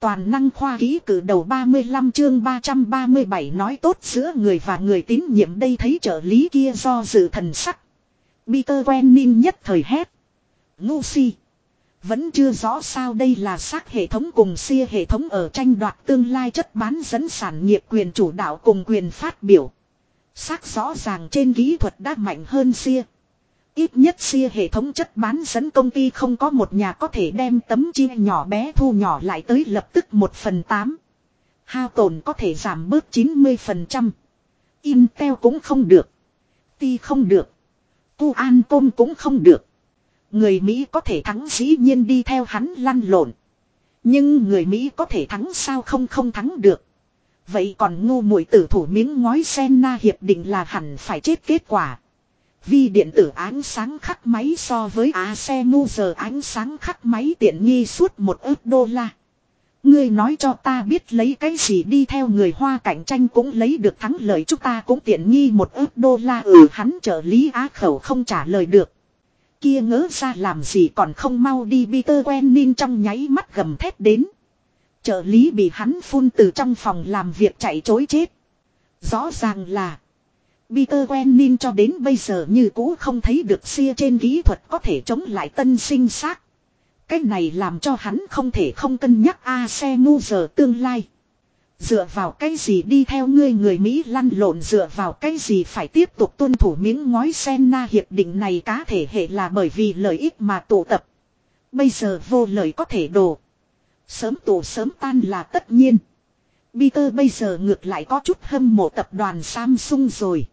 Toàn năng khoa ký cử đầu 35 chương 337 nói tốt giữa người và người tín nhiệm đây thấy trợ lý kia do dự thần sắc. Peter Wenning nhất thời hét. Ngu si. Vẫn chưa rõ sao đây là xác hệ thống cùng xia hệ thống ở tranh đoạt tương lai chất bán dẫn sản nghiệp quyền chủ đạo cùng quyền phát biểu. Xác rõ ràng trên kỹ thuật đã mạnh hơn xia. Ít nhất xia hệ thống chất bán dẫn công ty không có một nhà có thể đem tấm chia nhỏ bé thu nhỏ lại tới lập tức 1 phần 8. Hao tổn có thể giảm bớt 90%. Intel cũng không được. Ti không được. Cuancom cũng không được. Người Mỹ có thể thắng dĩ nhiên đi theo hắn lăn lộn. Nhưng người Mỹ có thể thắng sao không không thắng được. Vậy còn ngu muội tử thủ miếng ngói sen na hiệp định là hẳn phải chết kết quả. Vi điện tử ánh sáng khắc máy so với Asenu giờ ánh sáng khắc máy tiện nghi suốt một ước đô la. Ngươi nói cho ta biết lấy cái gì đi theo người Hoa cạnh tranh cũng lấy được thắng lợi chúng ta cũng tiện nghi một ước đô la ừ hắn trợ lý á khẩu không trả lời được. Kia ngỡ ra làm gì còn không mau đi, Peter Quenin trong nháy mắt gầm thét đến. Trợ lý bị hắn phun từ trong phòng làm việc chạy chối chết. Rõ ràng là Peter Quenin cho đến bây giờ như cũ không thấy được xia trên kỹ thuật có thể chống lại tân sinh xác. Cái này làm cho hắn không thể không cân nhắc A xe ngu giờ tương lai. Dựa vào cái gì đi theo ngươi người Mỹ lăn lộn dựa vào cái gì phải tiếp tục tuân thủ miếng ngói sen na hiệp định này cá thể hệ là bởi vì lợi ích mà tụ tập. Bây giờ vô lợi có thể đổ. Sớm tụ sớm tan là tất nhiên. Peter bây giờ ngược lại có chút hâm mộ tập đoàn Samsung rồi.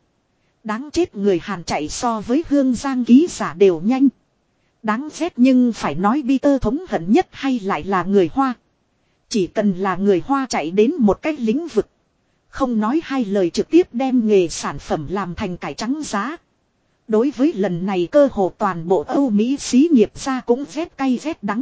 Đáng chết người Hàn chạy so với Hương Giang ký giả đều nhanh. Đáng ghét nhưng phải nói Peter thống hận nhất hay lại là người Hoa. Chỉ cần là người Hoa chạy đến một cái lĩnh vực. Không nói hai lời trực tiếp đem nghề sản phẩm làm thành cải trắng giá. Đối với lần này cơ hồ toàn bộ Âu Mỹ xí nghiệp ra cũng rét cay rét đắng.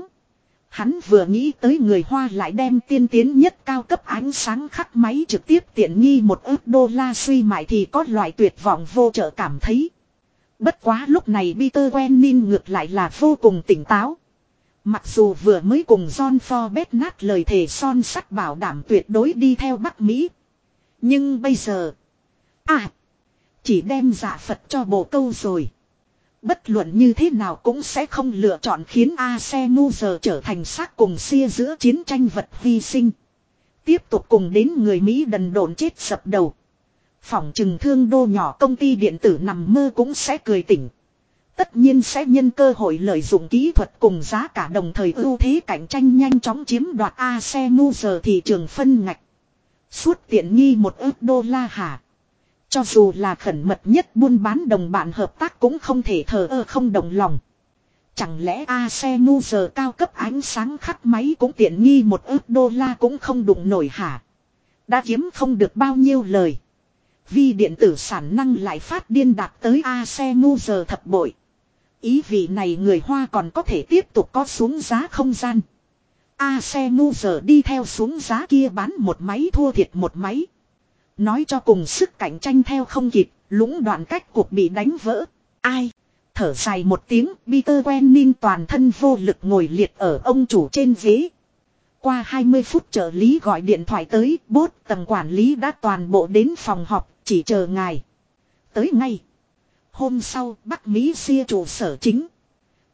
Hắn vừa nghĩ tới người Hoa lại đem tiên tiến nhất cao cấp ánh sáng khắc máy trực tiếp tiện nghi một ước đô la suy mại thì có loại tuyệt vọng vô trợ cảm thấy. Bất quá lúc này Peter Quenin ngược lại là vô cùng tỉnh táo. Mặc dù vừa mới cùng John Forbes nát lời thề son sắt bảo đảm tuyệt đối đi theo Bắc Mỹ. Nhưng bây giờ... À! Chỉ đem giả Phật cho bộ câu rồi. Bất luận như thế nào cũng sẽ không lựa chọn khiến A xe giờ trở thành xác cùng xia giữa chiến tranh vật hy sinh. Tiếp tục cùng đến người Mỹ đần độn chết sập đầu. Phỏng trừng thương đô nhỏ công ty điện tử nằm mơ cũng sẽ cười tỉnh. Tất nhiên sẽ nhân cơ hội lợi dụng kỹ thuật cùng giá cả đồng thời ưu thế cạnh tranh nhanh chóng chiếm đoạt A xe giờ thị trường phân ngạch. Suốt tiện nghi một ước đô la hả. Cho dù là khẩn mật nhất buôn bán đồng bạn hợp tác cũng không thể thờ ơ không đồng lòng. Chẳng lẽ A xe nu giờ cao cấp ánh sáng khắc máy cũng tiện nghi một ước đô la cũng không đụng nổi hả. Đã kiếm không được bao nhiêu lời. Vì điện tử sản năng lại phát điên đạt tới A xe nu giờ thập bội. Ý vị này người Hoa còn có thể tiếp tục có xuống giá không gian. A xe nu giờ đi theo xuống giá kia bán một máy thua thiệt một máy. Nói cho cùng sức cạnh tranh theo không kịp, lũng đoạn cách cuộc bị đánh vỡ. Ai? Thở dài một tiếng, Peter Quenin toàn thân vô lực ngồi liệt ở ông chủ trên ghế. Qua 20 phút trợ lý gọi điện thoại tới, bốt tầng quản lý đã toàn bộ đến phòng họp, chỉ chờ ngài. Tới ngay. Hôm sau, Bắc Mỹ xia trụ sở chính.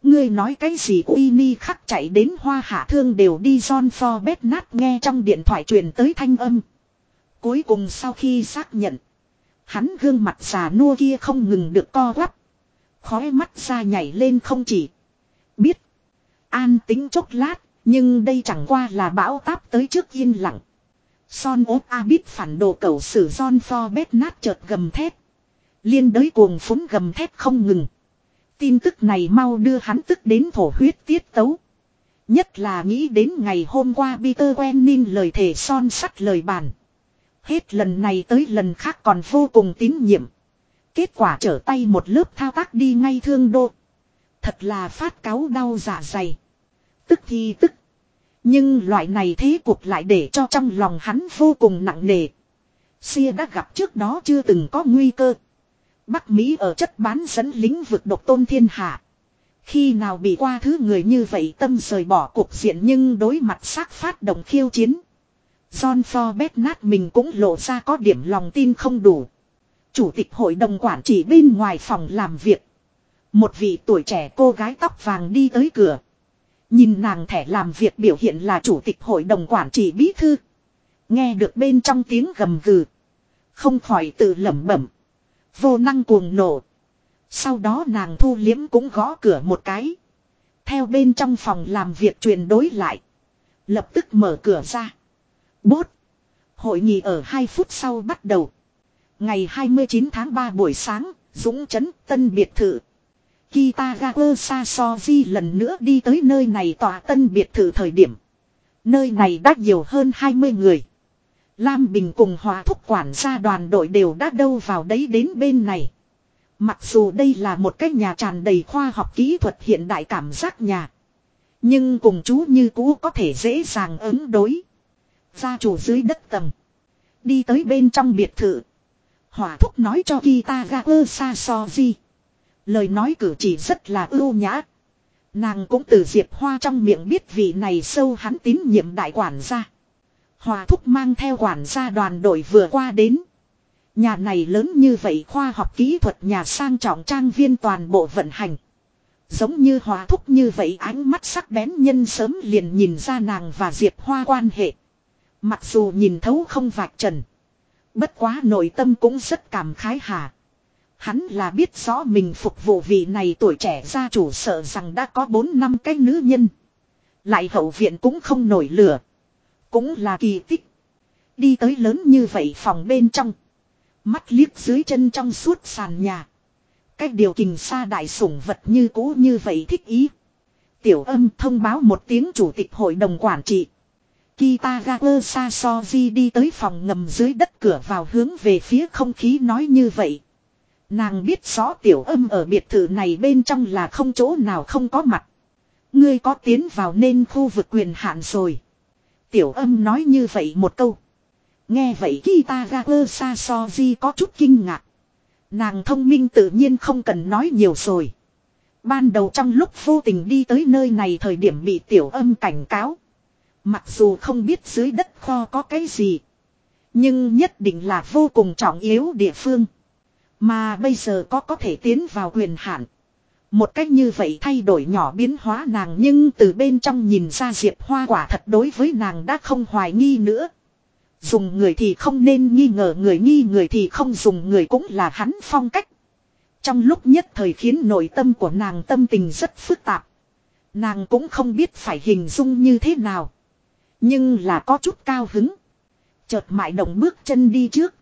Ngươi nói cái gì uy ni khắc chạy đến hoa hạ thương đều đi John Forbes nát nghe trong điện thoại truyền tới thanh âm. Cuối cùng sau khi xác nhận. Hắn gương mặt già nua kia không ngừng được co quắp. Khói mắt ra nhảy lên không chỉ. Biết. An tính chốc lát. Nhưng đây chẳng qua là bão táp tới trước yên lặng. Son ốp A biết phản đồ cầu sử John Forbes nát chợt gầm thét. Liên đới cuồng phúng gầm thét không ngừng. Tin tức này mau đưa hắn tức đến thổ huyết tiết tấu. Nhất là nghĩ đến ngày hôm qua Peter Wenning lời thề son sắt lời bàn. Hết lần này tới lần khác còn vô cùng tín nhiệm. Kết quả trở tay một lớp thao tác đi ngay thương đô. Thật là phát cáo đau dạ dày. Tức thì tức. Nhưng loại này thế cuộc lại để cho trong lòng hắn vô cùng nặng nề. Xia đã gặp trước đó chưa từng có nguy cơ. Bắc Mỹ ở chất bán dẫn lĩnh vực độc tôn thiên hạ. Khi nào bị qua thứ người như vậy tâm rời bỏ cuộc diện nhưng đối mặt sát phát động khiêu chiến. John Forbes nát mình cũng lộ ra có điểm lòng tin không đủ. Chủ tịch hội đồng quản trị bên ngoài phòng làm việc. Một vị tuổi trẻ cô gái tóc vàng đi tới cửa. Nhìn nàng thẻ làm việc biểu hiện là chủ tịch hội đồng quản trị bí thư. Nghe được bên trong tiếng gầm gừ. Không khỏi tự lẩm bẩm. Vô năng cuồng nổ. Sau đó nàng thu liếm cũng gõ cửa một cái. Theo bên trong phòng làm việc truyền đối lại. Lập tức mở cửa ra. Bốt. Hội nghị ở 2 phút sau bắt đầu. Ngày 29 tháng 3 buổi sáng, Dũng Trấn, Tân Biệt Thự. Kitagawa Sasoji lần nữa đi tới nơi này tòa Tân Biệt Thự thời điểm. Nơi này đã nhiều hơn 20 người. Lam Bình cùng hòa thúc quản gia đoàn đội đều đã đâu vào đấy đến bên này. Mặc dù đây là một cái nhà tràn đầy khoa học kỹ thuật hiện đại cảm giác nhà. Nhưng cùng chú như cũ có thể dễ dàng ứng đối. Gia chủ dưới đất tầng. Đi tới bên trong biệt thự. Hỏa thúc nói cho Kitagawa Sasoji. Lời nói cử chỉ rất là ưu nhã. Nàng cũng từ Diệp Hoa trong miệng biết vị này sâu hắn tín nhiệm đại quản gia. Hòa thúc mang theo quản gia đoàn đội vừa qua đến. Nhà này lớn như vậy khoa học kỹ thuật nhà sang trọng trang viên toàn bộ vận hành. Giống như hòa thúc như vậy ánh mắt sắc bén nhân sớm liền nhìn ra nàng và Diệp Hoa quan hệ. Mặc dù nhìn thấu không vạch trần. Bất quá nội tâm cũng rất cảm khái hà. Hắn là biết rõ mình phục vụ vị này tuổi trẻ gia chủ sợ rằng đã có 4 năm cái nữ nhân. Lại hậu viện cũng không nổi lửa. Cũng là kỳ tích. Đi tới lớn như vậy phòng bên trong. Mắt liếc dưới chân trong suốt sàn nhà. Cách điều kình xa đại sủng vật như cũ như vậy thích ý. Tiểu âm thông báo một tiếng chủ tịch hội đồng quản trị. Kitagawa Sasoji đi tới phòng ngầm dưới đất cửa vào hướng về phía không khí nói như vậy. Nàng biết rõ tiểu âm ở biệt thự này bên trong là không chỗ nào không có mặt. Ngươi có tiến vào nên khu vực quyền hạn rồi. Tiểu âm nói như vậy một câu. Nghe vậy Kitagawa Sasoji có chút kinh ngạc. Nàng thông minh tự nhiên không cần nói nhiều rồi. Ban đầu trong lúc vô tình đi tới nơi này thời điểm bị tiểu âm cảnh cáo. Mặc dù không biết dưới đất kho có cái gì. Nhưng nhất định là vô cùng trọng yếu địa phương. Mà bây giờ có có thể tiến vào quyền hạn. Một cách như vậy thay đổi nhỏ biến hóa nàng nhưng từ bên trong nhìn ra Diệp Hoa quả thật đối với nàng đã không hoài nghi nữa. Dùng người thì không nên nghi ngờ người, nghi người thì không dùng người cũng là hắn phong cách. Trong lúc nhất thời khiến nội tâm của nàng tâm tình rất phức tạp. Nàng cũng không biết phải hình dung như thế nào. Nhưng là có chút cao hứng. Chợt mại động bước chân đi trước.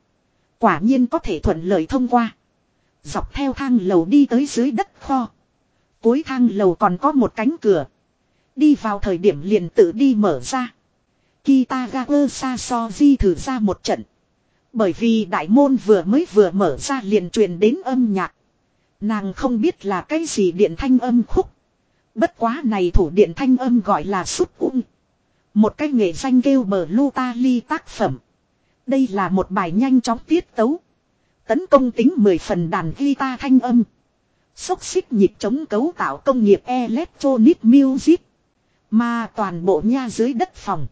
Quả nhiên có thể thuận lợi thông qua. Dọc theo thang lầu đi tới dưới đất kho. Cuối thang lầu còn có một cánh cửa. Đi vào thời điểm liền tự đi mở ra. Kitagawa Sasoji thử ra một trận. Bởi vì đại môn vừa mới vừa mở ra liền truyền đến âm nhạc. Nàng không biết là cái gì điện thanh âm khúc. Bất quá này thủ điện thanh âm gọi là súp ung. Một cái nghệ danh kêu bờ lu ta ly tác phẩm. Đây là một bài nhanh chóng tiết tấu. Tấn công tính 10 phần đàn guitar thanh âm. Xúc xích nhịp chống cấu tạo công nghiệp electronic music. Mà toàn bộ nha dưới đất phòng.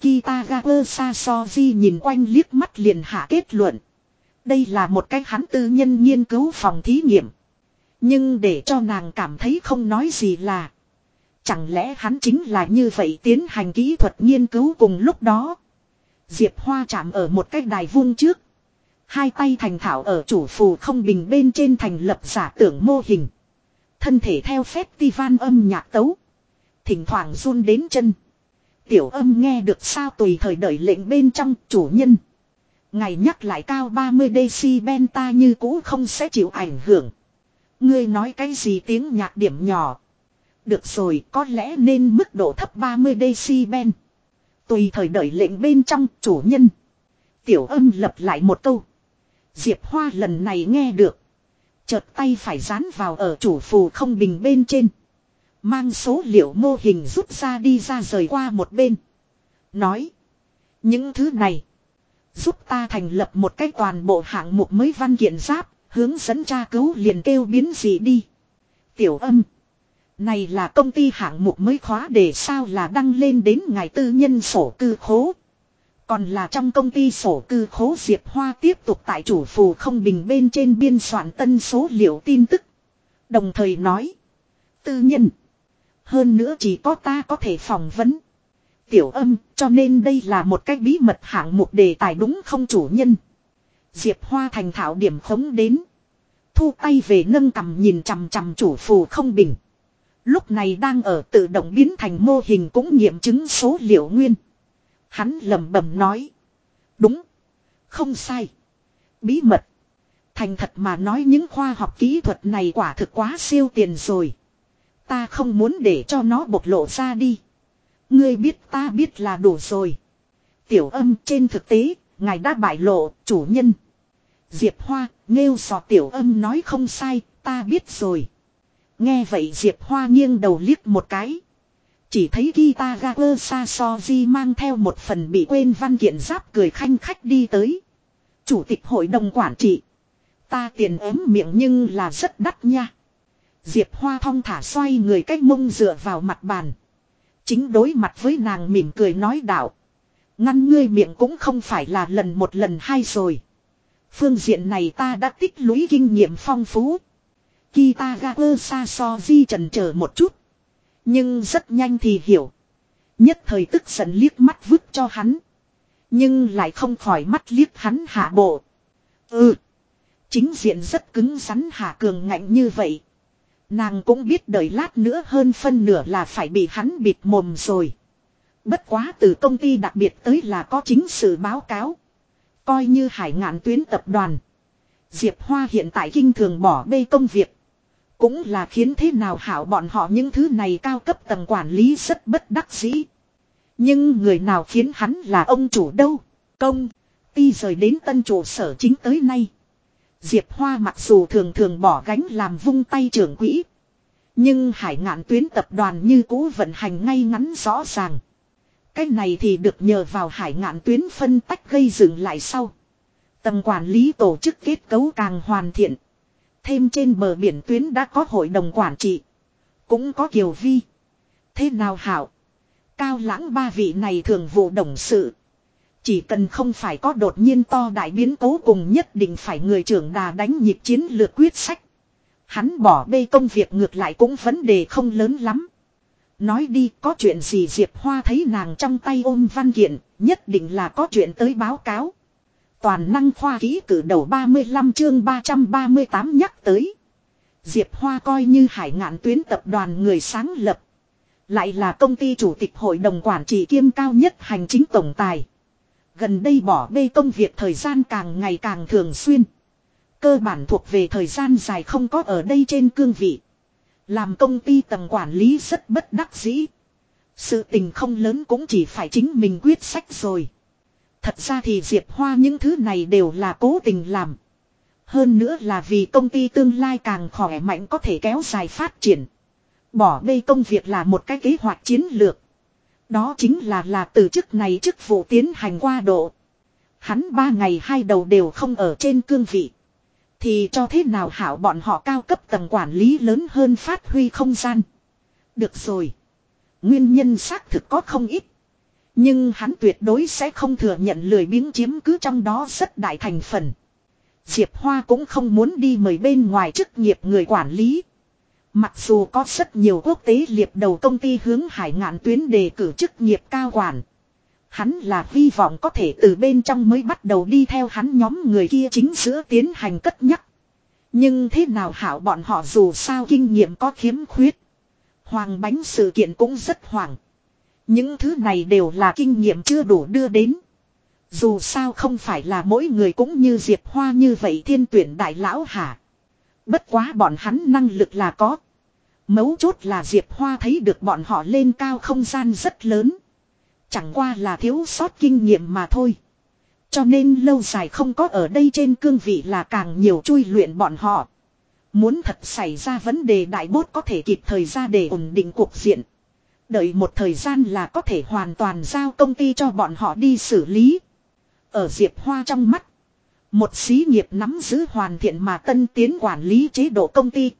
Kitagawa Sasoji nhìn quanh liếc mắt liền hạ kết luận. Đây là một cách hắn tư nhân nghiên cứu phòng thí nghiệm. Nhưng để cho nàng cảm thấy không nói gì là. Chẳng lẽ hắn chính là như vậy tiến hành kỹ thuật nghiên cứu cùng lúc đó. Diệp Hoa chạm ở một cái đài vuông trước. Hai tay thành thảo ở chủ phù không bình bên trên thành lập giả tưởng mô hình. Thân thể theo festival âm nhạc tấu. Thỉnh thoảng run đến chân. Tiểu âm nghe được sao tùy thời đợi lệnh bên trong chủ nhân. Ngày nhắc lại cao 30 decibel ta như cũ không sẽ chịu ảnh hưởng. Ngươi nói cái gì tiếng nhạc điểm nhỏ. Được rồi, có lẽ nên mức độ thấp 30 decibel. Tùy thời đợi lệnh bên trong, chủ nhân. Tiểu âm lập lại một câu. Diệp Hoa lần này nghe được. Chợt tay phải dán vào ở chủ phù không bình bên trên. Mang số liệu mô hình rút ra đi ra rời qua một bên. Nói. Những thứ này. Giúp ta thành lập một cái toàn bộ hạng mục mới văn kiện giáp. Hướng dẫn tra cứu liền kêu biến gì đi. Tiểu âm. Này là công ty hạng mục mới khóa để sao là đăng lên đến ngày tư nhân sổ cư khố. Còn là trong công ty sổ cư khố Diệp Hoa tiếp tục tại chủ phù không bình bên trên biên soạn tân số liệu tin tức. Đồng thời nói. Tư nhân. Hơn nữa chỉ có ta có thể phỏng vấn. Tiểu âm, cho nên đây là một cách bí mật hạng mục đề tài đúng không chủ nhân. Diệp Hoa thành thảo điểm khống đến. Thu tay về nâng cầm nhìn chằm chằm chủ phù không bình. Lúc này đang ở tự động biến thành mô hình cũng nghiệm chứng số liệu nguyên. Hắn lẩm bẩm nói. Đúng. Không sai. Bí mật. Thành thật mà nói những khoa học kỹ thuật này quả thực quá siêu tiền rồi. Ta không muốn để cho nó bộc lộ ra đi. Ngươi biết ta biết là đủ rồi. Tiểu âm trên thực tế, ngài đã bại lộ, chủ nhân. Diệp Hoa, nghêu sò tiểu âm nói không sai, ta biết rồi. Nghe vậy Diệp Hoa nghiêng đầu liếc một cái. Chỉ thấy guitar Gager Sasoji mang theo một phần bị quên văn kiện giáp cười khanh khách đi tới. Chủ tịch hội đồng quản trị. Ta tiền ếm miệng nhưng là rất đắt nha. Diệp Hoa thong thả xoay người cách mông dựa vào mặt bàn. Chính đối mặt với nàng mỉm cười nói đạo. Ngăn ngươi miệng cũng không phải là lần một lần hai rồi. Phương diện này ta đã tích lũy kinh nghiệm phong phú. Kitagawa Sasoji trần chờ một chút. Nhưng rất nhanh thì hiểu. Nhất thời tức giận liếc mắt vứt cho hắn. Nhưng lại không khỏi mắt liếc hắn hạ bộ. Ừ. Chính diện rất cứng rắn hạ cường ngạnh như vậy. Nàng cũng biết đợi lát nữa hơn phân nửa là phải bị hắn bịt mồm rồi. Bất quá từ công ty đặc biệt tới là có chính sự báo cáo. Coi như hải ngạn tuyến tập đoàn. Diệp Hoa hiện tại kinh thường bỏ bê công việc. Cũng là khiến thế nào hảo bọn họ những thứ này cao cấp tầng quản lý rất bất đắc dĩ. Nhưng người nào khiến hắn là ông chủ đâu. Công. Ti rời đến tân trụ sở chính tới nay. Diệp Hoa mặc dù thường thường bỏ gánh làm vung tay trưởng quỹ. Nhưng hải ngạn tuyến tập đoàn như cũ vận hành ngay ngắn rõ ràng. Cái này thì được nhờ vào hải ngạn tuyến phân tách gây dựng lại sau. Tầng quản lý tổ chức kết cấu càng hoàn thiện. Thêm trên bờ biển tuyến đã có hội đồng quản trị. Cũng có Kiều Vi. Thế nào hảo? Cao lãng ba vị này thường vụ đồng sự. Chỉ cần không phải có đột nhiên to đại biến cố cùng nhất định phải người trưởng đà đánh nhịp chiến lược quyết sách. Hắn bỏ bê công việc ngược lại cũng vấn đề không lớn lắm. Nói đi có chuyện gì Diệp Hoa thấy nàng trong tay ôm văn kiện, nhất định là có chuyện tới báo cáo. Toàn năng khoa ký cử đầu 35 chương 338 nhắc tới. Diệp Hoa coi như hải ngạn tuyến tập đoàn người sáng lập. Lại là công ty chủ tịch hội đồng quản trị kiêm cao nhất hành chính tổng tài. Gần đây bỏ bê công việc thời gian càng ngày càng thường xuyên. Cơ bản thuộc về thời gian dài không có ở đây trên cương vị. Làm công ty tầng quản lý rất bất đắc dĩ. Sự tình không lớn cũng chỉ phải chính mình quyết sách rồi. Thật ra thì Diệp Hoa những thứ này đều là cố tình làm. Hơn nữa là vì công ty tương lai càng khỏe mạnh có thể kéo dài phát triển. Bỏ bê công việc là một cái kế hoạch chiến lược. Đó chính là là từ chức này chức vụ tiến hành qua độ. Hắn ba ngày hai đầu đều không ở trên cương vị. Thì cho thế nào hảo bọn họ cao cấp tầng quản lý lớn hơn phát huy không gian. Được rồi. Nguyên nhân xác thực có không ít. Nhưng hắn tuyệt đối sẽ không thừa nhận lười biếng chiếm cứ trong đó rất đại thành phần. Diệp Hoa cũng không muốn đi mời bên ngoài chức nghiệp người quản lý. Mặc dù có rất nhiều quốc tế liệp đầu công ty hướng hải ngạn tuyến đề cử chức nghiệp cao quản. Hắn là hy vọng có thể từ bên trong mới bắt đầu đi theo hắn nhóm người kia chính giữa tiến hành cất nhắc. Nhưng thế nào hảo bọn họ dù sao kinh nghiệm có khiếm khuyết. Hoàng bánh sự kiện cũng rất hoàng. Những thứ này đều là kinh nghiệm chưa đủ đưa đến. Dù sao không phải là mỗi người cũng như Diệp Hoa như vậy thiên tuyển đại lão hả. Bất quá bọn hắn năng lực là có. Mấu chốt là Diệp Hoa thấy được bọn họ lên cao không gian rất lớn. Chẳng qua là thiếu sót kinh nghiệm mà thôi. Cho nên lâu dài không có ở đây trên cương vị là càng nhiều chui luyện bọn họ. Muốn thật xảy ra vấn đề đại bốt có thể kịp thời ra để ổn định cuộc diện. Đợi một thời gian là có thể hoàn toàn giao công ty cho bọn họ đi xử lý. Ở Diệp Hoa trong mắt. Một xí nghiệp nắm giữ hoàn thiện mà tân tiến quản lý chế độ công ty.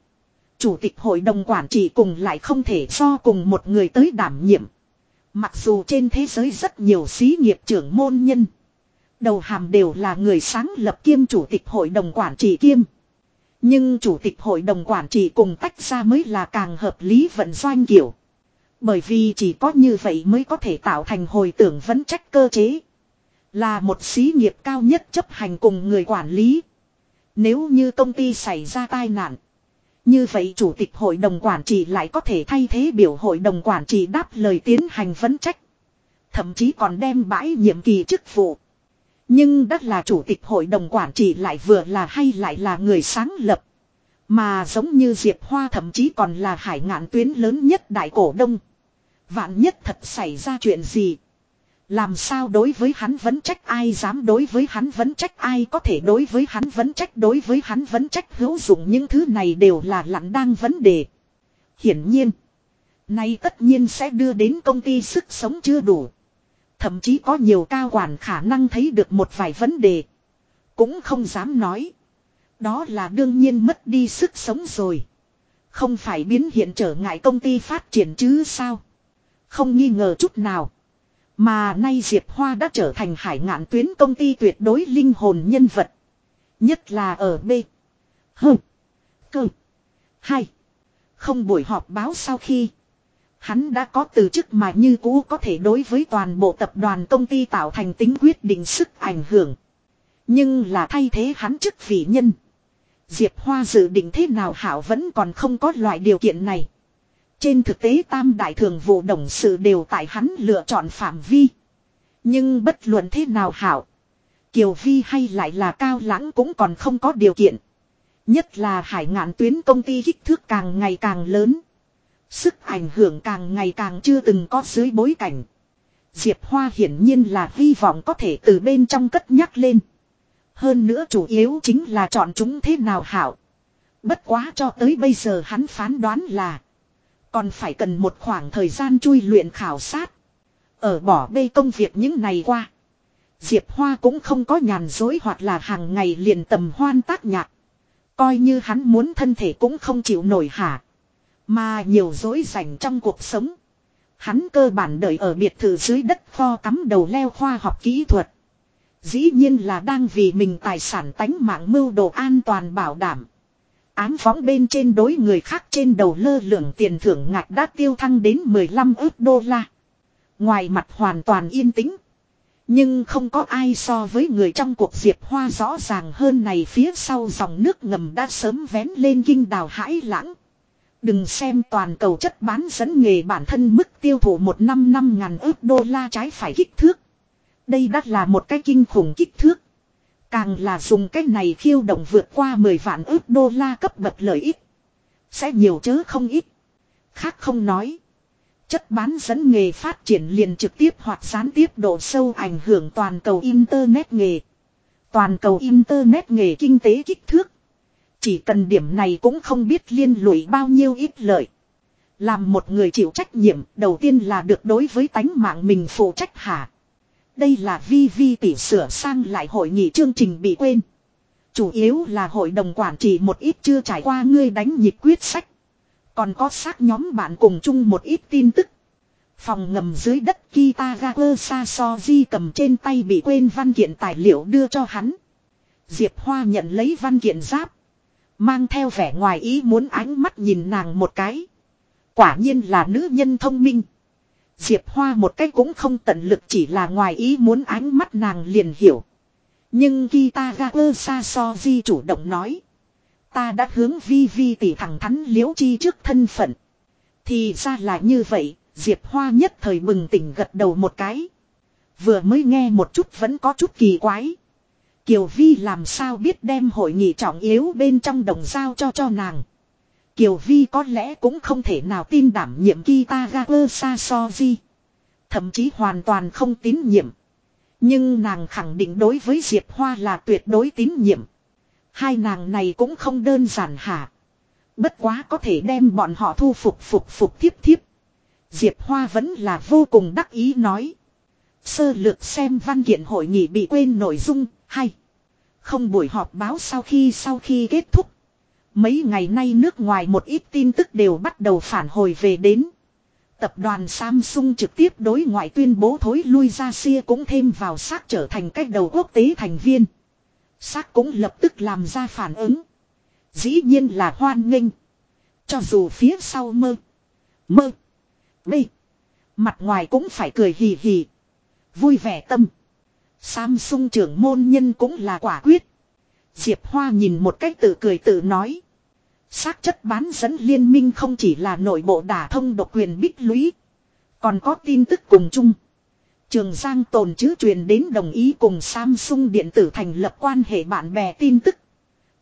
Chủ tịch hội đồng quản trị cùng lại không thể do cùng một người tới đảm nhiệm. Mặc dù trên thế giới rất nhiều xí nghiệp trưởng môn nhân. Đầu hàm đều là người sáng lập kiêm chủ tịch hội đồng quản trị kiêm. Nhưng chủ tịch hội đồng quản trị cùng tách ra mới là càng hợp lý vận doanh kiểu. Bởi vì chỉ có như vậy mới có thể tạo thành hồi tưởng vấn trách cơ chế. Là một xí nghiệp cao nhất chấp hành cùng người quản lý. Nếu như công ty xảy ra tai nạn. Như vậy chủ tịch hội đồng quản trị lại có thể thay thế biểu hội đồng quản trị đáp lời tiến hành vấn trách. Thậm chí còn đem bãi nhiệm kỳ chức vụ. Nhưng đất là chủ tịch hội đồng quản trị lại vừa là hay lại là người sáng lập. Mà giống như Diệp Hoa thậm chí còn là hải ngạn tuyến lớn nhất đại cổ đông. Vạn nhất thật xảy ra chuyện gì. Làm sao đối với hắn vẫn trách ai dám đối với hắn vẫn trách ai có thể đối với hắn vẫn trách đối với hắn vẫn trách hữu dụng những thứ này đều là lặn đang vấn đề. Hiển nhiên. Nay tất nhiên sẽ đưa đến công ty sức sống chưa đủ. Thậm chí có nhiều cao quản khả năng thấy được một vài vấn đề. Cũng không dám nói. Đó là đương nhiên mất đi sức sống rồi. Không phải biến hiện trở ngại công ty phát triển chứ sao. Không nghi ngờ chút nào. Mà nay Diệp Hoa đã trở thành hải ngạn tuyến công ty tuyệt đối linh hồn nhân vật. Nhất là ở B. H. Cơ. Hai. Không buổi họp báo sau khi. Hắn đã có từ chức mà như cũ có thể đối với toàn bộ tập đoàn công ty tạo thành tính quyết định sức ảnh hưởng. Nhưng là thay thế hắn chức vị nhân. Diệp Hoa dự định thế nào hảo vẫn còn không có loại điều kiện này. Trên thực tế tam đại thường vụ đồng sự đều tại hắn lựa chọn phạm vi. Nhưng bất luận thế nào hảo. Kiều Vi hay lại là cao lãng cũng còn không có điều kiện. Nhất là hải ngạn tuyến công ty kích thước càng ngày càng lớn. Sức ảnh hưởng càng ngày càng chưa từng có dưới bối cảnh. Diệp Hoa hiển nhiên là hy vọng có thể từ bên trong cất nhắc lên. Hơn nữa chủ yếu chính là chọn chúng thế nào hảo. Bất quá cho tới bây giờ hắn phán đoán là. Còn phải cần một khoảng thời gian chui luyện khảo sát. Ở bỏ bê công việc những ngày qua. Diệp Hoa cũng không có nhàn dối hoặc là hàng ngày liền tầm hoan tác nhạc. Coi như hắn muốn thân thể cũng không chịu nổi hả. Mà nhiều dối rảnh trong cuộc sống. Hắn cơ bản đợi ở biệt thự dưới đất kho cắm đầu leo khoa học kỹ thuật. Dĩ nhiên là đang vì mình tài sản tánh mạng mưu đồ an toàn bảo đảm. Ám phóng bên trên đối người khác trên đầu lơ lửng tiền thưởng ngạch đã tiêu thăng đến 15 ước đô la. Ngoài mặt hoàn toàn yên tĩnh. Nhưng không có ai so với người trong cuộc diệp hoa rõ ràng hơn này phía sau dòng nước ngầm đã sớm vén lên kinh đào hãi lãng. Đừng xem toàn cầu chất bán dẫn nghề bản thân mức tiêu thụ một năm năm ngàn ước đô la trái phải kích thước. Đây đã là một cái kinh khủng kích thước. Càng là dùng cái này khiêu động vượt qua 10 vạn ước đô la cấp bậc lợi ích. Sẽ nhiều chớ không ít. Khác không nói. Chất bán dẫn nghề phát triển liền trực tiếp hoặc gián tiếp độ sâu ảnh hưởng toàn cầu Internet nghề. Toàn cầu Internet nghề kinh tế kích thước. Chỉ cần điểm này cũng không biết liên lụy bao nhiêu ít lợi. Làm một người chịu trách nhiệm, đầu tiên là được đối với tánh mạng mình phụ trách hả. Đây là vi vi tỉ sửa sang lại hội nghị chương trình bị quên. Chủ yếu là hội đồng quản trị một ít chưa trải qua ngươi đánh nhịp quyết sách. Còn có xác nhóm bạn cùng chung một ít tin tức. Phòng ngầm dưới đất Kitagawa Sasoji cầm trên tay bị quên văn kiện tài liệu đưa cho hắn. Diệp Hoa nhận lấy văn kiện giáp. Mang theo vẻ ngoài ý muốn ánh mắt nhìn nàng một cái. Quả nhiên là nữ nhân thông minh. Diệp Hoa một cách cũng không tận lực chỉ là ngoài ý muốn ánh mắt nàng liền hiểu. Nhưng khi ta ra sao Di chủ động nói. Ta đã hướng vi vi tỷ thẳng thắn liễu chi trước thân phận. Thì ra là như vậy, Diệp Hoa nhất thời bừng tỉnh gật đầu một cái. Vừa mới nghe một chút vẫn có chút kỳ quái. Kiều Vi làm sao biết đem hội nghị trọng yếu bên trong đồng giao cho cho nàng. Kiều Vi có lẽ cũng không thể nào tin đảm nhiệm Kitagawa Sasoji. Thậm chí hoàn toàn không tín nhiệm. Nhưng nàng khẳng định đối với Diệp Hoa là tuyệt đối tín nhiệm. Hai nàng này cũng không đơn giản hả. Bất quá có thể đem bọn họ thu phục phục phục thiếp thiếp. Diệp Hoa vẫn là vô cùng đắc ý nói. Sơ lược xem văn kiện hội nghị bị quên nội dung, hay. Không buổi họp báo sau khi sau khi kết thúc. Mấy ngày nay nước ngoài một ít tin tức đều bắt đầu phản hồi về đến. Tập đoàn Samsung trực tiếp đối ngoại tuyên bố thối lui ra xia cũng thêm vào xác trở thành cách đầu quốc tế thành viên. Xác cũng lập tức làm ra phản ứng. Dĩ nhiên là hoan nghênh. Cho dù phía sau mơ. Mơ. Bê. Mặt ngoài cũng phải cười hì hì. Vui vẻ tâm. Samsung trưởng môn nhân cũng là quả quyết. Diệp Hoa nhìn một cách tự cười tự nói. Xác chất bán dẫn liên minh không chỉ là nội bộ đả thông độc quyền bích lũy. Còn có tin tức cùng chung. Trường Giang tồn chứ truyền đến đồng ý cùng Samsung điện tử thành lập quan hệ bạn bè tin tức.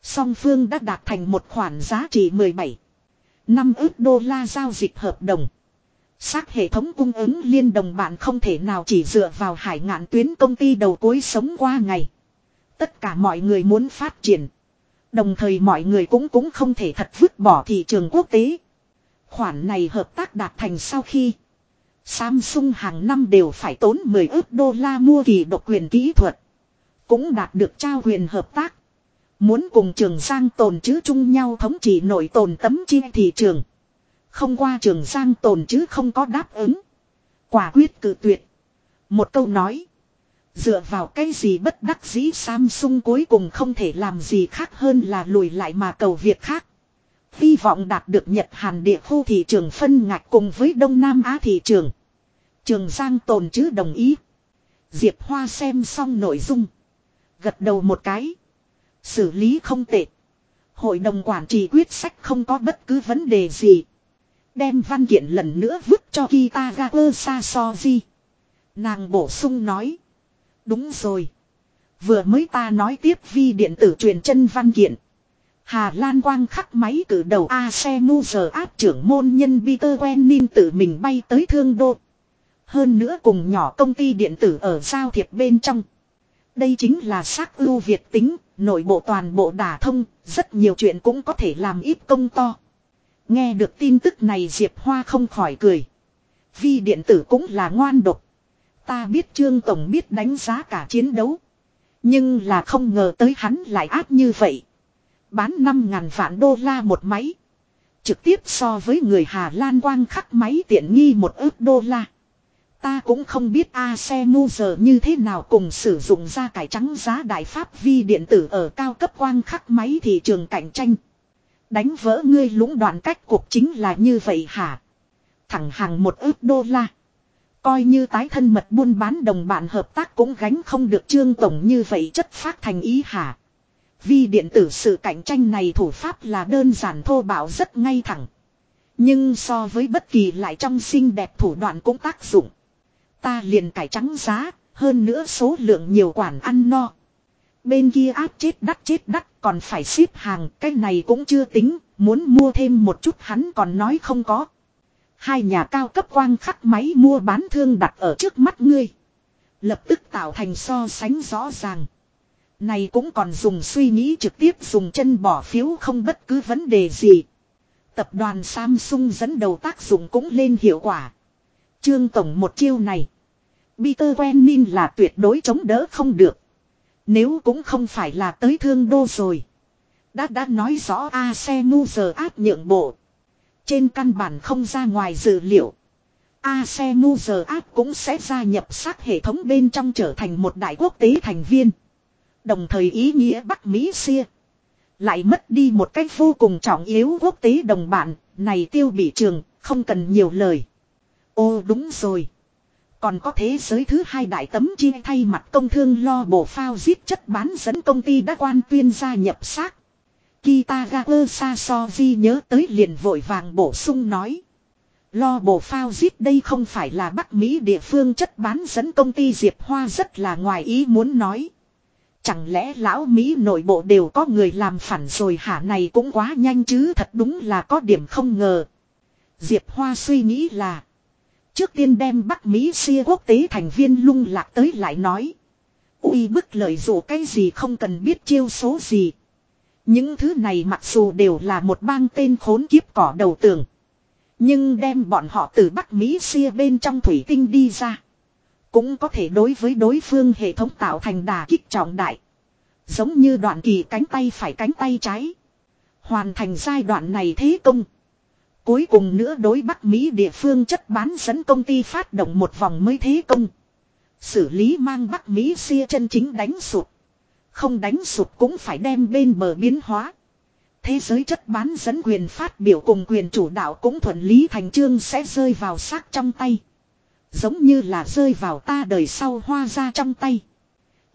Song phương đã đạt thành một khoản giá trị 17. năm ước đô la giao dịch hợp đồng. Xác hệ thống cung ứng liên đồng bạn không thể nào chỉ dựa vào hải ngạn tuyến công ty đầu cuối sống qua ngày. Tất cả mọi người muốn phát triển. Đồng thời mọi người cũng cũng không thể thật vứt bỏ thị trường quốc tế. Khoản này hợp tác đạt thành sau khi Samsung hàng năm đều phải tốn 10 ước đô la mua kỳ độc quyền kỹ thuật. Cũng đạt được trao quyền hợp tác. Muốn cùng trường Giang tồn chứ chung nhau thống trị nội tồn tấm chi thị trường. Không qua trường Giang tồn chứ không có đáp ứng. Quả quyết cự tuyệt. Một câu nói. Dựa vào cái gì bất đắc dĩ Samsung cuối cùng không thể làm gì khác hơn là lùi lại mà cầu việc khác. Hy vọng đạt được Nhật Hàn địa khu thị trường phân ngạch cùng với Đông Nam Á thị trường. Trường Giang tồn chứ đồng ý. Diệp Hoa xem xong nội dung. Gật đầu một cái. Xử lý không tệ. Hội đồng quản trị quyết sách không có bất cứ vấn đề gì. Đem văn kiện lần nữa vứt cho Kitagawa Sasoji. Nàng bổ sung nói. Đúng rồi. Vừa mới ta nói tiếp vi điện tử truyền chân văn kiện. Hà Lan quang khắc máy cử đầu A xe ngu giờ áp trưởng môn nhân Peter Quenin tự mình bay tới thương đô. Hơn nữa cùng nhỏ công ty điện tử ở giao thiệp bên trong. Đây chính là xác ưu việt tính, nội bộ toàn bộ đả thông, rất nhiều chuyện cũng có thể làm ít công to. Nghe được tin tức này Diệp Hoa không khỏi cười. Vi điện tử cũng là ngoan độc. Ta biết Trương Tổng biết đánh giá cả chiến đấu. Nhưng là không ngờ tới hắn lại áp như vậy. Bán 5.000 vạn đô la một máy. Trực tiếp so với người Hà Lan quang khắc máy tiện nghi một ước đô la. Ta cũng không biết A xe ngu giờ như thế nào cùng sử dụng ra cải trắng giá đại pháp vi điện tử ở cao cấp quang khắc máy thị trường cạnh tranh. Đánh vỡ ngươi lũng đoạn cách cuộc chính là như vậy hả? Thẳng hàng một ước đô la. Coi như tái thân mật buôn bán đồng bạn hợp tác cũng gánh không được trương tổng như vậy chất phát thành ý hả? Vì điện tử sự cạnh tranh này thủ pháp là đơn giản thô bạo rất ngay thẳng. Nhưng so với bất kỳ lại trong xinh đẹp thủ đoạn cũng tác dụng. Ta liền cải trắng giá, hơn nữa số lượng nhiều quản ăn no. Bên kia áp chết đắt chết đắt còn phải xếp hàng, cái này cũng chưa tính, muốn mua thêm một chút hắn còn nói không có. Hai nhà cao cấp quang khắc máy mua bán thương đặt ở trước mắt ngươi. Lập tức tạo thành so sánh rõ ràng. Này cũng còn dùng suy nghĩ trực tiếp dùng chân bỏ phiếu không bất cứ vấn đề gì. Tập đoàn Samsung dẫn đầu tác dụng cũng lên hiệu quả. Trương Tổng một chiêu này. Peter Quenin là tuyệt đối chống đỡ không được. Nếu cũng không phải là tới thương đô rồi. Đã đã nói rõ A xe ngu giờ áp nhượng bộ. Trên căn bản không ra ngoài dự liệu. Asenu giờ áp cũng sẽ gia nhập sát hệ thống bên trong trở thành một đại quốc tế thành viên. Đồng thời ý nghĩa Bắc Mỹ xia. Lại mất đi một cách vô cùng trọng yếu quốc tế đồng bạn, này tiêu bị trường, không cần nhiều lời. Ô đúng rồi. Còn có thế giới thứ hai đại tấm chia thay mặt công thương lo bộ phao giết chất bán dẫn công ty đã quan tuyên gia nhập xác. Kitagawa Sasoji nhớ tới liền vội vàng bổ sung nói. Lo bộ phao giết đây không phải là Bắc Mỹ địa phương chất bán dẫn công ty Diệp Hoa rất là ngoài ý muốn nói. Chẳng lẽ lão Mỹ nội bộ đều có người làm phản rồi hả này cũng quá nhanh chứ thật đúng là có điểm không ngờ. Diệp Hoa suy nghĩ là. Trước tiên đem Bắc Mỹ xia quốc tế thành viên lung lạc tới lại nói. uy bức lời dụ cái gì không cần biết chiêu số gì. Những thứ này mặc dù đều là một bang tên khốn kiếp cỏ đầu tường. Nhưng đem bọn họ từ Bắc Mỹ xia bên trong thủy tinh đi ra. Cũng có thể đối với đối phương hệ thống tạo thành đà kích trọng đại. Giống như đoạn kỳ cánh tay phải cánh tay trái. Hoàn thành giai đoạn này thế công. Cuối cùng nữa đối Bắc Mỹ địa phương chất bán dẫn công ty phát động một vòng mới thế công. Xử lý mang Bắc Mỹ xia chân chính đánh sụp. Không đánh sụp cũng phải đem bên bờ biến hóa. Thế giới chất bán dẫn quyền phát biểu cùng quyền chủ đạo cũng thuận lý thành trương sẽ rơi vào xác trong tay. Giống như là rơi vào ta đời sau hoa ra trong tay.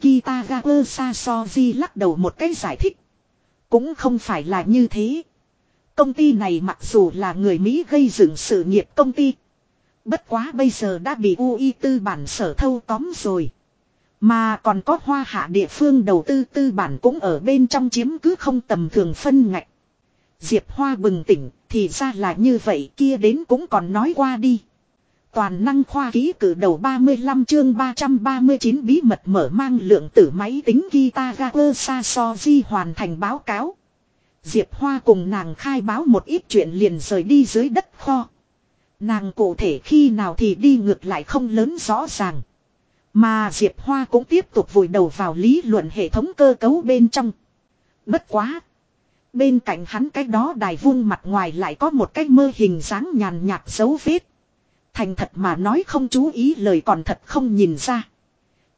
Kitagawa Sasoji lắc đầu một cái giải thích. Cũng không phải là như thế. Công ty này mặc dù là người Mỹ gây dựng sự nghiệp công ty. Bất quá bây giờ đã bị UI tư bản sở thâu tóm rồi. Mà còn có hoa hạ địa phương đầu tư tư bản cũng ở bên trong chiếm cứ không tầm thường phân ngạch. Diệp Hoa bừng tỉnh, thì ra là như vậy kia đến cũng còn nói qua đi. Toàn năng khoa ký cử đầu 35 chương 339 bí mật mở mang lượng tử máy tính Kitagawa Sasoji hoàn thành báo cáo. Diệp Hoa cùng nàng khai báo một ít chuyện liền rời đi dưới đất kho. Nàng cụ thể khi nào thì đi ngược lại không lớn rõ ràng. Mà Diệp Hoa cũng tiếp tục vùi đầu vào lý luận hệ thống cơ cấu bên trong. Bất quá. Bên cạnh hắn cái đó đài vung mặt ngoài lại có một cái mơ hình dáng nhàn nhạt dấu vết. Thành thật mà nói không chú ý lời còn thật không nhìn ra.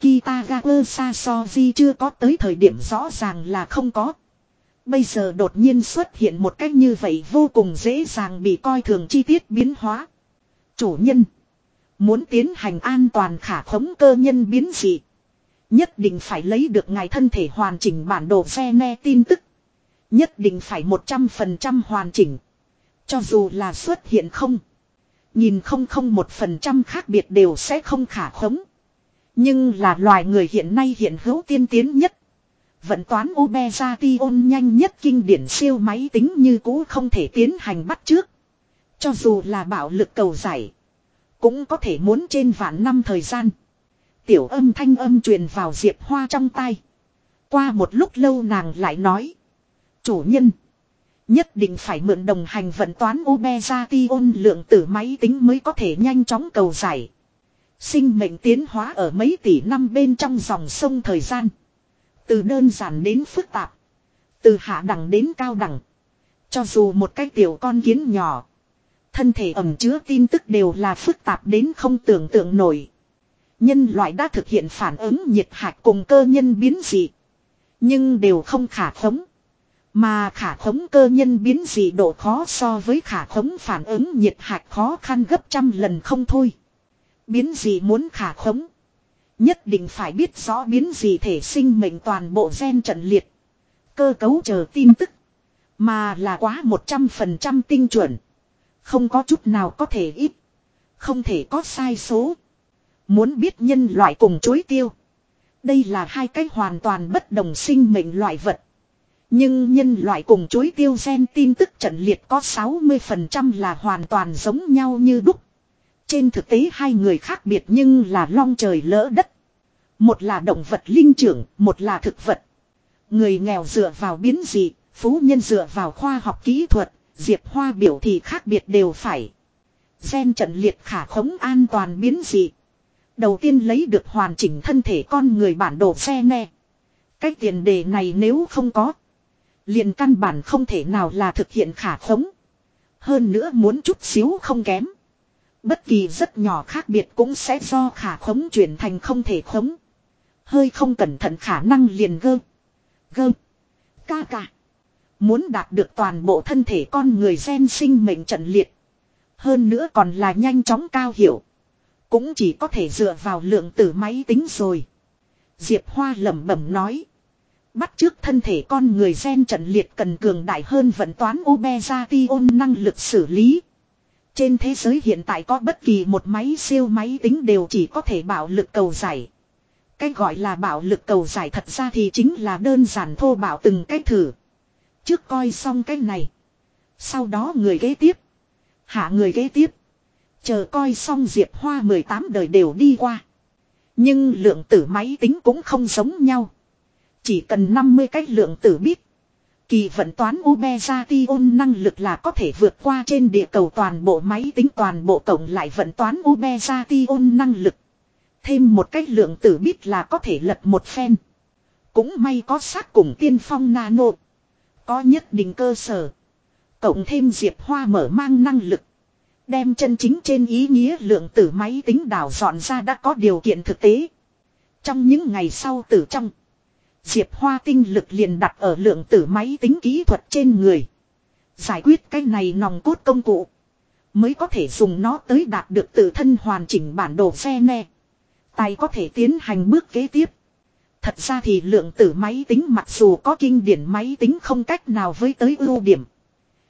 Kitagawa Sasoji chưa có tới thời điểm rõ ràng là không có. Bây giờ đột nhiên xuất hiện một cách như vậy vô cùng dễ dàng bị coi thường chi tiết biến hóa. Chủ nhân. Muốn tiến hành an toàn khả khống cơ nhân biến dị. Nhất định phải lấy được ngài thân thể hoàn chỉnh bản đồ xe ne tin tức. Nhất định phải 100% hoàn chỉnh. Cho dù là xuất hiện không. Nhìn không không một phần trăm khác biệt đều sẽ không khả khống. Nhưng là loài người hiện nay hiện hữu tiên tiến nhất. Vận toán Ubezation nhanh nhất kinh điển siêu máy tính như cũ không thể tiến hành bắt trước. Cho dù là bạo lực cầu giải. Cũng có thể muốn trên vạn năm thời gian. Tiểu âm thanh âm truyền vào Diệp Hoa trong tay. Qua một lúc lâu nàng lại nói. Chủ nhân. Nhất định phải mượn đồng hành vận toán Ubezation lượng tử máy tính mới có thể nhanh chóng cầu giải. Sinh mệnh tiến hóa ở mấy tỷ năm bên trong dòng sông thời gian. Từ đơn giản đến phức tạp. Từ hạ đẳng đến cao đẳng. Cho dù một cái tiểu con kiến nhỏ. Thân thể ẩm chứa tin tức đều là phức tạp đến không tưởng tượng nổi. Nhân loại đã thực hiện phản ứng nhiệt hạch cùng cơ nhân biến dị. Nhưng đều không khả khống. Mà khả khống cơ nhân biến dị độ khó so với khả khống phản ứng nhiệt hạch khó khăn gấp trăm lần không thôi. Biến dị muốn khả khống. Nhất định phải biết rõ biến dị thể sinh mệnh toàn bộ gen trận liệt. Cơ cấu chờ tin tức. Mà là quá 100% tinh chuẩn. Không có chút nào có thể ít. Không thể có sai số. Muốn biết nhân loại cùng chối tiêu. Đây là hai cách hoàn toàn bất đồng sinh mệnh loại vật. Nhưng nhân loại cùng chối tiêu gen tin tức trận liệt có 60% là hoàn toàn giống nhau như đúc. Trên thực tế hai người khác biệt nhưng là long trời lỡ đất. Một là động vật linh trưởng, một là thực vật. Người nghèo dựa vào biến dị, phú nhân dựa vào khoa học kỹ thuật, Diệp Hoa biểu thì khác biệt đều phải. Gen trận liệt khả khống an toàn biến dị. Đầu tiên lấy được hoàn chỉnh thân thể con người bản đồ xe nè. Cái tiền đề này nếu không có. liền căn bản không thể nào là thực hiện khả khống. Hơn nữa muốn chút xíu không kém. Bất kỳ rất nhỏ khác biệt cũng sẽ do khả khống chuyển thành không thể khống. Hơi không cẩn thận khả năng liền gơ. Gơ. Ca ca. Muốn đạt được toàn bộ thân thể con người gen sinh mệnh trận liệt. Hơn nữa còn là nhanh chóng cao hiểu. Cũng chỉ có thể dựa vào lượng tử máy tính rồi. Diệp Hoa lẩm bẩm nói. Bắt trước thân thể con người gen trận liệt cần cường đại hơn vận toán Ubezation năng lực xử lý. Trên thế giới hiện tại có bất kỳ một máy siêu máy tính đều chỉ có thể bạo lực cầu giải. Cái gọi là bạo lực cầu giải thật ra thì chính là đơn giản thô bạo từng cái thử. Trước coi xong cái này. Sau đó người kế tiếp. Hạ người kế tiếp. Chờ coi xong Diệp Hoa 18 đời đều đi qua. Nhưng lượng tử máy tính cũng không giống nhau. Chỉ cần 50 cách lượng tử biết. Kỳ vận toán Ubezation năng lực là có thể vượt qua trên địa cầu toàn bộ máy tính toàn bộ cộng lại vận toán Ubezation năng lực. Thêm một cách lượng tử biết là có thể lật một phen. Cũng may có sát cùng tiên phong nano. Có nhất định cơ sở. Cộng thêm Diệp Hoa mở mang năng lực. Đem chân chính trên ý nghĩa lượng tử máy tính đảo dọn ra đã có điều kiện thực tế. Trong những ngày sau tử trong. Diệp Hoa tinh lực liền đặt ở lượng tử máy tính kỹ thuật trên người. Giải quyết cái này nòng cốt công cụ. Mới có thể dùng nó tới đạt được tự thân hoàn chỉnh bản đồ xe ne. Tài có thể tiến hành bước kế tiếp. Thật ra thì lượng tử máy tính mặc dù có kinh điển máy tính không cách nào với tới ưu điểm.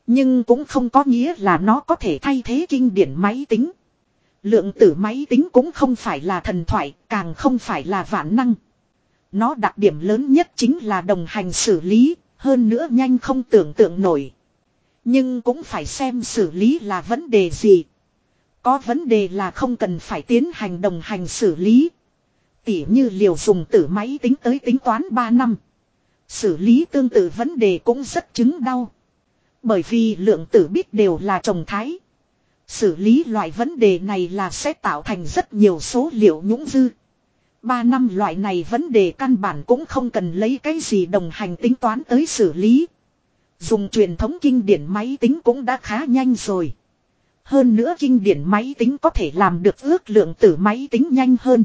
Nhưng cũng không có nghĩa là nó có thể thay thế kinh điển máy tính. Lượng tử máy tính cũng không phải là thần thoại, càng không phải là vạn năng. Nó đặc điểm lớn nhất chính là đồng hành xử lý, hơn nữa nhanh không tưởng tượng nổi. Nhưng cũng phải xem xử lý là vấn đề gì. Có vấn đề là không cần phải tiến hành đồng hành xử lý. Tỉ như liều dùng tử máy tính tới tính toán 3 năm. Xử lý tương tự vấn đề cũng rất chứng đau. Bởi vì lượng tử biết đều là trồng thái. Xử lý loại vấn đề này là sẽ tạo thành rất nhiều số liệu nhũng dư. Ba năm loại này vấn đề căn bản cũng không cần lấy cái gì đồng hành tính toán tới xử lý. Dùng truyền thống kinh điển máy tính cũng đã khá nhanh rồi. Hơn nữa kinh điển máy tính có thể làm được ước lượng tử máy tính nhanh hơn.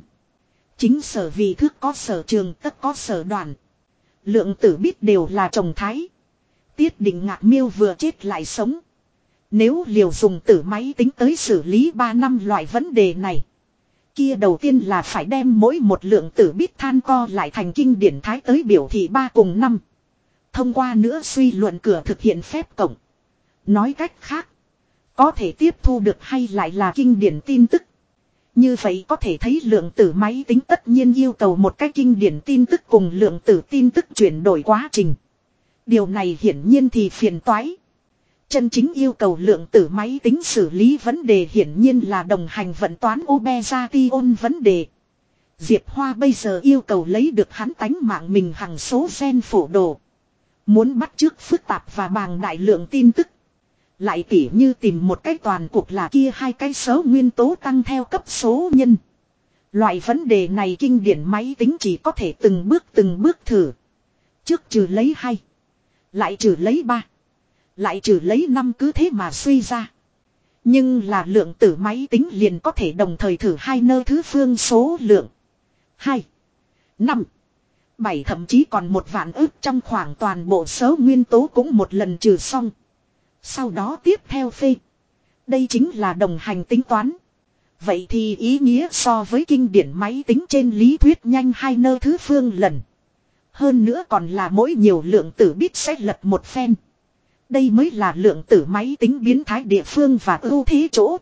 Chính sở vì thước có sở trường tất có sở đoàn. Lượng tử biết đều là chồng thái. Tiết định ngạc miêu vừa chết lại sống. Nếu liều dùng tử máy tính tới xử lý 3 năm loại vấn đề này. Kia đầu tiên là phải đem mỗi một lượng tử biết than co lại thành kinh điển thái tới biểu thị ba cùng năm. Thông qua nữa suy luận cửa thực hiện phép cộng. Nói cách khác. Có thể tiếp thu được hay lại là kinh điển tin tức. Như vậy có thể thấy lượng tử máy tính tất nhiên yêu cầu một cái kinh điển tin tức cùng lượng tử tin tức chuyển đổi quá trình. Điều này hiển nhiên thì phiền toái. Chân chính yêu cầu lượng tử máy tính xử lý vấn đề hiển nhiên là đồng hành vận toán Obezation vấn đề. Diệp Hoa bây giờ yêu cầu lấy được hắn tánh mạng mình hàng số gen phổ đồ. Muốn bắt trước phức tạp và bàng đại lượng tin tức. Lại tỉ như tìm một cái toàn cuộc là kia hai cái số nguyên tố tăng theo cấp số nhân. Loại vấn đề này kinh điển máy tính chỉ có thể từng bước từng bước thử. Trước trừ lấy hai. Lại trừ lấy ba. Lại trừ lấy năm cứ thế mà suy ra. Nhưng là lượng tử máy tính liền có thể đồng thời thử hai nơi thứ phương số lượng. hai, năm, bảy, thậm chí còn một vạn ước trong khoảng toàn bộ số nguyên tố cũng một lần trừ xong. Sau đó tiếp theo phê. Đây chính là đồng hành tính toán. Vậy thì ý nghĩa so với kinh điển máy tính trên lý thuyết nhanh hai nơ thứ phương lần. Hơn nữa còn là mỗi nhiều lượng tử bit sẽ lật một phen. Đây mới là lượng tử máy tính biến thái địa phương và ưu thế chỗ.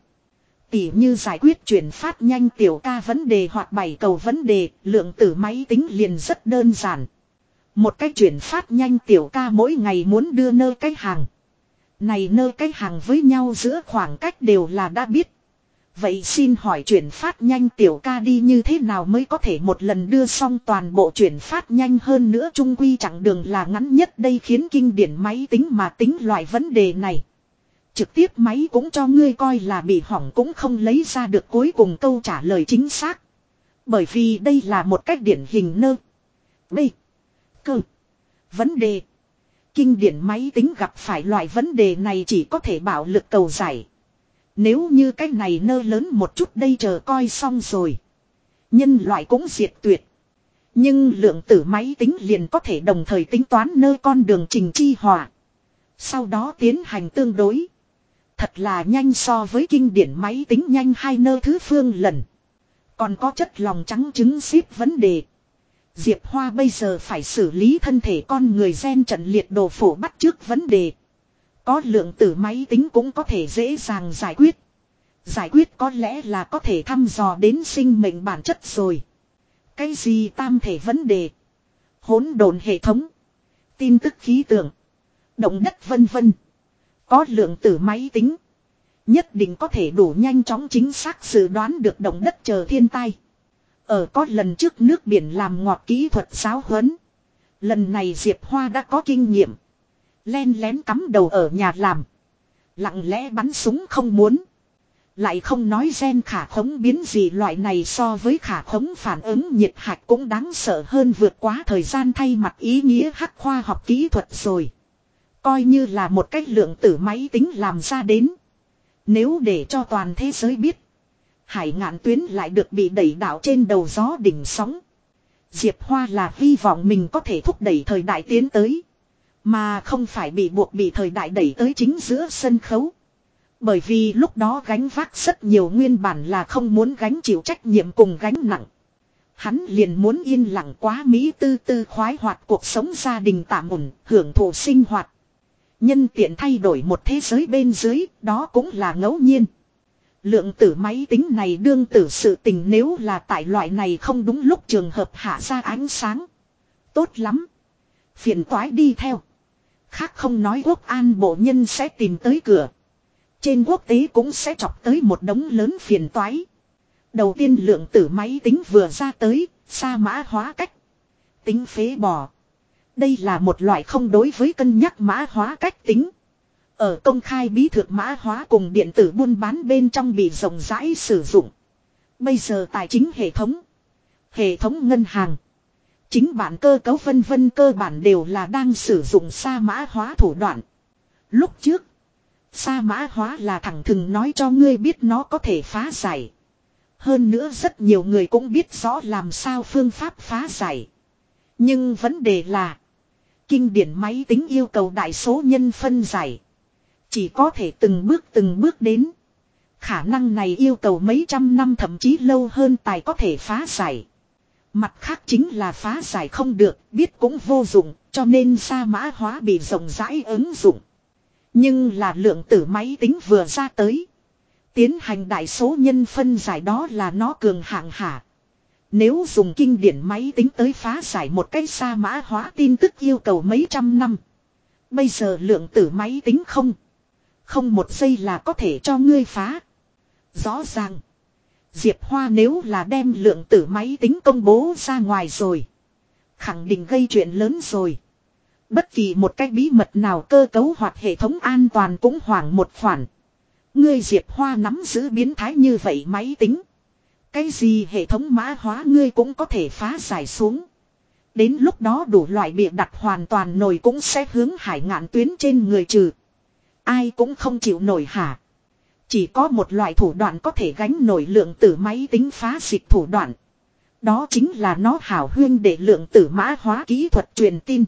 Tỉ như giải quyết chuyển phát nhanh tiểu ca vấn đề hoặc bảy cầu vấn đề, lượng tử máy tính liền rất đơn giản. Một cái chuyển phát nhanh tiểu ca mỗi ngày muốn đưa nơi cái hàng. Này nơi cái hàng với nhau giữa khoảng cách đều là đã biết. Vậy xin hỏi chuyển phát nhanh tiểu ca đi như thế nào mới có thể một lần đưa xong toàn bộ chuyển phát nhanh hơn nữa trung quy chẳng đường là ngắn nhất, đây khiến kinh điển máy tính mà tính loại vấn đề này. Trực tiếp máy cũng cho ngươi coi là bị hỏng cũng không lấy ra được cuối cùng câu trả lời chính xác. Bởi vì đây là một cách điển hình nơ. B. Cơ. Vấn đề. Kinh điển máy tính gặp phải loại vấn đề này chỉ có thể bảo lực cầu giải. Nếu như cái này nơ lớn một chút đây chờ coi xong rồi. Nhân loại cũng diệt tuyệt. Nhưng lượng tử máy tính liền có thể đồng thời tính toán nơ con đường trình chi hòa. Sau đó tiến hành tương đối. Thật là nhanh so với kinh điển máy tính nhanh hai nơ thứ phương lần. Còn có chất lòng trắng trứng xếp vấn đề. Diệp Hoa bây giờ phải xử lý thân thể con người gen trận liệt đồ phổ bắt trước vấn đề. Có lượng tử máy tính cũng có thể dễ dàng giải quyết. Giải quyết có lẽ là có thể thăm dò đến sinh mệnh bản chất rồi. Cái gì tam thể vấn đề. Hỗn độn hệ thống. Tin tức khí tượng. Động đất vân vân. Có lượng tử máy tính. Nhất định có thể đủ nhanh chóng chính xác dự đoán được động đất chờ thiên tai. Ở có lần trước nước biển làm ngọt kỹ thuật giáo huấn. Lần này Diệp Hoa đã có kinh nghiệm. Len lén cắm đầu ở nhà làm. Lặng lẽ bắn súng không muốn. Lại không nói gen khả khống biến gì loại này so với khả khống phản ứng nhiệt hạch cũng đáng sợ hơn vượt quá thời gian thay mặt ý nghĩa hắc khoa học kỹ thuật rồi. Coi như là một cách lượng tử máy tính làm ra đến. Nếu để cho toàn thế giới biết. Hải ngạn tuyến lại được bị đẩy đảo trên đầu gió đỉnh sóng. Diệp Hoa là hy vọng mình có thể thúc đẩy thời đại tiến tới. Mà không phải bị buộc bị thời đại đẩy tới chính giữa sân khấu. Bởi vì lúc đó gánh vác rất nhiều nguyên bản là không muốn gánh chịu trách nhiệm cùng gánh nặng. Hắn liền muốn yên lặng quá Mỹ tư tư khoái hoạt cuộc sống gia đình tạm ổn, hưởng thụ sinh hoạt. Nhân tiện thay đổi một thế giới bên dưới, đó cũng là ngẫu nhiên. Lượng tử máy tính này đương tử sự tình nếu là tại loại này không đúng lúc trường hợp hạ ra ánh sáng. Tốt lắm. Phiền toái đi theo. Khác không nói quốc an bộ nhân sẽ tìm tới cửa. Trên quốc tế cũng sẽ chọc tới một đống lớn phiền toái. Đầu tiên lượng tử máy tính vừa ra tới, sa mã hóa cách. Tính phế bỏ. Đây là một loại không đối với cân nhắc mã hóa cách tính. Ở công khai bí thược mã hóa cùng điện tử buôn bán bên trong bị rộng rãi sử dụng. Bây giờ tài chính hệ thống, hệ thống ngân hàng, chính bản cơ cấu vân vân cơ bản đều là đang sử dụng sa mã hóa thủ đoạn. Lúc trước, sa mã hóa là thẳng thừng nói cho ngươi biết nó có thể phá giải. Hơn nữa rất nhiều người cũng biết rõ làm sao phương pháp phá giải. Nhưng vấn đề là Kinh điển máy tính yêu cầu đại số nhân phân giải. Chỉ có thể từng bước từng bước đến. Khả năng này yêu cầu mấy trăm năm thậm chí lâu hơn tài có thể phá giải. Mặt khác chính là phá giải không được, biết cũng vô dụng, cho nên sa mã hóa bị rộng rãi ứng dụng. Nhưng là lượng tử máy tính vừa ra tới. Tiến hành đại số nhân phân giải đó là nó cường hạng hạ. Nếu dùng kinh điển máy tính tới phá giải một cái sa mã hóa tin tức yêu cầu mấy trăm năm. Bây giờ lượng tử máy tính không. Không một giây là có thể cho ngươi phá. Rõ ràng. Diệp Hoa nếu là đem lượng tử máy tính công bố ra ngoài rồi. Khẳng định gây chuyện lớn rồi. Bất kỳ một cái bí mật nào cơ cấu hoặc hệ thống an toàn cũng hoảng một khoản. Ngươi Diệp Hoa nắm giữ biến thái như vậy máy tính. Cái gì hệ thống mã hóa ngươi cũng có thể phá giải xuống. Đến lúc đó đủ loại bịa đặt hoàn toàn nổi cũng sẽ hướng hải ngạn tuyến trên người trừ. Ai cũng không chịu nổi hả. Chỉ có một loại thủ đoạn có thể gánh nổi lượng tử máy tính phá dịch thủ đoạn. Đó chính là nó hảo huyên để lượng tử mã hóa kỹ thuật truyền tin.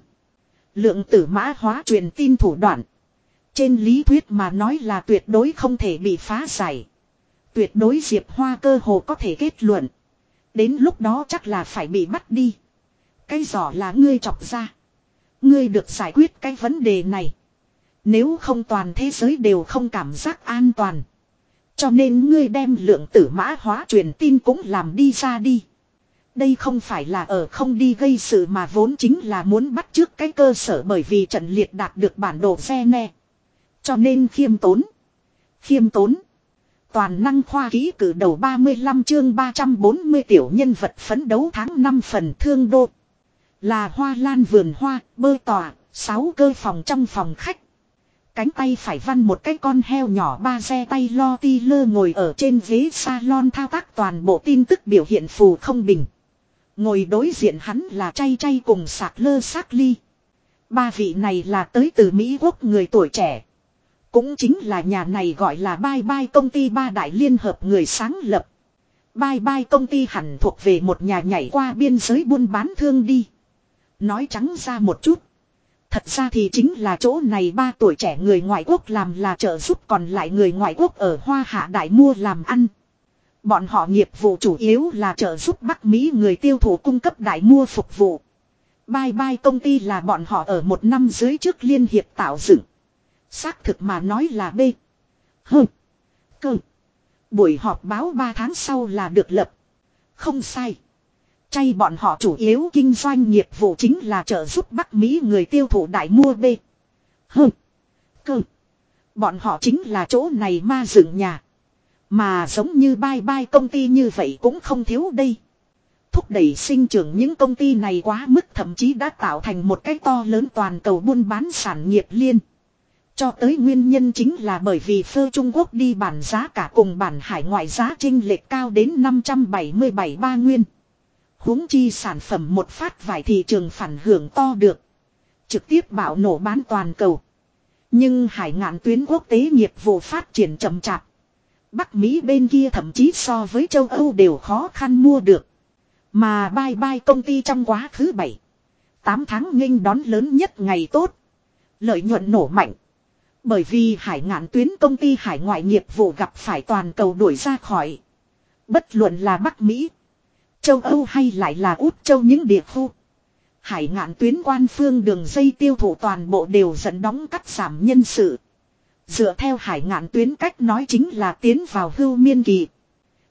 Lượng tử mã hóa truyền tin thủ đoạn. Trên lý thuyết mà nói là tuyệt đối không thể bị phá giải. Tuyệt đối Diệp Hoa cơ hồ có thể kết luận. Đến lúc đó chắc là phải bị bắt đi. Cái giỏ là ngươi chọc ra. Ngươi được giải quyết cái vấn đề này. Nếu không toàn thế giới đều không cảm giác an toàn. Cho nên ngươi đem lượng tử mã hóa truyền tin cũng làm đi ra đi. Đây không phải là ở không đi gây sự mà vốn chính là muốn bắt trước cái cơ sở bởi vì trận liệt đạt được bản đồ xe nè. Cho nên khiêm tốn. Khiêm tốn. Toàn năng khoa ký cử đầu 35 chương 340 tiểu nhân vật phấn đấu tháng 5 phần thương đô. Là hoa lan vườn hoa, bơ tòa, sáu cơ phòng trong phòng khách. Cánh tay phải văn một cái con heo nhỏ ba xe tay lo ti lơ ngồi ở trên ghế salon thao tác toàn bộ tin tức biểu hiện phù không bình. Ngồi đối diện hắn là chay chay cùng sạc lơ xác ly. Ba vị này là tới từ Mỹ Quốc người tuổi trẻ. Cũng chính là nhà này gọi là Bye Bye công ty ba đại liên hợp người sáng lập. Bye Bye công ty hẳn thuộc về một nhà nhảy qua biên giới buôn bán thương đi. Nói trắng ra một chút. Thật ra thì chính là chỗ này ba tuổi trẻ người ngoại quốc làm là trợ giúp còn lại người ngoại quốc ở Hoa Hạ Đại mua làm ăn. Bọn họ nghiệp vụ chủ yếu là trợ giúp Bắc Mỹ người tiêu thụ cung cấp đại mua phục vụ. Bye bye công ty là bọn họ ở một năm dưới trước liên hiệp tạo dựng. Xác thực mà nói là B. H. Cơ. Buổi họp báo 3 tháng sau là được lập. Không sai. Chay bọn họ chủ yếu kinh doanh nghiệp vụ chính là trợ giúp Bắc Mỹ người tiêu thụ đại mua B. hừ Cơ. Bọn họ chính là chỗ này ma dựng nhà. Mà giống như bai bai công ty như vậy cũng không thiếu đây. Thúc đẩy sinh trưởng những công ty này quá mức thậm chí đã tạo thành một cái to lớn toàn cầu buôn bán sản nghiệp liên. Cho tới nguyên nhân chính là bởi vì phơ Trung Quốc đi bản giá cả cùng bản hải ngoại giá trinh lệch cao đến 577 ba nguyên huống chi sản phẩm một phát vải thị trường phản hưởng to được. Trực tiếp bạo nổ bán toàn cầu. Nhưng hải ngạn tuyến quốc tế nghiệp vụ phát triển chậm chạp. Bắc Mỹ bên kia thậm chí so với châu Âu đều khó khăn mua được. Mà bye bye công ty trong quá khứ 7. 8 tháng nghênh đón lớn nhất ngày tốt. Lợi nhuận nổ mạnh. Bởi vì hải ngạn tuyến công ty hải ngoại nghiệp vụ gặp phải toàn cầu đuổi ra khỏi. Bất luận là Bắc Mỹ, châu Âu hay lại là Út châu những địa khu. Hải ngạn tuyến quan phương đường dây tiêu thụ toàn bộ đều dẫn đóng cắt giảm nhân sự. Dựa theo hải ngạn tuyến cách nói chính là tiến vào hưu miên kỳ.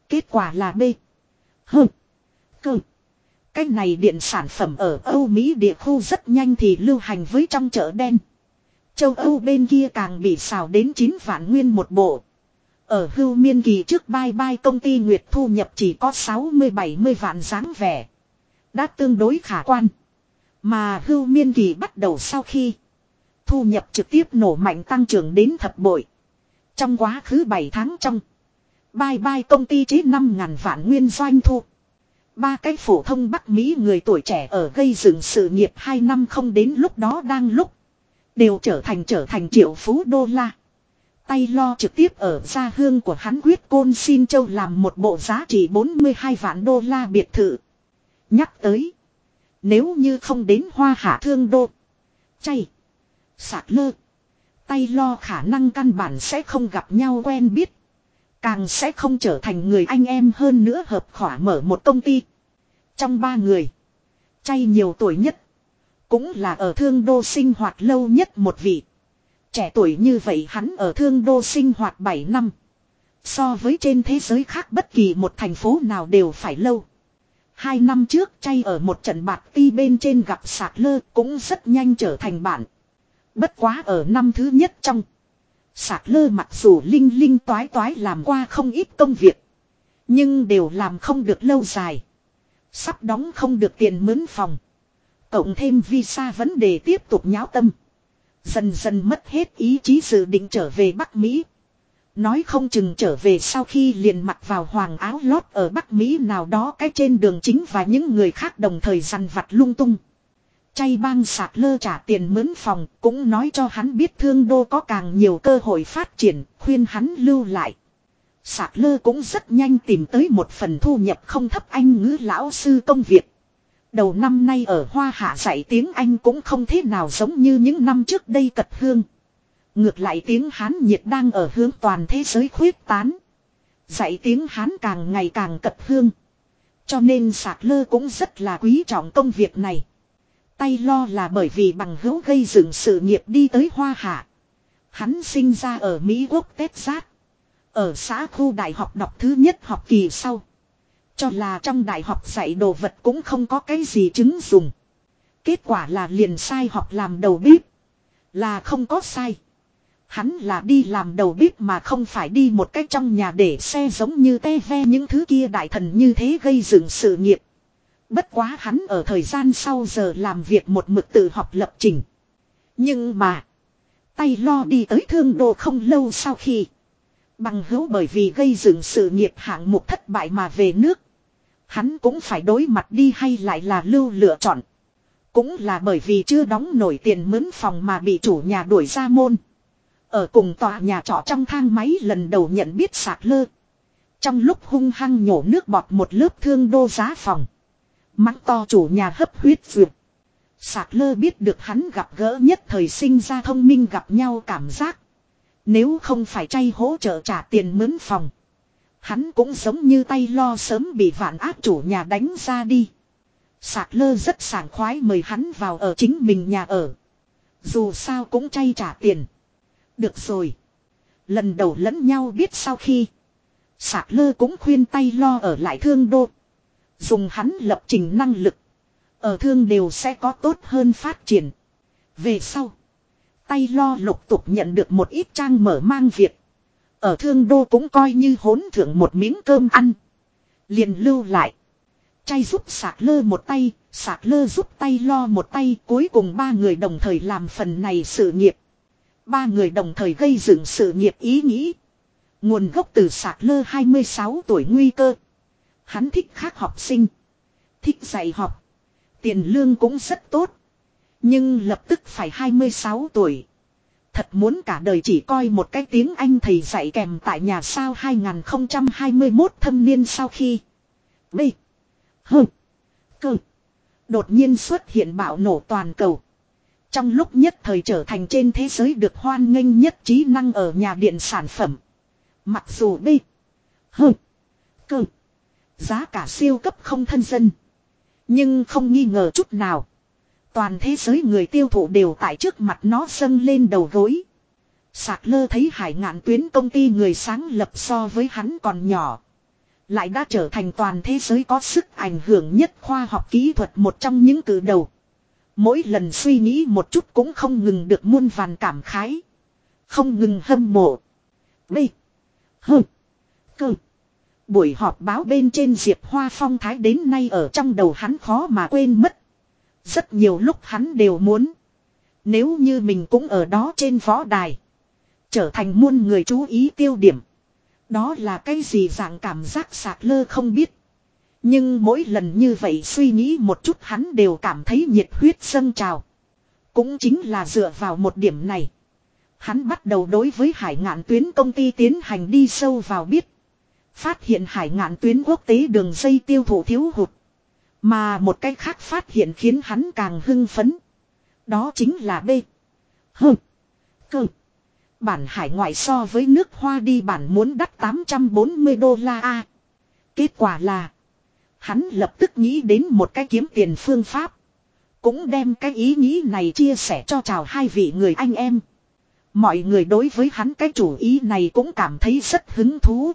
Kết quả là B. H. Cơ. Cách này điện sản phẩm ở Âu Mỹ địa khu rất nhanh thì lưu hành với trong chợ đen. Châu Âu bên kia càng bị xào đến 9 vạn nguyên một bộ. Ở hưu miên kỳ trước bye bye công ty Nguyệt thu nhập chỉ có 60-70 vạn dáng vẻ. Đã tương đối khả quan. Mà hưu miên kỳ bắt đầu sau khi thu nhập trực tiếp nổ mạnh tăng trưởng đến thập bội. Trong quá khứ 7 tháng trong. Bye bye công ty chế 5.000 vạn nguyên doanh thu. Ba cái phổ thông Bắc Mỹ người tuổi trẻ ở gây dựng sự nghiệp 2 năm không đến lúc đó đang lúc. Đều trở thành trở thành triệu phú đô la. Tay lo trực tiếp ở gia hương của hắn quyết côn xin châu làm một bộ giá trị 42 vạn đô la biệt thự. Nhắc tới. Nếu như không đến hoa hạ thương đô. Chay. Sạc lơ. Tay lo khả năng căn bản sẽ không gặp nhau quen biết. Càng sẽ không trở thành người anh em hơn nữa hợp khỏa mở một công ty. Trong ba người. Chay nhiều tuổi nhất. Cũng là ở thương đô sinh hoạt lâu nhất một vị. Trẻ tuổi như vậy hắn ở thương đô sinh hoạt 7 năm. So với trên thế giới khác bất kỳ một thành phố nào đều phải lâu. Hai năm trước chay ở một trận bạc ti bên trên gặp sạc lơ cũng rất nhanh trở thành bạn. Bất quá ở năm thứ nhất trong. Sạc lơ mặc dù linh linh toái toái làm qua không ít công việc. Nhưng đều làm không được lâu dài. Sắp đóng không được tiền mướn phòng. Cộng thêm visa vấn đề tiếp tục nháo tâm. Dần dần mất hết ý chí dự định trở về Bắc Mỹ. Nói không chừng trở về sau khi liền mặc vào hoàng áo lót ở Bắc Mỹ nào đó cái trên đường chính và những người khác đồng thời dằn vặt lung tung. Chay bang sạc lơ trả tiền mướn phòng cũng nói cho hắn biết thương đô có càng nhiều cơ hội phát triển, khuyên hắn lưu lại. Sạc lơ cũng rất nhanh tìm tới một phần thu nhập không thấp anh ngữ lão sư công việc. Đầu năm nay ở Hoa Hạ dạy tiếng Anh cũng không thế nào giống như những năm trước đây cật hương. Ngược lại tiếng Hán nhiệt đang ở hướng toàn thế giới khuyết tán. Dạy tiếng Hán càng ngày càng cật hương. Cho nên sạc lơ cũng rất là quý trọng công việc này. Tay lo là bởi vì bằng hữu gây dựng sự nghiệp đi tới Hoa Hạ. Hắn sinh ra ở Mỹ Quốc Tết Giác. Ở xã khu đại học đọc thứ nhất học kỳ sau. Cho là trong đại học dạy đồ vật cũng không có cái gì chứng dùng. Kết quả là liền sai học làm đầu bếp. Là không có sai. Hắn là đi làm đầu bếp mà không phải đi một cách trong nhà để xe giống như te ve những thứ kia đại thần như thế gây dựng sự nghiệp. Bất quá hắn ở thời gian sau giờ làm việc một mực tự học lập trình. Nhưng mà. Tay lo đi tới thương đồ không lâu sau khi. Bằng hữu bởi vì gây dựng sự nghiệp hạng mục thất bại mà về nước. Hắn cũng phải đối mặt đi hay lại là lưu lựa chọn. Cũng là bởi vì chưa đóng nổi tiền mướn phòng mà bị chủ nhà đuổi ra môn. Ở cùng tòa nhà trọ trong thang máy lần đầu nhận biết sạc lơ. Trong lúc hung hăng nhổ nước bọt một lớp thương đô giá phòng. Mắng to chủ nhà hấp huyết dược. Sạc lơ biết được hắn gặp gỡ nhất thời sinh ra thông minh gặp nhau cảm giác. Nếu không phải chay hỗ trợ trả tiền mướn phòng. Hắn cũng giống như tay lo sớm bị vạn áp chủ nhà đánh ra đi. Sạc lơ rất sảng khoái mời hắn vào ở chính mình nhà ở. Dù sao cũng chay trả tiền. Được rồi. Lần đầu lẫn nhau biết sau khi. Sạc lơ cũng khuyên tay lo ở lại thương đô. Dùng hắn lập trình năng lực. Ở thương đều sẽ có tốt hơn phát triển. Về sau. Tay lo lục tục nhận được một ít trang mở mang việc. Ở thương đô cũng coi như hốn thượng một miếng cơm ăn. Liền lưu lại. Chay giúp sạc lơ một tay, sạc lơ giúp tay lo một tay. Cuối cùng ba người đồng thời làm phần này sự nghiệp. Ba người đồng thời gây dựng sự nghiệp ý nghĩ. Nguồn gốc từ sạc lơ 26 tuổi nguy cơ. Hắn thích khác học sinh. Thích dạy học. Tiền lương cũng rất tốt. Nhưng lập tức phải 26 tuổi. Thật muốn cả đời chỉ coi một cái tiếng Anh thầy dạy kèm tại nhà sao 2021 thâm niên sau khi. B. H. Cơ. Đột nhiên xuất hiện bạo nổ toàn cầu. Trong lúc nhất thời trở thành trên thế giới được hoan nghênh nhất trí năng ở nhà điện sản phẩm. Mặc dù B. H. Cơ. Giá cả siêu cấp không thân dân. Nhưng không nghi ngờ chút nào. Toàn thế giới người tiêu thụ đều tại trước mặt nó dâng lên đầu gối. Sạc lơ thấy hải ngạn tuyến công ty người sáng lập so với hắn còn nhỏ. Lại đã trở thành toàn thế giới có sức ảnh hưởng nhất khoa học kỹ thuật một trong những cử đầu. Mỗi lần suy nghĩ một chút cũng không ngừng được muôn vàn cảm khái. Không ngừng hâm mộ. B. H. Cơ. Buổi họp báo bên trên Diệp Hoa phong thái đến nay ở trong đầu hắn khó mà quên mất. Rất nhiều lúc hắn đều muốn. Nếu như mình cũng ở đó trên võ đài. Trở thành muôn người chú ý tiêu điểm. Đó là cái gì dạng cảm giác sạc lơ không biết. Nhưng mỗi lần như vậy suy nghĩ một chút hắn đều cảm thấy nhiệt huyết dâng trào. Cũng chính là dựa vào một điểm này. Hắn bắt đầu đối với hải ngạn tuyến công ty tiến hành đi sâu vào biết. Phát hiện hải ngạn tuyến quốc tế đường dây tiêu thụ thiếu hụt. Mà một cái khác phát hiện khiến hắn càng hưng phấn. Đó chính là B. H. Cơ. Bản hải ngoại so với nước hoa đi bản muốn đắt 840 đô la A. Kết quả là. Hắn lập tức nghĩ đến một cái kiếm tiền phương pháp. Cũng đem cái ý nghĩ này chia sẻ cho chào hai vị người anh em. Mọi người đối với hắn cái chủ ý này cũng cảm thấy rất hứng thú.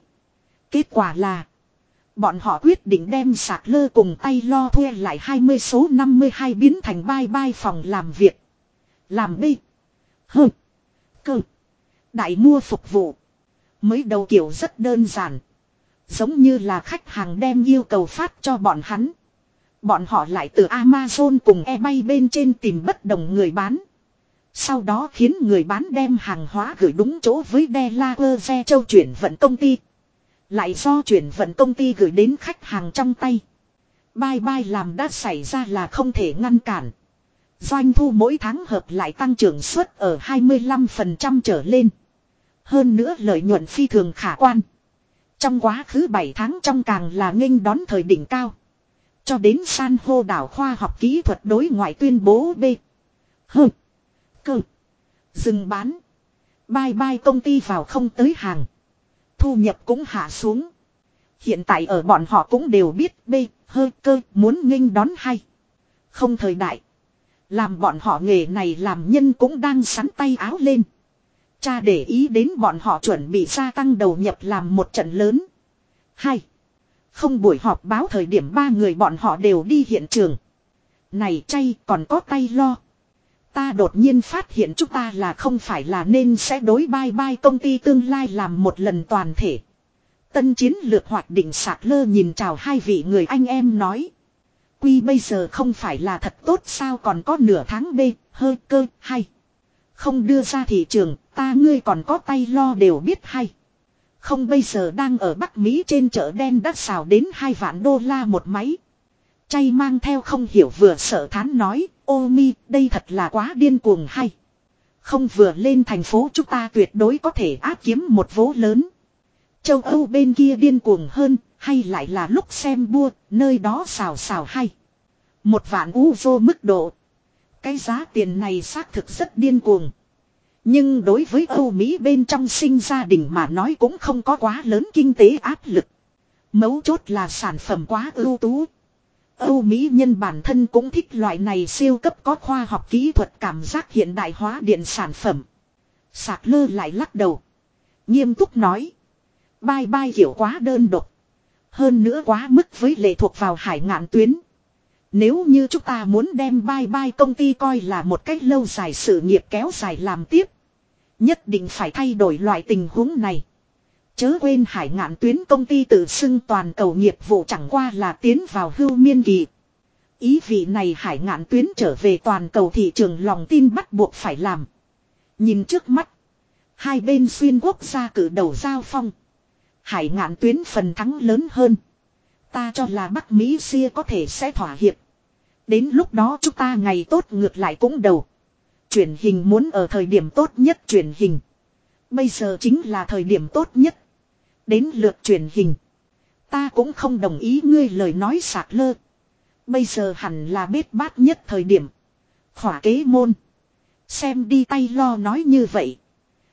Kết quả là. Bọn họ quyết định đem sạc lơ cùng tay lo thuê lại 20 số 52 biến thành bai bai phòng làm việc. Làm đi. Hơ. Cơ. Đại mua phục vụ. Mới đầu kiểu rất đơn giản. Giống như là khách hàng đem yêu cầu phát cho bọn hắn. Bọn họ lại từ Amazon cùng eBay bên trên tìm bất đồng người bán. Sau đó khiến người bán đem hàng hóa gửi đúng chỗ với Delaware châu chuyển vận công ty. Lại do chuyển vận công ty gửi đến khách hàng trong tay. Bye bye làm đã xảy ra là không thể ngăn cản. Doanh thu mỗi tháng hợp lại tăng trưởng suất ở 25% trở lên. Hơn nữa lợi nhuận phi thường khả quan. Trong quá khứ 7 tháng trong càng là nghênh đón thời đỉnh cao. Cho đến san hô đảo khoa học kỹ thuật đối ngoại tuyên bố B. H. Cơ. Dừng bán. Bye bye công ty vào không tới hàng thu nhập cũng hạ xuống. Hiện tại ở bọn họ cũng đều biết B, hơi cơ muốn nghênh đón hay. Không thời đại. Làm bọn họ nghề này làm nhân cũng đang sắn tay áo lên. Cha để ý đến bọn họ chuẩn bị gia tăng đầu nhập làm một trận lớn. Hay. Không buổi họp báo thời điểm ba người bọn họ đều đi hiện trường. Này chay còn có tay lo. Ta đột nhiên phát hiện chúng ta là không phải là nên sẽ đối bai bai công ty tương lai làm một lần toàn thể. Tân chiến lược hoạch định sạc lơ nhìn chào hai vị người anh em nói. Quy bây giờ không phải là thật tốt sao còn có nửa tháng B, hơi cơ, hay. Không đưa ra thị trường, ta ngươi còn có tay lo đều biết hay. Không bây giờ đang ở Bắc Mỹ trên chợ đen đắt xào đến 2 vạn đô la một máy. Chay mang theo không hiểu vừa sợ thán nói, ô mi, đây thật là quá điên cuồng hay. Không vừa lên thành phố chúng ta tuyệt đối có thể áp kiếm một vố lớn. Châu Âu bên kia điên cuồng hơn, hay lại là lúc xem bua, nơi đó xào xào hay. Một vạn u vô mức độ. Cái giá tiền này xác thực rất điên cuồng. Nhưng đối với Âu Mỹ bên trong sinh gia đình mà nói cũng không có quá lớn kinh tế áp lực. Mấu chốt là sản phẩm quá ưu tú. Âu Mỹ nhân bản thân cũng thích loại này siêu cấp có khoa học kỹ thuật cảm giác hiện đại hóa điện sản phẩm. Sạc lơ lại lắc đầu. Nghiêm túc nói. Bai bai hiểu quá đơn độc. Hơn nữa quá mức với lệ thuộc vào hải ngạn tuyến. Nếu như chúng ta muốn đem bai bai công ty coi là một cách lâu dài sự nghiệp kéo dài làm tiếp. Nhất định phải thay đổi loại tình huống này. Chớ quên hải ngạn tuyến công ty tự xưng toàn cầu nghiệp vụ chẳng qua là tiến vào hưu miên kỳ. Ý vị này hải ngạn tuyến trở về toàn cầu thị trường lòng tin bắt buộc phải làm. Nhìn trước mắt. Hai bên xuyên quốc gia cử đầu giao phong. Hải ngạn tuyến phần thắng lớn hơn. Ta cho là Bắc Mỹ xia có thể sẽ thỏa hiệp. Đến lúc đó chúng ta ngày tốt ngược lại cũng đầu. Truyền hình muốn ở thời điểm tốt nhất truyền hình. Bây giờ chính là thời điểm tốt nhất. Đến lượt truyền hình. Ta cũng không đồng ý ngươi lời nói sạc lơ. Bây giờ hẳn là bết bát nhất thời điểm. Khỏa kế môn. Xem đi tay lo nói như vậy.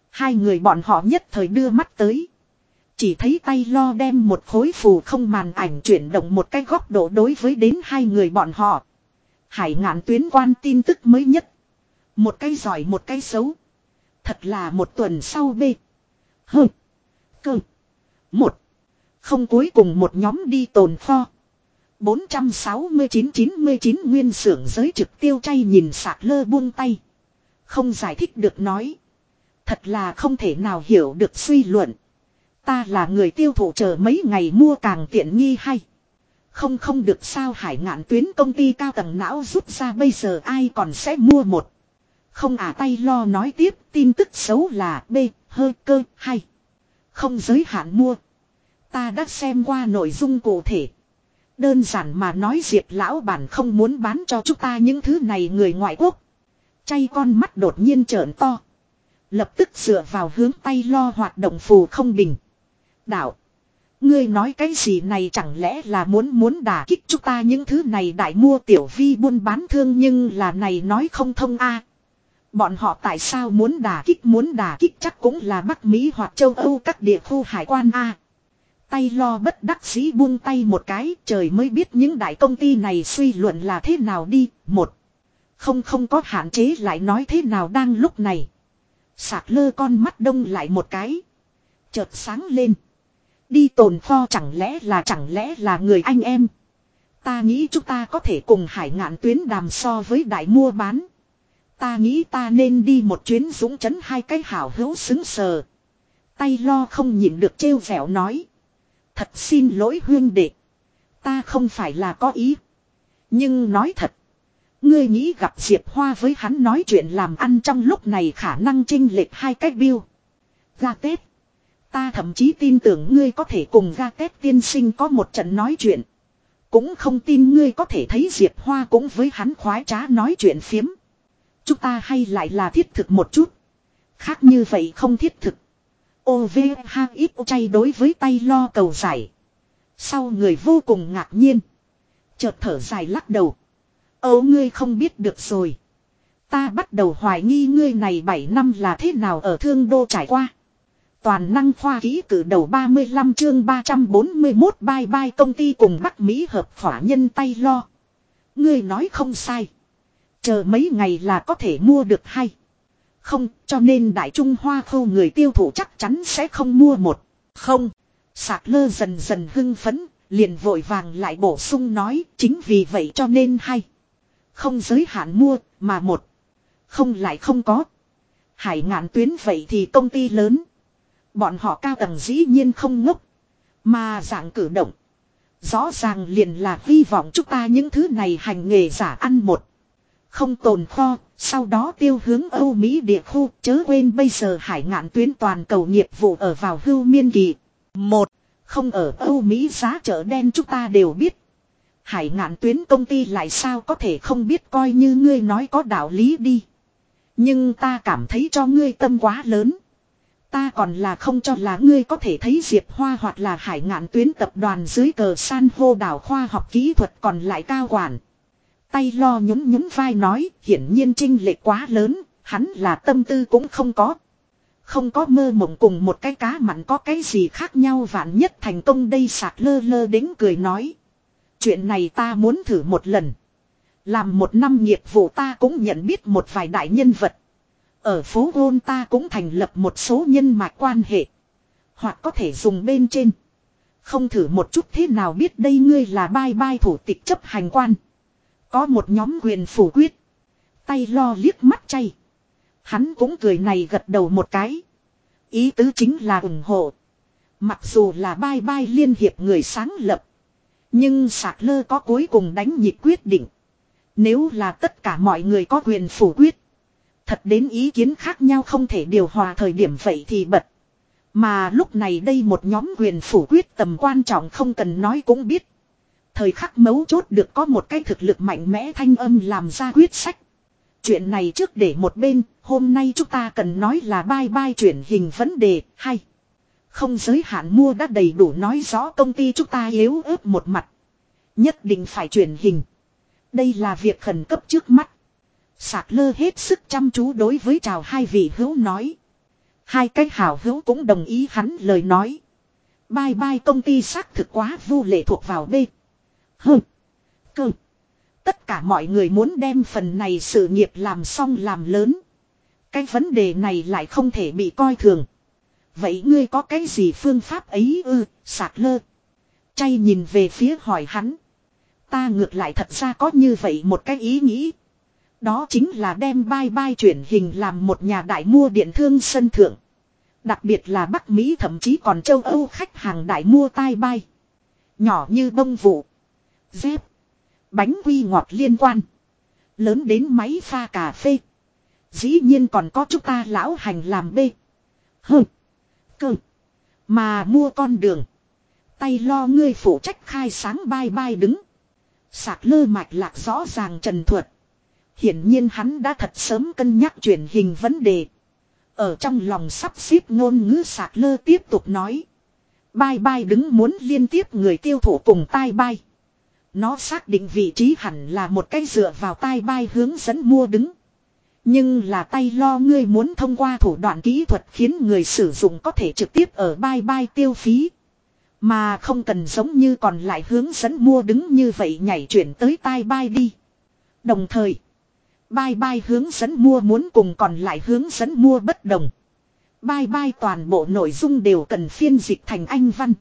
Hai người bọn họ nhất thời đưa mắt tới. Chỉ thấy tay lo đem một khối phù không màn ảnh chuyển động một cái góc độ đối với đến hai người bọn họ. Hải ngạn tuyến quan tin tức mới nhất. Một cái giỏi một cái xấu. Thật là một tuần sau bê. Hừ. Cơ. Một. Không cuối cùng một nhóm đi tồn kho. 469-99 nguyên xưởng giới trực tiêu chay nhìn sạc lơ buông tay. Không giải thích được nói. Thật là không thể nào hiểu được suy luận. Ta là người tiêu thụ chờ mấy ngày mua càng tiện nghi hay. Không không được sao hải ngạn tuyến công ty cao tầng não rút ra bây giờ ai còn sẽ mua một. Không à tay lo nói tiếp tin tức xấu là B, hơi cơ, hay. Không giới hạn mua. Ta đã xem qua nội dung cụ thể. Đơn giản mà nói Diệp lão bản không muốn bán cho chúng ta những thứ này người ngoại quốc. Chay con mắt đột nhiên trợn to. Lập tức dựa vào hướng tay lo hoạt động phù không bình. Đạo. Ngươi nói cái gì này chẳng lẽ là muốn muốn đả kích chúng ta những thứ này đại mua tiểu vi buôn bán thương nhưng là này nói không thông a Bọn họ tại sao muốn đả kích, muốn đả kích chắc cũng là Bắc Mỹ hoặc châu Âu các địa khu hải quan a Tay lo bất đắc dĩ buông tay một cái, trời mới biết những đại công ty này suy luận là thế nào đi. Một. Không không có hạn chế lại nói thế nào đang lúc này. Sạc lơ con mắt đông lại một cái. Chợt sáng lên. Đi tồn kho chẳng lẽ là, chẳng lẽ là người anh em. Ta nghĩ chúng ta có thể cùng hải ngạn tuyến đàm so với đại mua bán. Ta nghĩ ta nên đi một chuyến dũng chấn hai cái hảo hữu xứng sờ. Tay lo không nhịn được trêu vẻo nói. Thật xin lỗi huyên đệ. Ta không phải là có ý. Nhưng nói thật. Ngươi nghĩ gặp Diệp Hoa với hắn nói chuyện làm ăn trong lúc này khả năng trinh lệch hai cách biêu. Ra Tết. Ta thậm chí tin tưởng ngươi có thể cùng ra Tết tiên sinh có một trận nói chuyện. Cũng không tin ngươi có thể thấy Diệp Hoa cũng với hắn khoái trá nói chuyện phiếm. Chúng ta hay lại là thiết thực một chút. Khác như vậy không thiết thực. Ô ha ít chay đối với tay lo cầu giải. Sau người vô cùng ngạc nhiên. Chợt thở dài lắc đầu. Ấu ngươi không biết được rồi. Ta bắt đầu hoài nghi ngươi này 7 năm là thế nào ở thương đô trải qua. Toàn năng khoa ký cử đầu 35 chương 341 bye bye công ty cùng Bắc Mỹ hợp khỏa nhân tay lo. Ngươi nói không sai. Chờ mấy ngày là có thể mua được hay. Không, cho nên Đại Trung Hoa khâu người tiêu thụ chắc chắn sẽ không mua một. Không. Sạc lơ dần dần hưng phấn, liền vội vàng lại bổ sung nói, chính vì vậy cho nên hay. Không giới hạn mua, mà một. Không lại không có. Hải ngạn tuyến vậy thì công ty lớn. Bọn họ cao tầng dĩ nhiên không ngốc. Mà dạng cử động. Rõ ràng liền là hy vọng chúng ta những thứ này hành nghề giả ăn một. Không tồn kho, sau đó tiêu hướng Âu Mỹ địa khu, chớ quên bây giờ hải ngạn tuyến toàn cầu nghiệp vụ ở vào hưu miên kỳ. Một, không ở Âu Mỹ giá chợ đen chúng ta đều biết. Hải ngạn tuyến công ty lại sao có thể không biết coi như ngươi nói có đạo lý đi. Nhưng ta cảm thấy cho ngươi tâm quá lớn. Ta còn là không cho là ngươi có thể thấy Diệp Hoa hoặc là hải ngạn tuyến tập đoàn dưới cờ san hô đảo khoa học kỹ thuật còn lại cao quản. Tay lo nhún nhún vai nói, hiển nhiên trinh lệ quá lớn, hắn là tâm tư cũng không có. Không có mơ mộng cùng một cái cá mặn có cái gì khác nhau vạn nhất thành công đây sạc lơ lơ đến cười nói. Chuyện này ta muốn thử một lần. Làm một năm nghiệp vụ ta cũng nhận biết một vài đại nhân vật. Ở phố Gôn ta cũng thành lập một số nhân mạch quan hệ. Hoặc có thể dùng bên trên. Không thử một chút thế nào biết đây ngươi là bai bai thủ tịch chấp hành quan. Có một nhóm quyền phủ quyết. Tay lo liếc mắt chay. Hắn cũng cười này gật đầu một cái. Ý tứ chính là ủng hộ. Mặc dù là bai bai liên hiệp người sáng lập. Nhưng sạc lơ có cuối cùng đánh nhịp quyết định. Nếu là tất cả mọi người có quyền phủ quyết. Thật đến ý kiến khác nhau không thể điều hòa thời điểm vậy thì bật. Mà lúc này đây một nhóm quyền phủ quyết tầm quan trọng không cần nói cũng biết. Thời khắc mấu chốt được có một cái thực lực mạnh mẽ thanh âm làm ra quyết sách. Chuyện này trước để một bên, hôm nay chúng ta cần nói là bye bye chuyển hình vấn đề, hay. Không giới hạn mua đã đầy đủ nói rõ công ty chúng ta yếu ớt một mặt. Nhất định phải chuyển hình. Đây là việc khẩn cấp trước mắt. Sạc lơ hết sức chăm chú đối với chào hai vị hữu nói. Hai cái hảo hữu cũng đồng ý hắn lời nói. Bye bye công ty xác thực quá vô lệ thuộc vào B. Hơ. Cơ. Tất cả mọi người muốn đem phần này sự nghiệp làm xong làm lớn. Cái vấn đề này lại không thể bị coi thường. Vậy ngươi có cái gì phương pháp ấy ư, sạc lơ. Chay nhìn về phía hỏi hắn. Ta ngược lại thật ra có như vậy một cái ý nghĩ. Đó chính là đem bai bai chuyển hình làm một nhà đại mua điện thương sân thượng. Đặc biệt là Bắc Mỹ thậm chí còn châu Âu khách hàng đại mua tai bai. Nhỏ như bông vụ. Dép. Bánh quy ngọt liên quan. Lớn đến máy pha cà phê. Dĩ nhiên còn có chúng ta lão hành làm bê. Hừ. Cơ. Mà mua con đường. Tay lo ngươi phụ trách khai sáng bai bai đứng. Sạc lơ mạch lạc rõ ràng trần thuật. Hiển nhiên hắn đã thật sớm cân nhắc chuyển hình vấn đề. Ở trong lòng sắp xếp ngôn ngữ sạc lơ tiếp tục nói. Bai bai đứng muốn liên tiếp người tiêu thụ cùng tai bai. Nó xác định vị trí hẳn là một cái dựa vào tai bay hướng dẫn mua đứng. Nhưng là tay lo ngươi muốn thông qua thủ đoạn kỹ thuật khiến người sử dụng có thể trực tiếp ở bay bay tiêu phí. Mà không cần giống như còn lại hướng dẫn mua đứng như vậy nhảy chuyển tới tai bay đi. Đồng thời, bay bay hướng dẫn mua muốn cùng còn lại hướng dẫn mua bất đồng. bay bay toàn bộ nội dung đều cần phiên dịch thành Anh văn.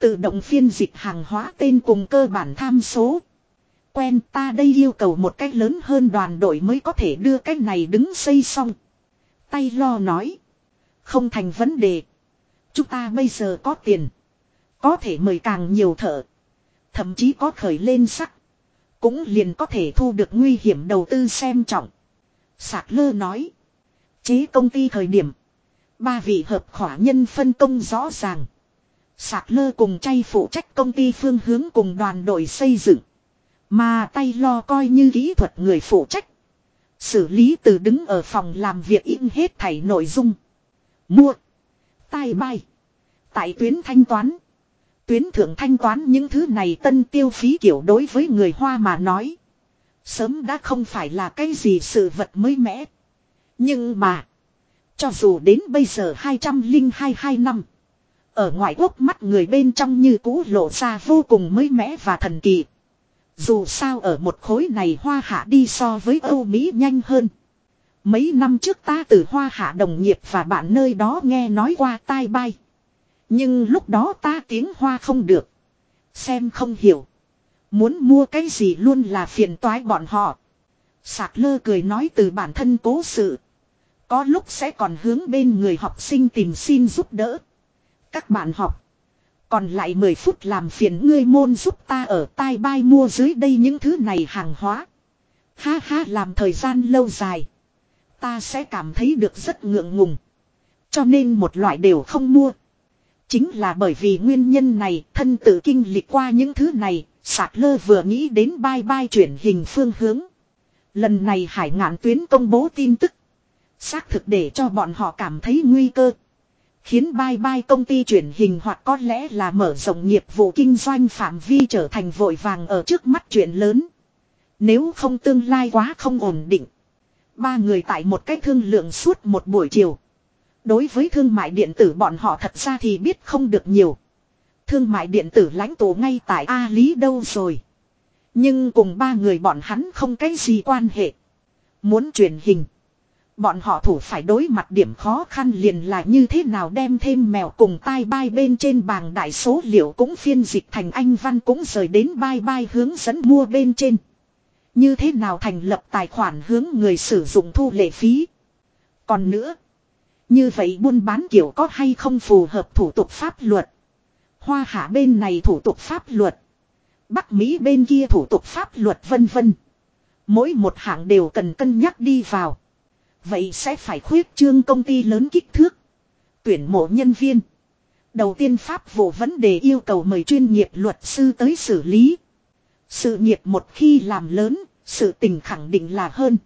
Tự động phiên dịch hàng hóa tên cùng cơ bản tham số. Quen ta đây yêu cầu một cách lớn hơn đoàn đội mới có thể đưa cách này đứng xây xong. Tay lo nói. Không thành vấn đề. Chúng ta bây giờ có tiền. Có thể mời càng nhiều thợ. Thậm chí có khởi lên sắc. Cũng liền có thể thu được nguy hiểm đầu tư xem trọng. Sạc lơ nói. Chế công ty thời điểm. Ba vị hợp khỏa nhân phân công rõ ràng. Sạc lơ cùng chay phụ trách công ty phương hướng cùng đoàn đội xây dựng. Mà tay lo coi như kỹ thuật người phụ trách. Xử lý từ đứng ở phòng làm việc in hết thảy nội dung. Mua. Tai bay. Tại tuyến thanh toán. Tuyến thượng thanh toán những thứ này tân tiêu phí kiểu đối với người Hoa mà nói. Sớm đã không phải là cái gì sự vật mới mẻ. Nhưng mà. Cho dù đến bây giờ 202 năm. Ở ngoại quốc mắt người bên trong như cũ lộ ra vô cùng mới mẻ và thần kỳ. Dù sao ở một khối này hoa hạ đi so với Âu Mỹ nhanh hơn. Mấy năm trước ta từ hoa hạ đồng nghiệp và bạn nơi đó nghe nói qua tai bay. Nhưng lúc đó ta tiếng hoa không được. Xem không hiểu. Muốn mua cái gì luôn là phiền toái bọn họ. Sạc lơ cười nói từ bản thân cố sự. Có lúc sẽ còn hướng bên người học sinh tìm xin giúp đỡ. Các bạn học. Còn lại 10 phút làm phiền ngươi môn giúp ta ở tai bai mua dưới đây những thứ này hàng hóa. Ha ha, làm thời gian lâu dài. Ta sẽ cảm thấy được rất ngượng ngùng. Cho nên một loại đều không mua. Chính là bởi vì nguyên nhân này, thân tự kinh lịch qua những thứ này. Sạc lơ vừa nghĩ đến bai bai chuyển hình phương hướng. Lần này hải ngạn tuyến công bố tin tức. Xác thực để cho bọn họ cảm thấy nguy cơ. Khiến bai bai công ty chuyển hình hoặc có lẽ là mở rộng nghiệp vụ kinh doanh phạm vi trở thành vội vàng ở trước mắt chuyện lớn. Nếu không tương lai quá không ổn định. Ba người tại một cái thương lượng suốt một buổi chiều. Đối với thương mại điện tử bọn họ thật ra thì biết không được nhiều. Thương mại điện tử lãnh tụ ngay tại A Lý đâu rồi. Nhưng cùng ba người bọn hắn không cái gì quan hệ. Muốn truyền hình. Bọn họ thủ phải đối mặt điểm khó khăn liền là như thế nào đem thêm mèo cùng tai bai bên trên bảng đại số liệu cũng phiên dịch thành anh văn cũng rời đến bai bai hướng dẫn mua bên trên. Như thế nào thành lập tài khoản hướng người sử dụng thu lệ phí. Còn nữa. Như vậy buôn bán kiểu có hay không phù hợp thủ tục pháp luật. Hoa hạ bên này thủ tục pháp luật. Bắc Mỹ bên kia thủ tục pháp luật vân vân. Mỗi một hạng đều cần cân nhắc đi vào. Vậy sẽ phải khuyết trương công ty lớn kích thước. Tuyển mộ nhân viên. Đầu tiên pháp vụ vấn đề yêu cầu mời chuyên nghiệp luật sư tới xử lý. Sự nghiệp một khi làm lớn, sự tình khẳng định là hơn.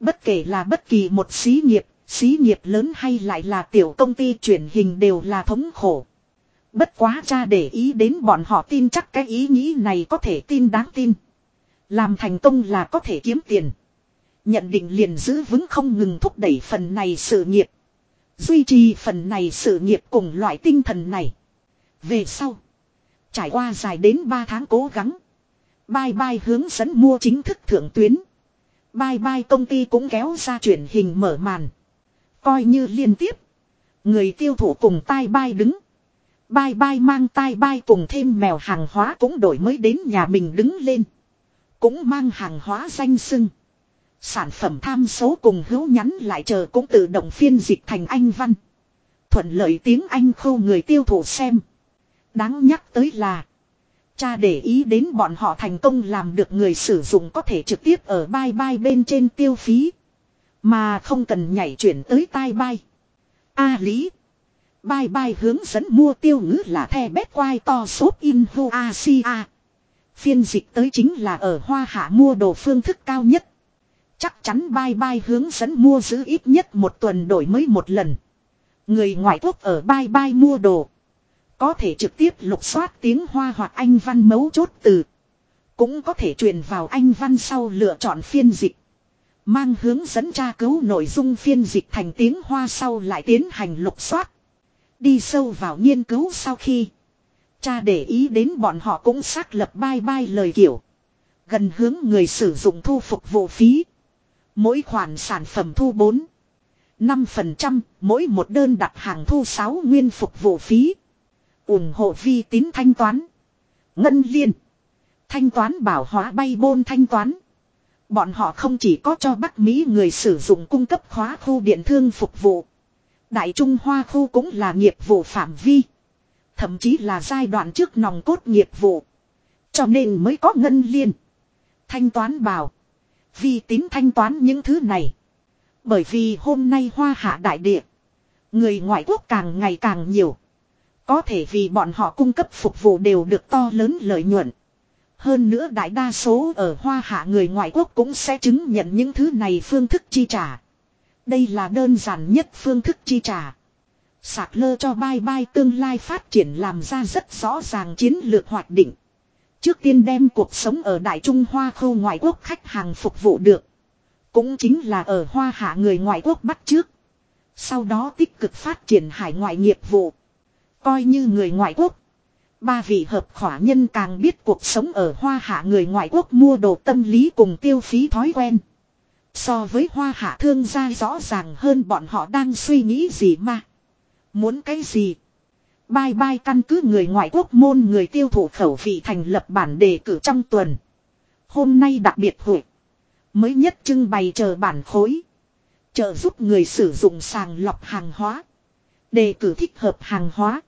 Bất kể là bất kỳ một xí nghiệp, xí nghiệp lớn hay lại là tiểu công ty truyền hình đều là thống khổ. Bất quá cha để ý đến bọn họ tin chắc cái ý nghĩ này có thể tin đáng tin. Làm thành công là có thể kiếm tiền. Nhận định liền giữ vững không ngừng thúc đẩy phần này sự nghiệp. Duy trì phần này sự nghiệp cùng loại tinh thần này. Về sau. Trải qua dài đến 3 tháng cố gắng. Bye bye hướng dẫn mua chính thức thượng tuyến. Bye bye công ty cũng kéo ra truyền hình mở màn. Coi như liên tiếp. Người tiêu thụ cùng tai bai đứng. Bye bye mang tai bai cùng thêm mèo hàng hóa cũng đổi mới đến nhà mình đứng lên. Cũng mang hàng hóa danh sưng. Sản phẩm tham số cùng hữu nhắn lại chờ cũng tự động phiên dịch thành Anh văn. Thuận lợi tiếng Anh khâu người tiêu thụ xem. Đáng nhắc tới là. Cha để ý đến bọn họ thành công làm được người sử dụng có thể trực tiếp ở bye bye bên trên tiêu phí. Mà không cần nhảy chuyển tới tai bay. A lý. Bye bye hướng dẫn mua tiêu ngữ là the bét quai to shop in hu Asia. Phiên dịch tới chính là ở hoa hạ mua đồ phương thức cao nhất. Chắc chắn bye bye hướng dẫn mua giữ ít nhất một tuần đổi mới một lần. Người ngoại quốc ở bye bye mua đồ. Có thể trực tiếp lục soát tiếng hoa hoặc anh văn mấu chốt từ. Cũng có thể truyền vào anh văn sau lựa chọn phiên dịch. Mang hướng dẫn tra cứu nội dung phiên dịch thành tiếng hoa sau lại tiến hành lục soát. Đi sâu vào nghiên cứu sau khi. Cha để ý đến bọn họ cũng xác lập bai bai lời kiểu. Gần hướng người sử dụng thu phục vụ phí. Mỗi khoản sản phẩm thu 4. 5% mỗi một đơn đặt hàng thu 6 nguyên phục vụ phí. ủng hộ vi tín thanh toán. Ngân liên. Thanh toán bảo hóa bay bôn thanh toán. Bọn họ không chỉ có cho Bắc Mỹ người sử dụng cung cấp khóa khu điện thương phục vụ. Đại Trung Hoa khu cũng là nghiệp vụ phạm vi. Thậm chí là giai đoạn trước nòng cốt nghiệp vụ. Cho nên mới có ngân liên. Thanh toán bảo. Vi tín thanh toán những thứ này. Bởi vì hôm nay hoa hạ đại địa. Người ngoại quốc càng ngày càng nhiều. Có thể vì bọn họ cung cấp phục vụ đều được to lớn lợi nhuận. Hơn nữa đại đa số ở hoa hạ người ngoại quốc cũng sẽ chứng nhận những thứ này phương thức chi trả. Đây là đơn giản nhất phương thức chi trả. Sạc lơ cho bye bye tương lai phát triển làm ra rất rõ ràng chiến lược hoạch định. Trước tiên đem cuộc sống ở Đại Trung Hoa khâu ngoại quốc khách hàng phục vụ được. Cũng chính là ở Hoa Hạ người ngoại quốc bắt trước. Sau đó tích cực phát triển hải ngoại nghiệp vụ. Coi như người ngoại quốc. Ba vị hợp khỏa nhân càng biết cuộc sống ở Hoa Hạ người ngoại quốc mua đồ tâm lý cùng tiêu phí thói quen. So với Hoa Hạ thương gia rõ ràng hơn bọn họ đang suy nghĩ gì mà. Muốn cái gì? Bai bai căn cứ người ngoại quốc môn người tiêu thụ khẩu vị thành lập bản đề cử trong tuần. Hôm nay đặc biệt hội. Mới nhất trưng bày chờ bản khối. Trợ giúp người sử dụng sàng lọc hàng hóa. Đề cử thích hợp hàng hóa.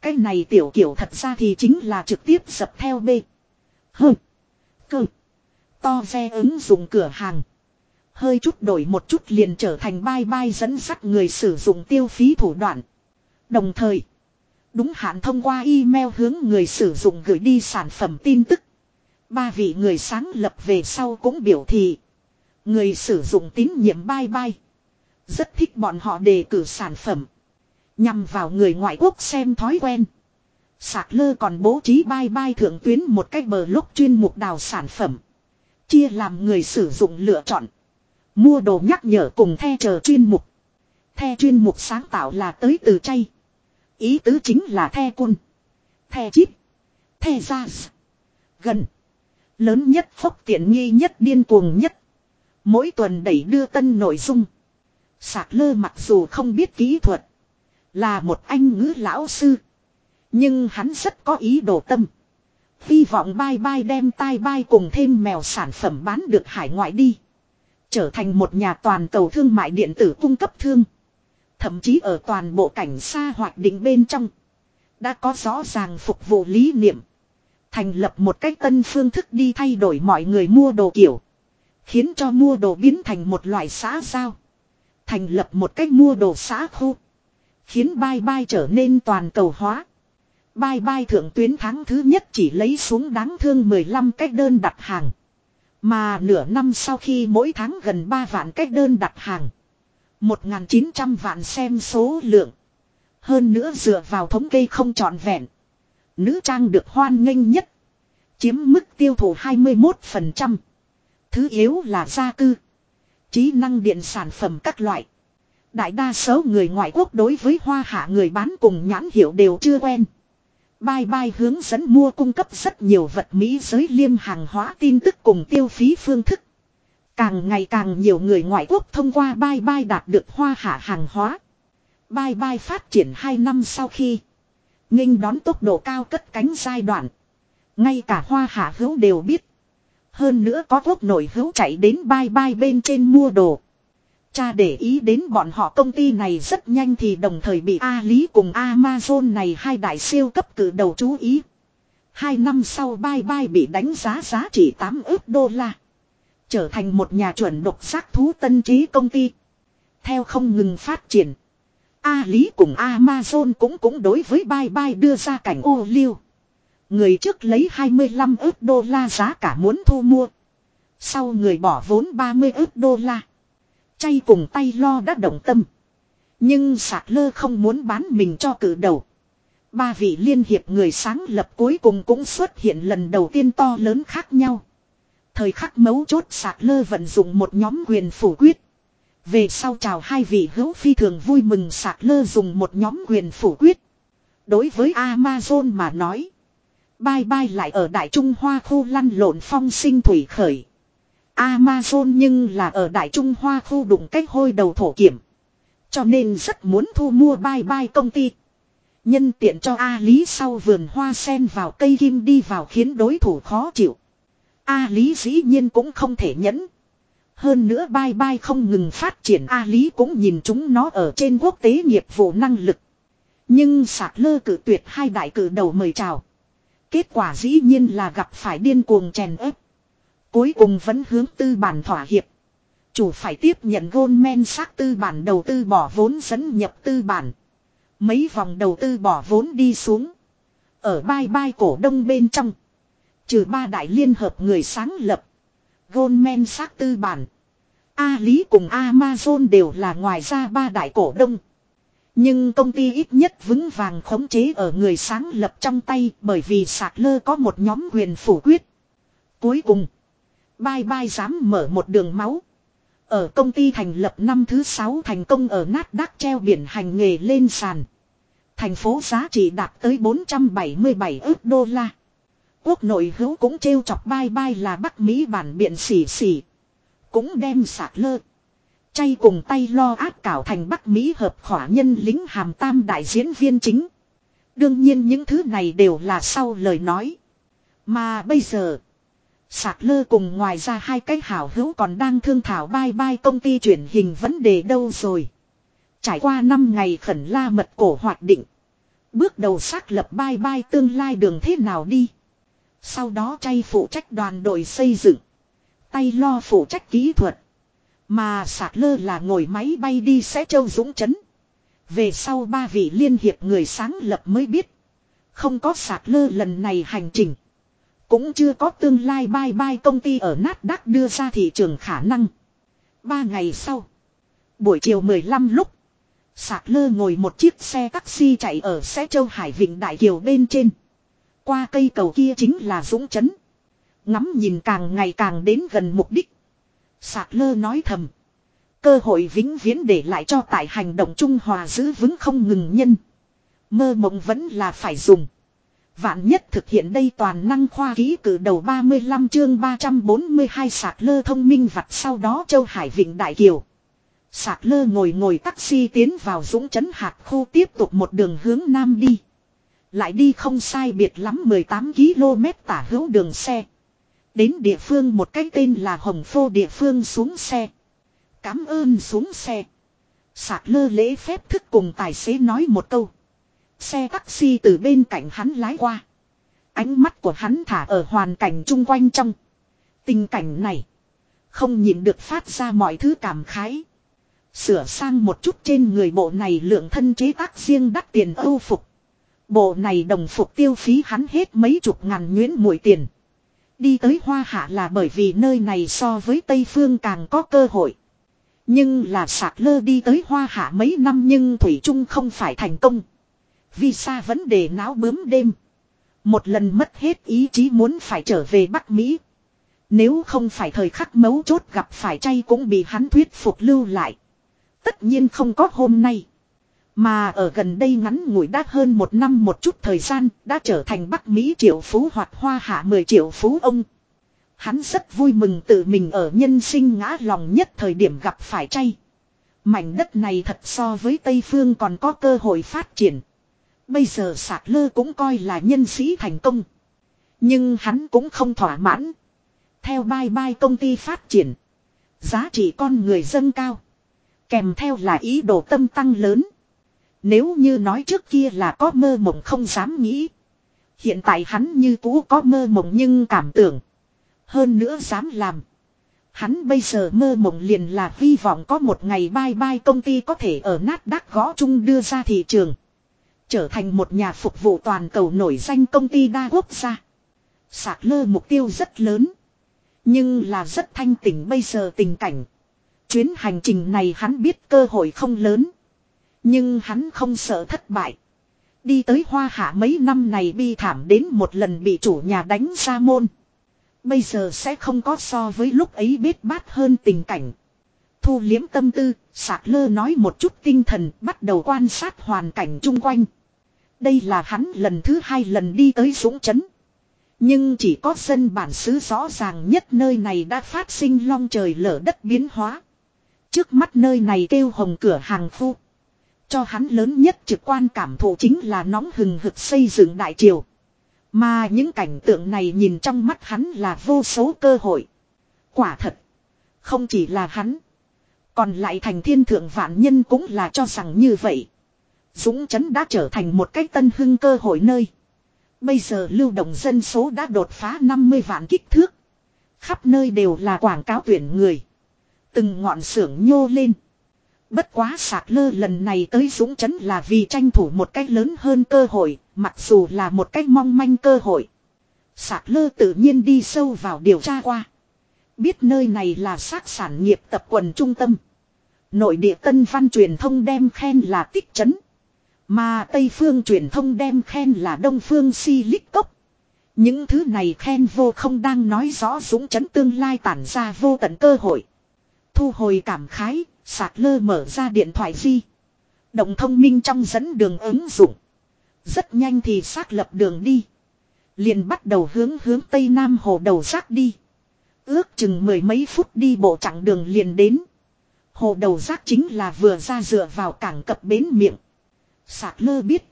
Cái này tiểu kiểu thật ra thì chính là trực tiếp dập theo B. Hừ. Cơ. To ve ứng dụng cửa hàng. Hơi chút đổi một chút liền trở thành bai bai dẫn dắt người sử dụng tiêu phí thủ đoạn. Đồng thời. Đúng hạn thông qua email hướng người sử dụng gửi đi sản phẩm tin tức. Ba vị người sáng lập về sau cũng biểu thị. Người sử dụng tín nhiệm bye bye Rất thích bọn họ đề cử sản phẩm. Nhằm vào người ngoại quốc xem thói quen. Sạc lơ còn bố trí bye bye thượng tuyến một cách bờ lúc chuyên mục đào sản phẩm. Chia làm người sử dụng lựa chọn. Mua đồ nhắc nhở cùng the chờ chuyên mục. The chuyên mục sáng tạo là tới từ chay. Ý tứ chính là the cun. The chip. The ra. Gần. Lớn nhất phốc tiện nghi nhất, điên cuồng nhất. Mỗi tuần đẩy đưa tân nội dung. Sạc lơ mặc dù không biết kỹ thuật. Là một anh ngữ lão sư. Nhưng hắn rất có ý đồ tâm. Hy vọng bai bai đem tai bai cùng thêm mèo sản phẩm bán được hải ngoại đi. Trở thành một nhà toàn cầu thương mại điện tử cung cấp thương. Thậm chí ở toàn bộ cảnh xa hoạt định bên trong. Đã có rõ ràng phục vụ lý niệm. Thành lập một cách tân phương thức đi thay đổi mọi người mua đồ kiểu. Khiến cho mua đồ biến thành một loại xã giao. Thành lập một cách mua đồ xã khu. Khiến bai bai trở nên toàn cầu hóa. Bai bai thượng tuyến tháng thứ nhất chỉ lấy xuống đáng thương 15 cách đơn đặt hàng. Mà nửa năm sau khi mỗi tháng gần 3 vạn cách đơn đặt hàng. 1.900 vạn xem số lượng. Hơn nữa dựa vào thống kê không trọn vẹn. Nữ trang được hoan nghênh nhất. Chiếm mức tiêu thụ 21%. Thứ yếu là gia cư. Trí năng điện sản phẩm các loại. Đại đa số người ngoại quốc đối với hoa hạ người bán cùng nhãn hiệu đều chưa quen. Bye bye hướng dẫn mua cung cấp rất nhiều vật Mỹ giới liêm hàng hóa tin tức cùng tiêu phí phương thức. Càng ngày càng nhiều người ngoại quốc thông qua Bai Bai đạt được hoa hạ hàng hóa. Bai Bai phát triển 2 năm sau khi. nghênh đón tốc độ cao cất cánh giai đoạn. Ngay cả hoa hạ hữu đều biết. Hơn nữa có quốc nội hữu chạy đến Bai Bai bên trên mua đồ. Cha để ý đến bọn họ công ty này rất nhanh thì đồng thời bị A Lý cùng Amazon này hai đại siêu cấp cử đầu chú ý. Hai năm sau Bai Bai bị đánh giá giá trị 8 ước đô la. Trở thành một nhà chuẩn độc xác thú tân trí công ty. Theo không ngừng phát triển. A Lý cùng Amazon cũng cũng đối với bye bye đưa ra cảnh ô liu. Người trước lấy 25 ước đô la giá cả muốn thu mua. Sau người bỏ vốn 30 ước đô la. Chay cùng tay lo đã động tâm. Nhưng sạc lơ không muốn bán mình cho cử đầu. Ba vị liên hiệp người sáng lập cuối cùng cũng xuất hiện lần đầu tiên to lớn khác nhau. Thời khắc mấu chốt sạc lơ vận dụng một nhóm quyền phủ quyết. Về sau chào hai vị hữu phi thường vui mừng sạc lơ dùng một nhóm quyền phủ quyết. Đối với Amazon mà nói. Bye bye lại ở Đại Trung Hoa khu lăn lộn phong sinh thủy khởi. Amazon nhưng là ở Đại Trung Hoa khu đụng cách hôi đầu thổ kiểm. Cho nên rất muốn thu mua bye bye công ty. Nhân tiện cho A Lý sau vườn hoa sen vào cây kim đi vào khiến đối thủ khó chịu. A Lý dĩ nhiên cũng không thể nhẫn. Hơn nữa bye bye không ngừng phát triển, A Lý cũng nhìn chúng nó ở trên quốc tế nghiệp vụ năng lực. Nhưng sạc lơ cử tuyệt hai đại cử đầu mời chào. Kết quả dĩ nhiên là gặp phải điên cuồng chèn ép. Cuối cùng vẫn hướng tư bản thỏa hiệp. Chủ phải tiếp nhận Goldman xác tư bản đầu tư bỏ vốn dẫn nhập tư bản. Mấy vòng đầu tư bỏ vốn đi xuống. Ở bai bai cổ đông bên trong. Trừ ba đại liên hợp người sáng lập. Goldman Sachs, tư bản. A Lý cùng Amazon đều là ngoài ra ba đại cổ đông. Nhưng công ty ít nhất vững vàng khống chế ở người sáng lập trong tay bởi vì sạc lơ có một nhóm quyền phủ quyết. Cuối cùng, Bai Bai dám mở một đường máu. Ở công ty thành lập năm thứ sáu thành công ở nát đắc treo biển hành nghề lên sàn. Thành phố giá trị đạt tới 477 ước đô la. Quốc nội hữu cũng trêu chọc Bai Bai là Bắc Mỹ bản biện xỉ xỉ. Cũng đem sạc lơ. Chay cùng tay lo ác cảo thành Bắc Mỹ hợp khỏa nhân lính hàm tam đại diễn viên chính. Đương nhiên những thứ này đều là sau lời nói. Mà bây giờ. Sạc lơ cùng ngoài ra hai cái hảo hữu còn đang thương thảo bai bai công ty truyền hình vấn đề đâu rồi. Trải qua 5 ngày khẩn la mật cổ hoạt định. Bước đầu xác lập bai bai tương lai đường thế nào đi. Sau đó chay phụ trách đoàn đội xây dựng. Tay lo phụ trách kỹ thuật. Mà sạc lơ là ngồi máy bay đi sẽ châu dũng chấn. Về sau ba vị liên hiệp người sáng lập mới biết. Không có sạc lơ lần này hành trình. Cũng chưa có tương lai bye bye công ty ở nát đắc đưa ra thị trường khả năng. Ba ngày sau. Buổi chiều 15 lúc. Sạc lơ ngồi một chiếc xe taxi chạy ở xe châu Hải Vịnh Đại Kiều bên trên. Qua cây cầu kia chính là Dũng Chấn. Ngắm nhìn càng ngày càng đến gần mục đích. Sạc lơ nói thầm. Cơ hội vĩnh viễn để lại cho tại hành động Trung Hòa giữ vững không ngừng nhân. Mơ mộng vẫn là phải dùng. Vạn nhất thực hiện đây toàn năng khoa ký cử đầu 35 chương 342 sạc lơ thông minh vặt sau đó Châu Hải Vịnh Đại Kiều. Sạc lơ ngồi ngồi taxi tiến vào dũng chấn hạt khu tiếp tục một đường hướng nam đi. Lại đi không sai biệt lắm 18 km tả hữu đường xe. Đến địa phương một cái tên là Hồng Phô địa phương xuống xe. Cám ơn xuống xe. Sạc lơ lễ phép thức cùng tài xế nói một câu. Xe taxi từ bên cạnh hắn lái qua. Ánh mắt của hắn thả ở hoàn cảnh chung quanh trong. Tình cảnh này. Không nhìn được phát ra mọi thứ cảm khái. Sửa sang một chút trên người bộ này lượng thân chế tác riêng đắt tiền âu phục. Bộ này đồng phục tiêu phí hắn hết mấy chục ngàn nguyễn mũi tiền. Đi tới Hoa Hạ là bởi vì nơi này so với Tây Phương càng có cơ hội. Nhưng là sạc lơ đi tới Hoa Hạ mấy năm nhưng Thủy Trung không phải thành công. Vì sao vấn đề náo bướm đêm. Một lần mất hết ý chí muốn phải trở về Bắc Mỹ. Nếu không phải thời khắc mấu chốt gặp phải chay cũng bị hắn thuyết phục lưu lại. Tất nhiên không có hôm nay. Mà ở gần đây ngắn ngủi đã hơn một năm một chút thời gian đã trở thành Bắc Mỹ triệu phú hoặc hoa hạ 10 triệu phú ông. Hắn rất vui mừng tự mình ở nhân sinh ngã lòng nhất thời điểm gặp phải chay. Mảnh đất này thật so với Tây Phương còn có cơ hội phát triển. Bây giờ sạc lơ cũng coi là nhân sĩ thành công. Nhưng hắn cũng không thỏa mãn. Theo bai bai công ty phát triển. Giá trị con người dâng cao. Kèm theo là ý đồ tâm tăng lớn. Nếu như nói trước kia là có mơ mộng không dám nghĩ. Hiện tại hắn như cũ có mơ mộng nhưng cảm tưởng. Hơn nữa dám làm. Hắn bây giờ mơ mộng liền là hy vọng có một ngày bay bay công ty có thể ở nát đắc gõ chung đưa ra thị trường. Trở thành một nhà phục vụ toàn cầu nổi danh công ty đa quốc gia. Sạc lơ mục tiêu rất lớn. Nhưng là rất thanh tỉnh bây giờ tình cảnh. Chuyến hành trình này hắn biết cơ hội không lớn. Nhưng hắn không sợ thất bại. Đi tới hoa hạ mấy năm này bi thảm đến một lần bị chủ nhà đánh ra môn. Bây giờ sẽ không có so với lúc ấy biết bát hơn tình cảnh. Thu liếm tâm tư, sạc lơ nói một chút tinh thần, bắt đầu quan sát hoàn cảnh chung quanh. Đây là hắn lần thứ hai lần đi tới Dũng Chấn. Nhưng chỉ có dân bản xứ rõ ràng nhất nơi này đã phát sinh long trời lở đất biến hóa. Trước mắt nơi này kêu hồng cửa hàng phu. Cho hắn lớn nhất trực quan cảm thụ chính là nóng hừng hực xây dựng đại triều. Mà những cảnh tượng này nhìn trong mắt hắn là vô số cơ hội. Quả thật. Không chỉ là hắn. Còn lại thành thiên thượng vạn nhân cũng là cho rằng như vậy. Dũng chấn đã trở thành một cách tân hưng cơ hội nơi. Bây giờ lưu động dân số đã đột phá 50 vạn kích thước. Khắp nơi đều là quảng cáo tuyển người. Từng ngọn xưởng nhô lên. Bất quá sạc lơ lần này tới Dũng Chấn là vì tranh thủ một cách lớn hơn cơ hội, mặc dù là một cách mong manh cơ hội. Sạc lơ tự nhiên đi sâu vào điều tra qua. Biết nơi này là xác sản nghiệp tập quần trung tâm. Nội địa tân văn truyền thông đem khen là tích chấn. Mà Tây phương truyền thông đem khen là Đông phương si lích cốc. Những thứ này khen vô không đang nói rõ dũng chấn tương lai tản ra vô tận cơ hội. Thu hồi cảm khái, sạc lơ mở ra điện thoại di. Động thông minh trong dẫn đường ứng dụng. Rất nhanh thì xác lập đường đi. Liền bắt đầu hướng hướng Tây Nam hồ đầu rác đi. Ước chừng mười mấy phút đi bộ chặng đường liền đến. Hồ đầu rác chính là vừa ra dựa vào cảng cập bến miệng. Sạc lơ biết.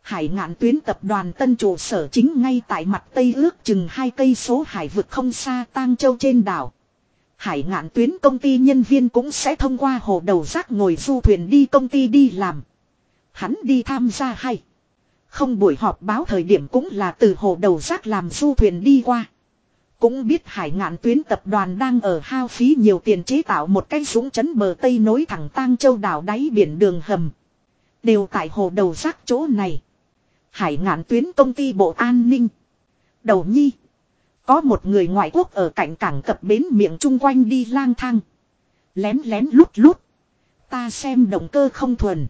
Hải ngạn tuyến tập đoàn tân trụ sở chính ngay tại mặt tây ước chừng hai cây số hải vực không xa tang châu trên đảo. Hải ngạn tuyến công ty nhân viên cũng sẽ thông qua hồ đầu rác ngồi du thuyền đi công ty đi làm. Hắn đi tham gia hay. Không buổi họp báo thời điểm cũng là từ hồ đầu rác làm du thuyền đi qua. Cũng biết hải ngạn tuyến tập đoàn đang ở hao phí nhiều tiền chế tạo một cái súng chấn bờ Tây nối thẳng tang châu đảo đáy biển đường hầm. Đều tại hồ đầu rác chỗ này. Hải ngạn tuyến công ty bộ an ninh. Đầu nhi. Có một người ngoại quốc ở cạnh cảng cập bến miệng chung quanh đi lang thang. Lén lén lút lút. Ta xem động cơ không thuần.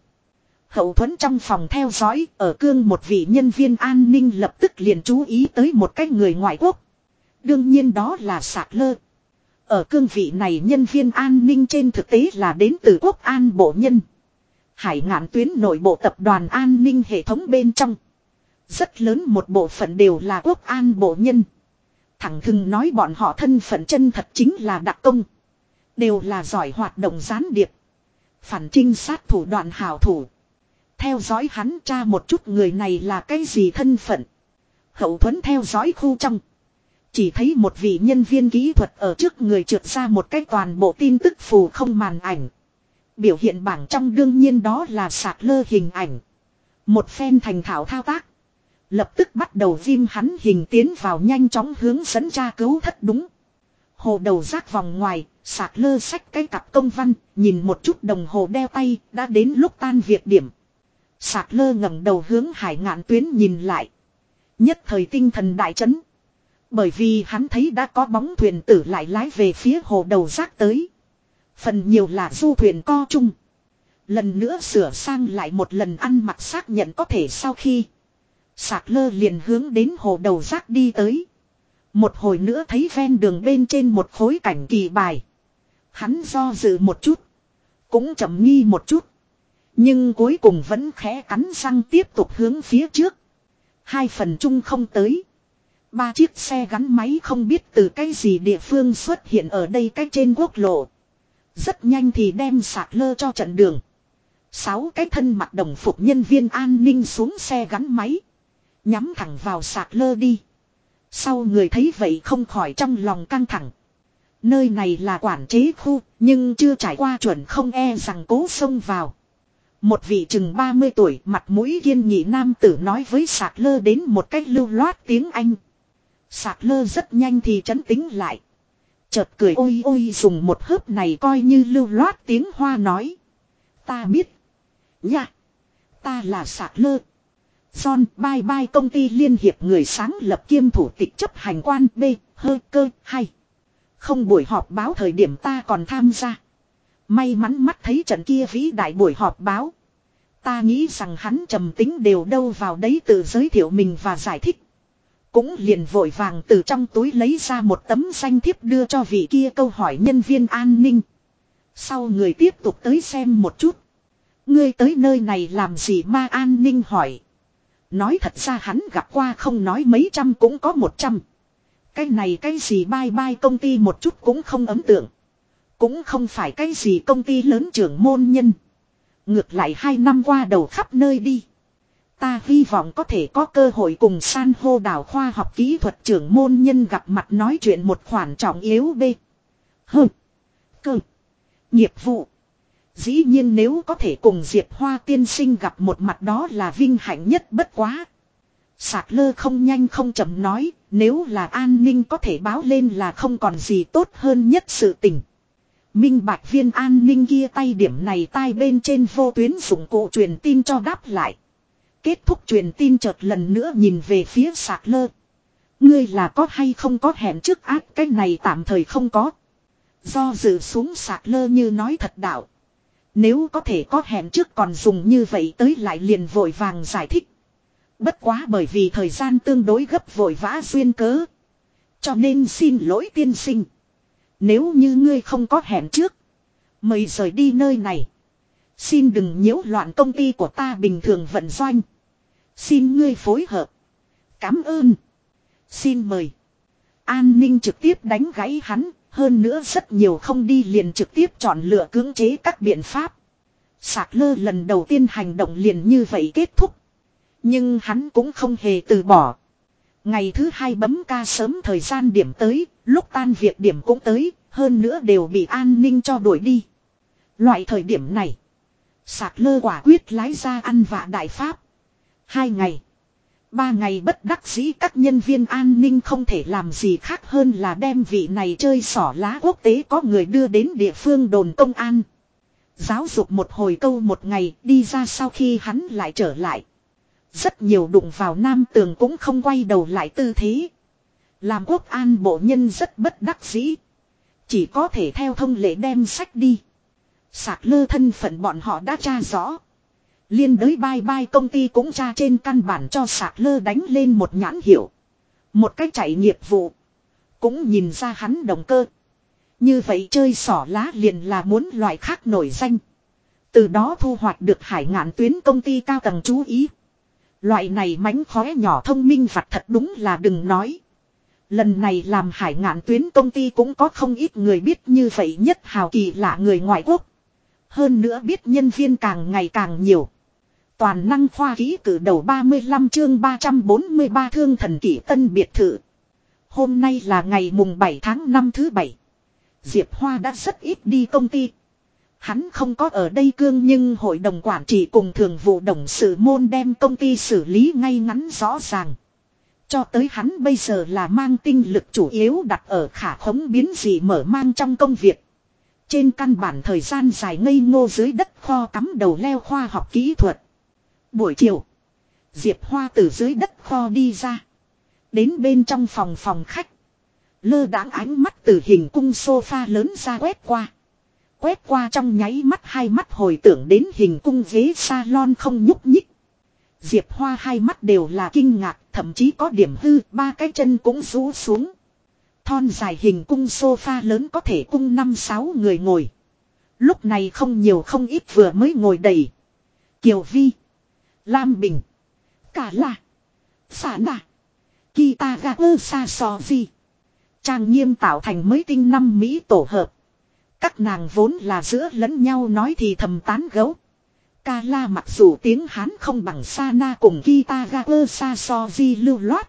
Hậu thuẫn trong phòng theo dõi, ở cương một vị nhân viên an ninh lập tức liền chú ý tới một cái người ngoại quốc. Đương nhiên đó là sạc lơ. Ở cương vị này nhân viên an ninh trên thực tế là đến từ quốc an bộ nhân. Hải ngạn tuyến nội bộ tập đoàn an ninh hệ thống bên trong. Rất lớn một bộ phận đều là quốc an bộ nhân. Thẳng thừng nói bọn họ thân phận chân thật chính là đặc công. Đều là giỏi hoạt động gián điệp. Phản trinh sát thủ đoạn hào thủ. Theo dõi hắn tra một chút người này là cái gì thân phận. Hậu thuẫn theo dõi khu trong. Chỉ thấy một vị nhân viên kỹ thuật ở trước người trượt ra một cái toàn bộ tin tức phù không màn ảnh. Biểu hiện bảng trong đương nhiên đó là sạc lơ hình ảnh. Một phen thành thảo thao tác. Lập tức bắt đầu viêm hắn hình tiến vào nhanh chóng hướng dẫn tra cứu thất đúng. Hồ đầu rác vòng ngoài, sạc lơ sách cái cặp công văn, nhìn một chút đồng hồ đeo tay, đã đến lúc tan việc điểm. Sạc lơ ngẩng đầu hướng hải ngạn tuyến nhìn lại. Nhất thời tinh thần đại chấn. Bởi vì hắn thấy đã có bóng thuyền tử lại lái về phía hồ đầu rác tới. Phần nhiều là du thuyền co chung. Lần nữa sửa sang lại một lần ăn mặc xác nhận có thể sau khi. Sạc lơ liền hướng đến hồ đầu rác đi tới. Một hồi nữa thấy ven đường bên trên một khối cảnh kỳ bài. Hắn do dự một chút. Cũng chậm nghi một chút. Nhưng cuối cùng vẫn khẽ cắn răng tiếp tục hướng phía trước. Hai phần chung không tới. Ba chiếc xe gắn máy không biết từ cái gì địa phương xuất hiện ở đây cách trên quốc lộ. Rất nhanh thì đem sạc lơ cho trận đường. Sáu cái thân mặc đồng phục nhân viên an ninh xuống xe gắn máy. Nhắm thẳng vào sạc lơ đi. Sau người thấy vậy không khỏi trong lòng căng thẳng. Nơi này là quản chế khu, nhưng chưa trải qua chuẩn không e rằng cố xông vào. Một vị chừng 30 tuổi mặt mũi kiên nhị nam tử nói với sạc lơ đến một cách lưu loát tiếng Anh. Sạc lơ rất nhanh thì chấn tính lại. Chợt cười ôi ôi dùng một hớp này coi như lưu loát tiếng hoa nói. Ta biết. Nha. Ta là sạc lơ. John bye bye công ty liên hiệp người sáng lập kiêm thủ tịch chấp hành quan B, hơi cơ, hay. Không buổi họp báo thời điểm ta còn tham gia. May mắn mắt thấy trận kia vĩ đại buổi họp báo. Ta nghĩ rằng hắn trầm tính đều đâu vào đấy tự giới thiệu mình và giải thích. Cũng liền vội vàng từ trong túi lấy ra một tấm danh thiếp đưa cho vị kia câu hỏi nhân viên an ninh. Sau người tiếp tục tới xem một chút. Ngươi tới nơi này làm gì ma an ninh hỏi. Nói thật ra hắn gặp qua không nói mấy trăm cũng có một trăm. Cái này cái gì bai bai công ty một chút cũng không ấm tượng. Cũng không phải cái gì công ty lớn trưởng môn nhân. Ngược lại hai năm qua đầu khắp nơi đi. Ta hy vọng có thể có cơ hội cùng san hô đảo khoa học kỹ thuật trưởng môn nhân gặp mặt nói chuyện một khoản trọng yếu b. Hơ. Cơ. Nghiệp vụ. Dĩ nhiên nếu có thể cùng Diệp Hoa tiên sinh gặp một mặt đó là vinh hạnh nhất bất quá. Sạc lơ không nhanh không chậm nói, nếu là an ninh có thể báo lên là không còn gì tốt hơn nhất sự tình. Minh bạch viên an ninh kia tay điểm này tai bên trên vô tuyến dụng cụ truyền tin cho đáp lại. Kết thúc truyền tin chợt lần nữa nhìn về phía sạc lơ. Ngươi là có hay không có hẹn trước ác cái này tạm thời không có. Do dự xuống sạc lơ như nói thật đạo. Nếu có thể có hẹn trước còn dùng như vậy tới lại liền vội vàng giải thích. Bất quá bởi vì thời gian tương đối gấp vội vã duyên cớ. Cho nên xin lỗi tiên sinh. Nếu như ngươi không có hẹn trước. Mời rời đi nơi này. Xin đừng nhiễu loạn công ty của ta bình thường vận doanh. Xin ngươi phối hợp. Cảm ơn. Xin mời. An ninh trực tiếp đánh gãy hắn. Hơn nữa rất nhiều không đi liền trực tiếp chọn lựa cưỡng chế các biện pháp. Sạc lơ lần đầu tiên hành động liền như vậy kết thúc. Nhưng hắn cũng không hề từ bỏ. Ngày thứ hai bấm ca sớm thời gian điểm tới, lúc tan việc điểm cũng tới, hơn nữa đều bị an ninh cho đuổi đi. Loại thời điểm này, sạc lơ quả quyết lái ra ăn vạ đại pháp. Hai ngày, ba ngày bất đắc dĩ các nhân viên an ninh không thể làm gì khác hơn là đem vị này chơi sỏ lá quốc tế có người đưa đến địa phương đồn công an. Giáo dục một hồi câu một ngày đi ra sau khi hắn lại trở lại. Rất nhiều đụng vào nam tường cũng không quay đầu lại tư thế. Làm quốc an bộ nhân rất bất đắc dĩ. Chỉ có thể theo thông lệ đem sách đi. Sạc lơ thân phận bọn họ đã tra rõ. Liên đới bai bai công ty cũng tra trên căn bản cho sạc lơ đánh lên một nhãn hiệu. Một cách chạy nghiệp vụ. Cũng nhìn ra hắn động cơ. Như vậy chơi sỏ lá liền là muốn loại khác nổi danh. Từ đó thu hoạch được hải ngạn tuyến công ty cao tầng chú ý. Loại này mánh khóe nhỏ thông minh vặt thật đúng là đừng nói. Lần này làm hải ngạn tuyến công ty cũng có không ít người biết như vậy nhất hào kỳ lạ người ngoại quốc. Hơn nữa biết nhân viên càng ngày càng nhiều. Toàn năng khoa ký cử đầu 35 chương 343 thương thần kỷ tân biệt thự. Hôm nay là ngày mùng 7 tháng 5 thứ 7. Diệp Hoa đã rất ít đi công ty. Hắn không có ở đây cương nhưng hội đồng quản trị cùng thường vụ đồng sự môn đem công ty xử lý ngay ngắn rõ ràng. Cho tới hắn bây giờ là mang tinh lực chủ yếu đặt ở khả khống biến gì mở mang trong công việc. Trên căn bản thời gian dài ngây ngô dưới đất kho cắm đầu leo khoa học kỹ thuật. Buổi chiều, Diệp Hoa từ dưới đất kho đi ra. Đến bên trong phòng phòng khách. Lơ đãng ánh mắt từ hình cung sofa lớn ra quét qua. Quét qua trong nháy mắt hai mắt hồi tưởng đến hình cung ghế salon không nhúc nhích. Diệp Hoa hai mắt đều là kinh ngạc, thậm chí có điểm hư, ba cái chân cũng rũ xuống. Thon dài hình cung sofa lớn có thể cung năm sáu người ngồi. Lúc này không nhiều không ít vừa mới ngồi đầy. Kiều Vi, Lam Bình, Cả La, Xả Nà, Kitagawa Sasoji. Trang nghiêm tạo thành mới tinh năm Mỹ tổ hợp. Các nàng vốn là giữa lẫn nhau nói thì thầm tán gấu. Ca la mặc dù tiếng Hán không bằng Sa Na cùng Kita Kitagawa Sasoji lưu loát.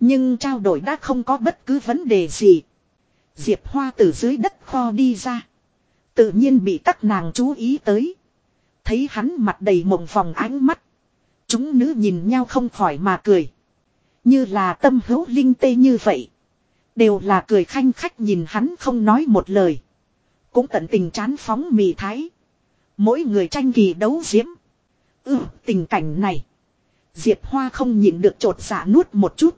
Nhưng trao đổi đã không có bất cứ vấn đề gì. Diệp Hoa từ dưới đất kho đi ra. Tự nhiên bị các nàng chú ý tới. Thấy hắn mặt đầy mộng phòng ánh mắt. Chúng nữ nhìn nhau không khỏi mà cười. Như là tâm hữu linh tê như vậy. Đều là cười khanh khách nhìn hắn không nói một lời. Cũng tận tình chán phóng mì thái. Mỗi người tranh kỳ đấu diễm. Ừ, tình cảnh này. Diệp Hoa không nhịn được trột dạ nuốt một chút.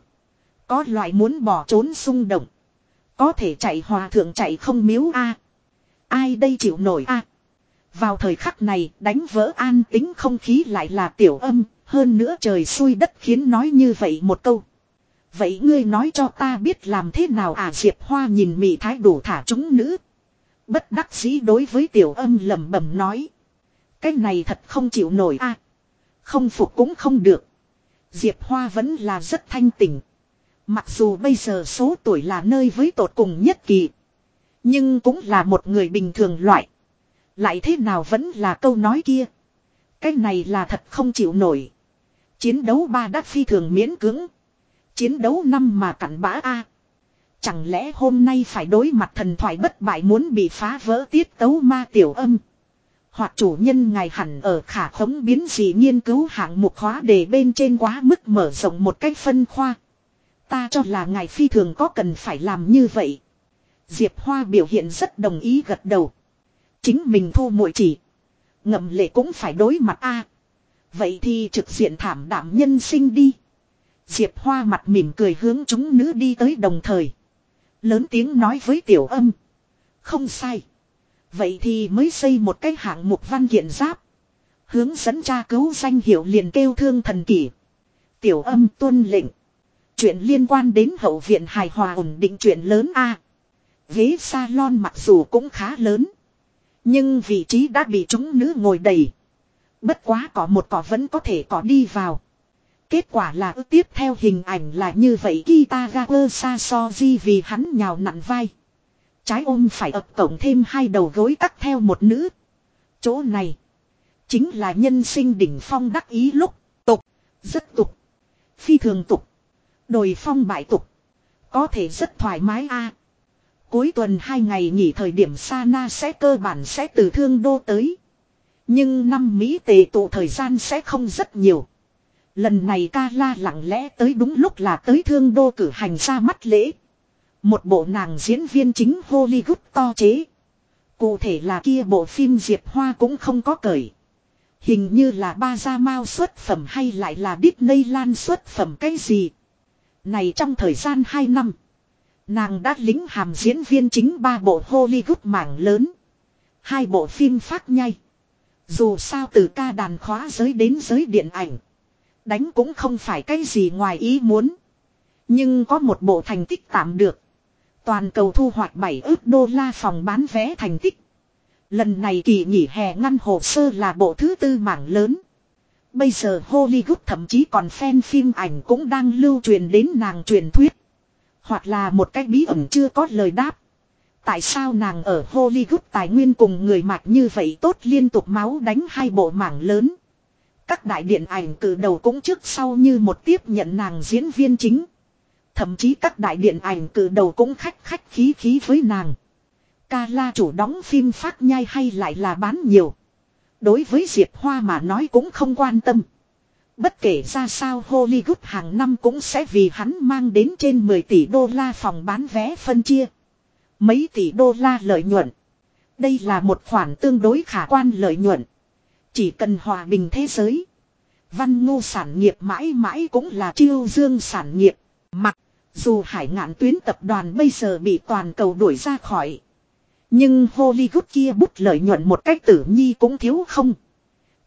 Có loại muốn bỏ trốn xung động. Có thể chạy hòa thượng chạy không miếu a Ai đây chịu nổi a Vào thời khắc này đánh vỡ an tính không khí lại là tiểu âm. Hơn nữa trời xui đất khiến nói như vậy một câu. Vậy ngươi nói cho ta biết làm thế nào à Diệp Hoa nhìn mị thái đủ thả chúng nữ. Bất đắc dĩ đối với tiểu âm lẩm bẩm nói. Cái này thật không chịu nổi a Không phục cũng không được. Diệp Hoa vẫn là rất thanh tỉnh. Mặc dù bây giờ số tuổi là nơi với tột cùng nhất kỳ. Nhưng cũng là một người bình thường loại. Lại thế nào vẫn là câu nói kia. Cái này là thật không chịu nổi. Chiến đấu ba đắc phi thường miễn cứng Chiến đấu năm mà cặn bã A. Chẳng lẽ hôm nay phải đối mặt thần thoại bất bại muốn bị phá vỡ tiết tấu ma tiểu âm. Hoặc chủ nhân ngài hẳn ở khả khống biến gì nghiên cứu hạng mục khóa đề bên trên quá mức mở rộng một cách phân khoa. Ta cho là ngài phi thường có cần phải làm như vậy. Diệp Hoa biểu hiện rất đồng ý gật đầu. Chính mình thu muội chỉ. Ngậm lệ cũng phải đối mặt a. Vậy thì trực diện thảm đảm nhân sinh đi. Diệp Hoa mặt mỉm cười hướng chúng nữ đi tới đồng thời. Lớn tiếng nói với tiểu âm. Không sai. Vậy thì mới xây một cái hạng mục văn kiện giáp. Hướng dẫn tra cứu danh hiệu liền kêu thương thần kỷ. Tiểu âm tuân lệnh. Chuyện liên quan đến hậu viện hài hòa ổn định chuyện lớn a. Ghế salon mặc dù cũng khá lớn. Nhưng vị trí đã bị chúng nữ ngồi đầy. Bất quá có một cỏ vẫn có thể có đi vào. Kết quả là ước tiếp theo hình ảnh là như vậy Kitagawa Sasoji vì hắn nhào nặn vai. Trái ôm phải ập tổng thêm hai đầu gối tắt theo một nữ. Chỗ này. Chính là nhân sinh đỉnh phong đắc ý lúc. Tục. Rất tục. Phi thường tục. Đồi phong bại tục. Có thể rất thoải mái a. Cuối tuần hai ngày nghỉ thời điểm Sana sẽ cơ bản sẽ từ thương đô tới. Nhưng năm Mỹ tề tụ thời gian sẽ không rất nhiều. Lần này ca la lặng lẽ tới đúng lúc là tới thương đô cử hành ra mắt lễ. Một bộ nàng diễn viên chính Hollywood to chế. Cụ thể là kia bộ phim Diệp Hoa cũng không có cởi. Hình như là ba gia mao xuất phẩm hay lại là disney lan xuất phẩm cái gì. Này trong thời gian 2 năm. Nàng đã lính hàm diễn viên chính ba bộ Hollywood mảng lớn. Hai bộ phim phát nhai. Dù sao từ ca đàn khóa giới đến giới điện ảnh. Đánh cũng không phải cái gì ngoài ý muốn. Nhưng có một bộ thành tích tạm được. Toàn cầu thu hoạch 7 ước đô la phòng bán vé thành tích. Lần này kỳ nghỉ hè ngăn hồ sơ là bộ thứ tư mảng lớn. Bây giờ Hollywood thậm chí còn fan phim ảnh cũng đang lưu truyền đến nàng truyền thuyết. Hoặc là một cái bí ẩn chưa có lời đáp. Tại sao nàng ở Hollywood tài nguyên cùng người mạch như vậy tốt liên tục máu đánh hai bộ mảng lớn. Các đại điện ảnh cử đầu cũng trước sau như một tiếp nhận nàng diễn viên chính. Thậm chí các đại điện ảnh cử đầu cũng khách khách khí khí với nàng. Ca la chủ đóng phim phát nhai hay lại là bán nhiều. Đối với Diệp Hoa mà nói cũng không quan tâm. Bất kể ra sao Hollywood hàng năm cũng sẽ vì hắn mang đến trên 10 tỷ đô la phòng bán vé phân chia. Mấy tỷ đô la lợi nhuận. Đây là một khoản tương đối khả quan lợi nhuận. Chỉ cần hòa bình thế giới. Văn ngô sản nghiệp mãi mãi cũng là chiêu dương sản nghiệp. Mặc dù hải ngạn tuyến tập đoàn bây giờ bị toàn cầu đuổi ra khỏi. Nhưng Hollywood kia bút lợi nhuận một cách tử nhi cũng thiếu không.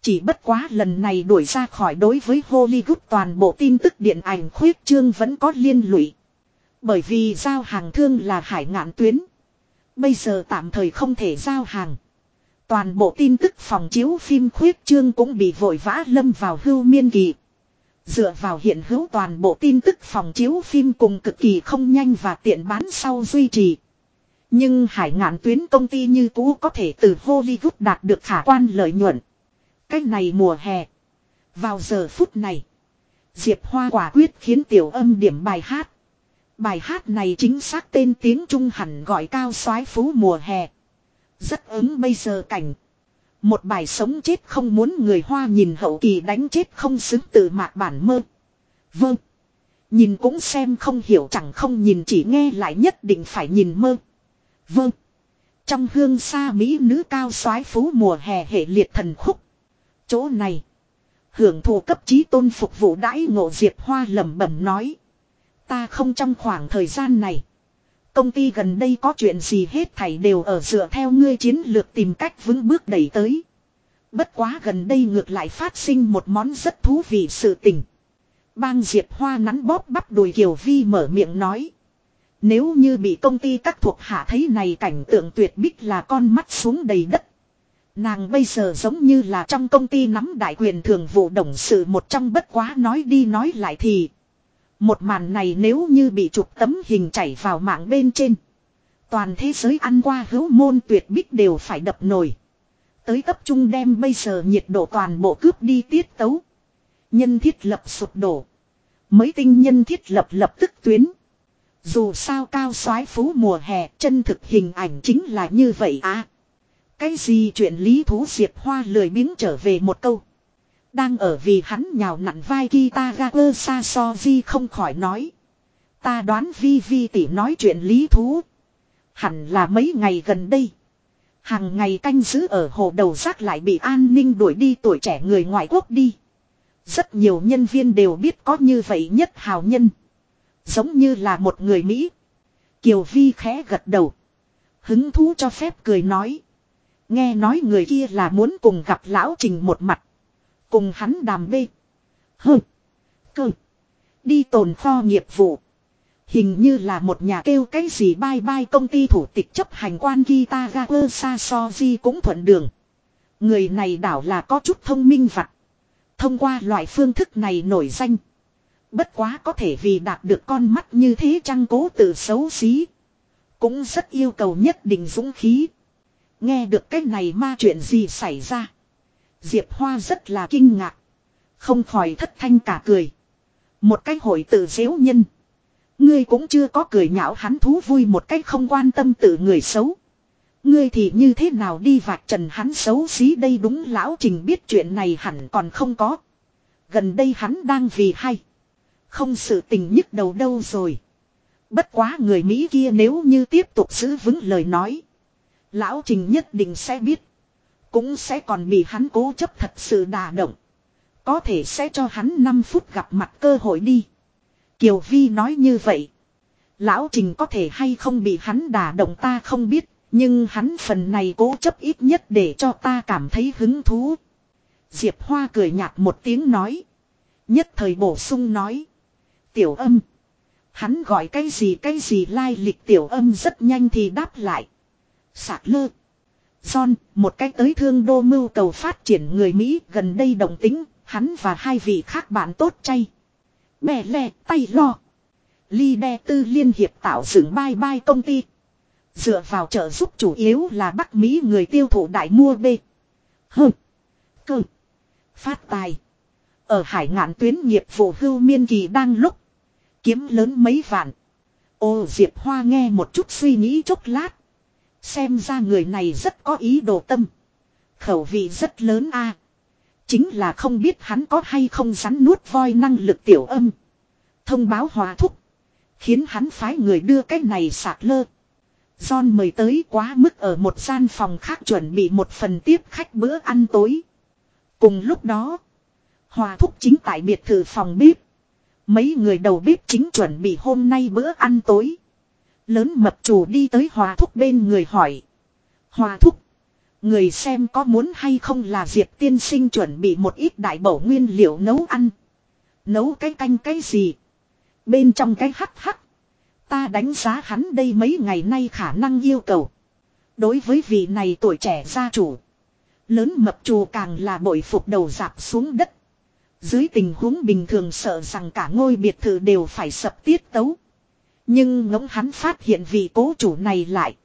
Chỉ bất quá lần này đuổi ra khỏi đối với Hollywood toàn bộ tin tức điện ảnh khuyết trương vẫn có liên lụy. Bởi vì giao hàng thương là hải ngạn tuyến. Bây giờ tạm thời không thể giao hàng. Toàn bộ tin tức phòng chiếu phim khuyết trương cũng bị vội vã lâm vào hưu miên kỳ. Dựa vào hiện hữu toàn bộ tin tức phòng chiếu phim cùng cực kỳ không nhanh và tiện bán sau duy trì. Nhưng hải ngạn tuyến công ty như cũ có thể từ Hollywood đạt được khả quan lợi nhuận. Cách này mùa hè. Vào giờ phút này. Diệp Hoa quả quyết khiến tiểu âm điểm bài hát. Bài hát này chính xác tên tiếng Trung hẳn gọi cao soái phú mùa hè. Rất ứng bây giờ cảnh. Một bài sống chết không muốn người Hoa nhìn hậu kỳ đánh chết không xứng tự mạc bản mơ. Vâng. Nhìn cũng xem không hiểu chẳng không nhìn chỉ nghe lại nhất định phải nhìn mơ. Vâng. Trong hương xa Mỹ nữ cao soái phú mùa hè hệ liệt thần khúc. Chỗ này. Hưởng thụ cấp trí tôn phục vụ đãi ngộ Diệp Hoa lẩm bẩm nói. Ta không trong khoảng thời gian này. Công ty gần đây có chuyện gì hết thảy đều ở dựa theo ngươi chiến lược tìm cách vững bước đẩy tới. Bất quá gần đây ngược lại phát sinh một món rất thú vị sự tình. Bang Diệp Hoa nắn bóp bắp đùi Kiều Vi mở miệng nói. Nếu như bị công ty các thuộc hạ thấy này cảnh tượng tuyệt bích là con mắt xuống đầy đất. Nàng bây giờ giống như là trong công ty nắm đại quyền thường vụ đồng sự một trong bất quá nói đi nói lại thì. Một màn này nếu như bị chụp tấm hình chảy vào mạng bên trên. Toàn thế giới ăn qua hữu môn tuyệt bích đều phải đập nổi. Tới tập trung đem bây giờ nhiệt độ toàn bộ cướp đi tiết tấu. Nhân thiết lập sụp đổ. Mới tinh nhân thiết lập lập tức tuyến. Dù sao cao soái phú mùa hè, chân thực hình ảnh chính là như vậy à. Cái gì chuyện lý thú diệp hoa lười biếng trở về một câu. Đang ở vì hắn nhào nặn vai guitar gager không khỏi nói. Ta đoán vi vi tỷ nói chuyện lý thú. Hẳn là mấy ngày gần đây. Hàng ngày canh giữ ở hồ đầu rác lại bị an ninh đuổi đi tuổi trẻ người ngoại quốc đi. Rất nhiều nhân viên đều biết có như vậy nhất hào nhân. Giống như là một người Mỹ. Kiều Vi khẽ gật đầu. Hứng thú cho phép cười nói. Nghe nói người kia là muốn cùng gặp lão trình một mặt. Cùng hắn đàm bê. Hơ. Cơ. Đi tồn kho nghiệp vụ. Hình như là một nhà kêu cái gì bye bye công ty thủ tịch chấp hành quan Kitagawa Sasoji cũng thuận đường. Người này đảo là có chút thông minh vặt. Thông qua loại phương thức này nổi danh. Bất quá có thể vì đạt được con mắt như thế chăng cố tự xấu xí. Cũng rất yêu cầu nhất định dũng khí. Nghe được cái này ma chuyện gì xảy ra. Diệp Hoa rất là kinh ngạc. Không khỏi thất thanh cả cười. Một cái hội tự dễu nhân. Ngươi cũng chưa có cười nhạo hắn thú vui một cách không quan tâm tự người xấu. Ngươi thì như thế nào đi vạch trần hắn xấu xí đây đúng lão trình biết chuyện này hẳn còn không có. Gần đây hắn đang vì hay. Không sự tình nhức đầu đâu rồi. Bất quá người Mỹ kia nếu như tiếp tục giữ vững lời nói. Lão trình nhất định sẽ biết. Cũng sẽ còn bị hắn cố chấp thật sự đà động. Có thể sẽ cho hắn 5 phút gặp mặt cơ hội đi. Kiều Vi nói như vậy. Lão Trình có thể hay không bị hắn đả động ta không biết. Nhưng hắn phần này cố chấp ít nhất để cho ta cảm thấy hứng thú. Diệp Hoa cười nhạt một tiếng nói. Nhất thời bổ sung nói. Tiểu âm. Hắn gọi cái gì cái gì lai lịch tiểu âm rất nhanh thì đáp lại. Sạc lơ. John, một cách tới thương đô mưu cầu phát triển người Mỹ gần đây đồng tính, hắn và hai vị khác bạn tốt chay. Bè lè, tay lo. Ly đe tư liên hiệp tạo dựng bai bai công ty. Dựa vào trợ giúp chủ yếu là Bắc Mỹ người tiêu thụ đại mua B. Hừ. Cơ. Phát tài. Ở hải ngạn tuyến nghiệp vụ hưu miên kỳ đang lúc. Kiếm lớn mấy vạn. Ô Diệp Hoa nghe một chút suy nghĩ chốc lát. Xem ra người này rất có ý đồ tâm. Khẩu vị rất lớn a. Chính là không biết hắn có hay không rắn nuốt voi năng lực tiểu âm. Thông báo hòa thúc. Khiến hắn phái người đưa cái này sạc lơ. John mời tới quá mức ở một gian phòng khác chuẩn bị một phần tiếp khách bữa ăn tối. Cùng lúc đó. Hòa thúc chính tại biệt thự phòng bếp. Mấy người đầu bếp chính chuẩn bị hôm nay bữa ăn tối. Lớn mập chủ đi tới hòa thúc bên người hỏi. Hòa thúc. Người xem có muốn hay không là Diệp tiên sinh chuẩn bị một ít đại bổ nguyên liệu nấu ăn. Nấu cái canh cái gì. Bên trong cái hắc hắc. Ta đánh giá hắn đây mấy ngày nay khả năng yêu cầu. Đối với vị này tuổi trẻ gia chủ. Lớn mập chùa càng là bội phục đầu dạp xuống đất. Dưới tình huống bình thường sợ rằng cả ngôi biệt thự đều phải sập tiết tấu. Nhưng ngỗng hắn phát hiện vị cố chủ này lại.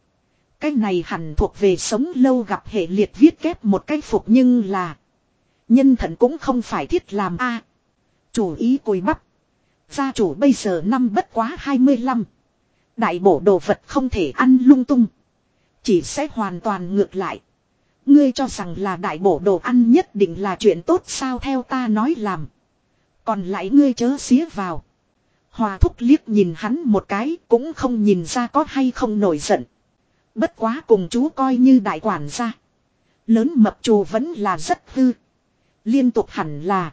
Cái này hẳn thuộc về sống lâu gặp hệ liệt viết kép một cái phục nhưng là. Nhân thần cũng không phải thiết làm a Chủ ý cùi bắp. Gia chủ bây giờ năm bất quá 25. Đại bổ đồ vật không thể ăn lung tung. Chỉ sẽ hoàn toàn ngược lại. Ngươi cho rằng là đại bổ đồ ăn nhất định là chuyện tốt sao theo ta nói làm. Còn lại ngươi chớ xía vào. Hòa thúc liếc nhìn hắn một cái cũng không nhìn ra có hay không nổi giận. Bất quá cùng chú coi như đại quản gia. Lớn mập trù vẫn là rất hư. Liên tục hẳn là.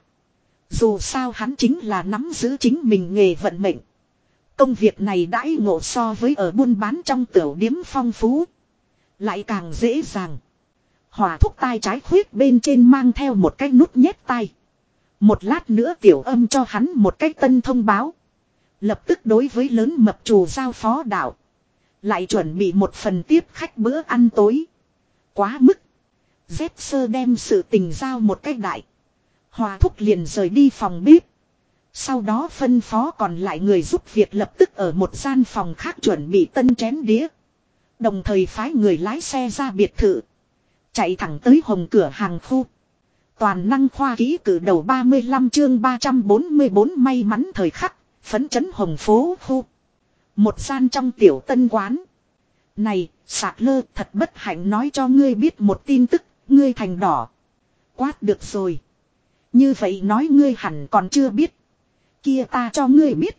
Dù sao hắn chính là nắm giữ chính mình nghề vận mệnh. Công việc này đãi ngộ so với ở buôn bán trong tiểu điếm phong phú. Lại càng dễ dàng. Hòa thúc tai trái khuyết bên trên mang theo một cái nút nhét tay. Một lát nữa tiểu âm cho hắn một cái tân thông báo. Lập tức đối với lớn mập chủ giao phó đạo. Lại chuẩn bị một phần tiếp khách bữa ăn tối. Quá mức. Dép sơ đem sự tình giao một cách đại. Hòa thúc liền rời đi phòng bếp. Sau đó phân phó còn lại người giúp việc lập tức ở một gian phòng khác chuẩn bị tân chén đĩa. Đồng thời phái người lái xe ra biệt thự. Chạy thẳng tới hồng cửa hàng khu. Toàn năng khoa ký cử đầu 35 chương 344 may mắn thời khắc, phấn chấn hồng phố khu. Một gian trong tiểu tân quán. Này, sạc lơ thật bất hạnh nói cho ngươi biết một tin tức, ngươi thành đỏ. Quát được rồi. Như vậy nói ngươi hẳn còn chưa biết. Kia ta cho ngươi biết.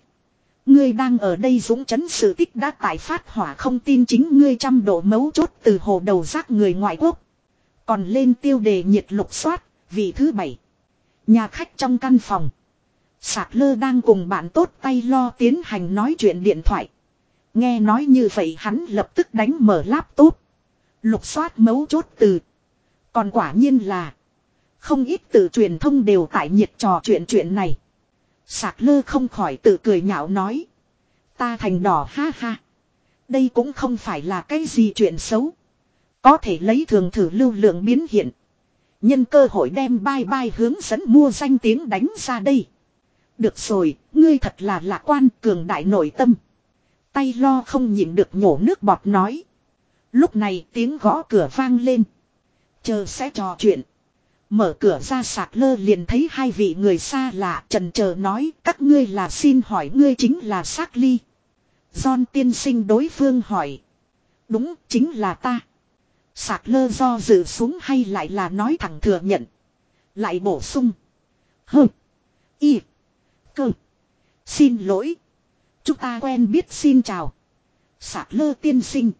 Ngươi đang ở đây dũng chấn sự tích đã tại phát hỏa không tin chính ngươi trăm độ mấu chốt từ hồ đầu giác người ngoại quốc. Còn lên tiêu đề nhiệt lục soát, vị thứ bảy. Nhà khách trong căn phòng. Sạc lơ đang cùng bạn tốt tay lo tiến hành nói chuyện điện thoại. Nghe nói như vậy hắn lập tức đánh mở laptop. Lục soát mấu chốt từ. Còn quả nhiên là. Không ít từ truyền thông đều tại nhiệt trò chuyện chuyện này. Sạc lơ không khỏi tự cười nhạo nói. Ta thành đỏ ha ha. Đây cũng không phải là cái gì chuyện xấu. Có thể lấy thường thử lưu lượng biến hiện. Nhân cơ hội đem bye bye hướng dẫn mua danh tiếng đánh ra đây. Được rồi, ngươi thật là lạc quan cường đại nội tâm. Tay lo không nhịn được nhổ nước bọt nói. Lúc này tiếng gõ cửa vang lên. Chờ sẽ trò chuyện. Mở cửa ra sạc lơ liền thấy hai vị người xa lạ trần chờ nói các ngươi là xin hỏi ngươi chính là xác ly. John tiên sinh đối phương hỏi. Đúng chính là ta. Sạc lơ do dự xuống hay lại là nói thẳng thừa nhận. Lại bổ sung. hừ, Y. Cơ. Xin lỗi. Chúng ta quen biết xin chào. Sạc lơ tiên sinh.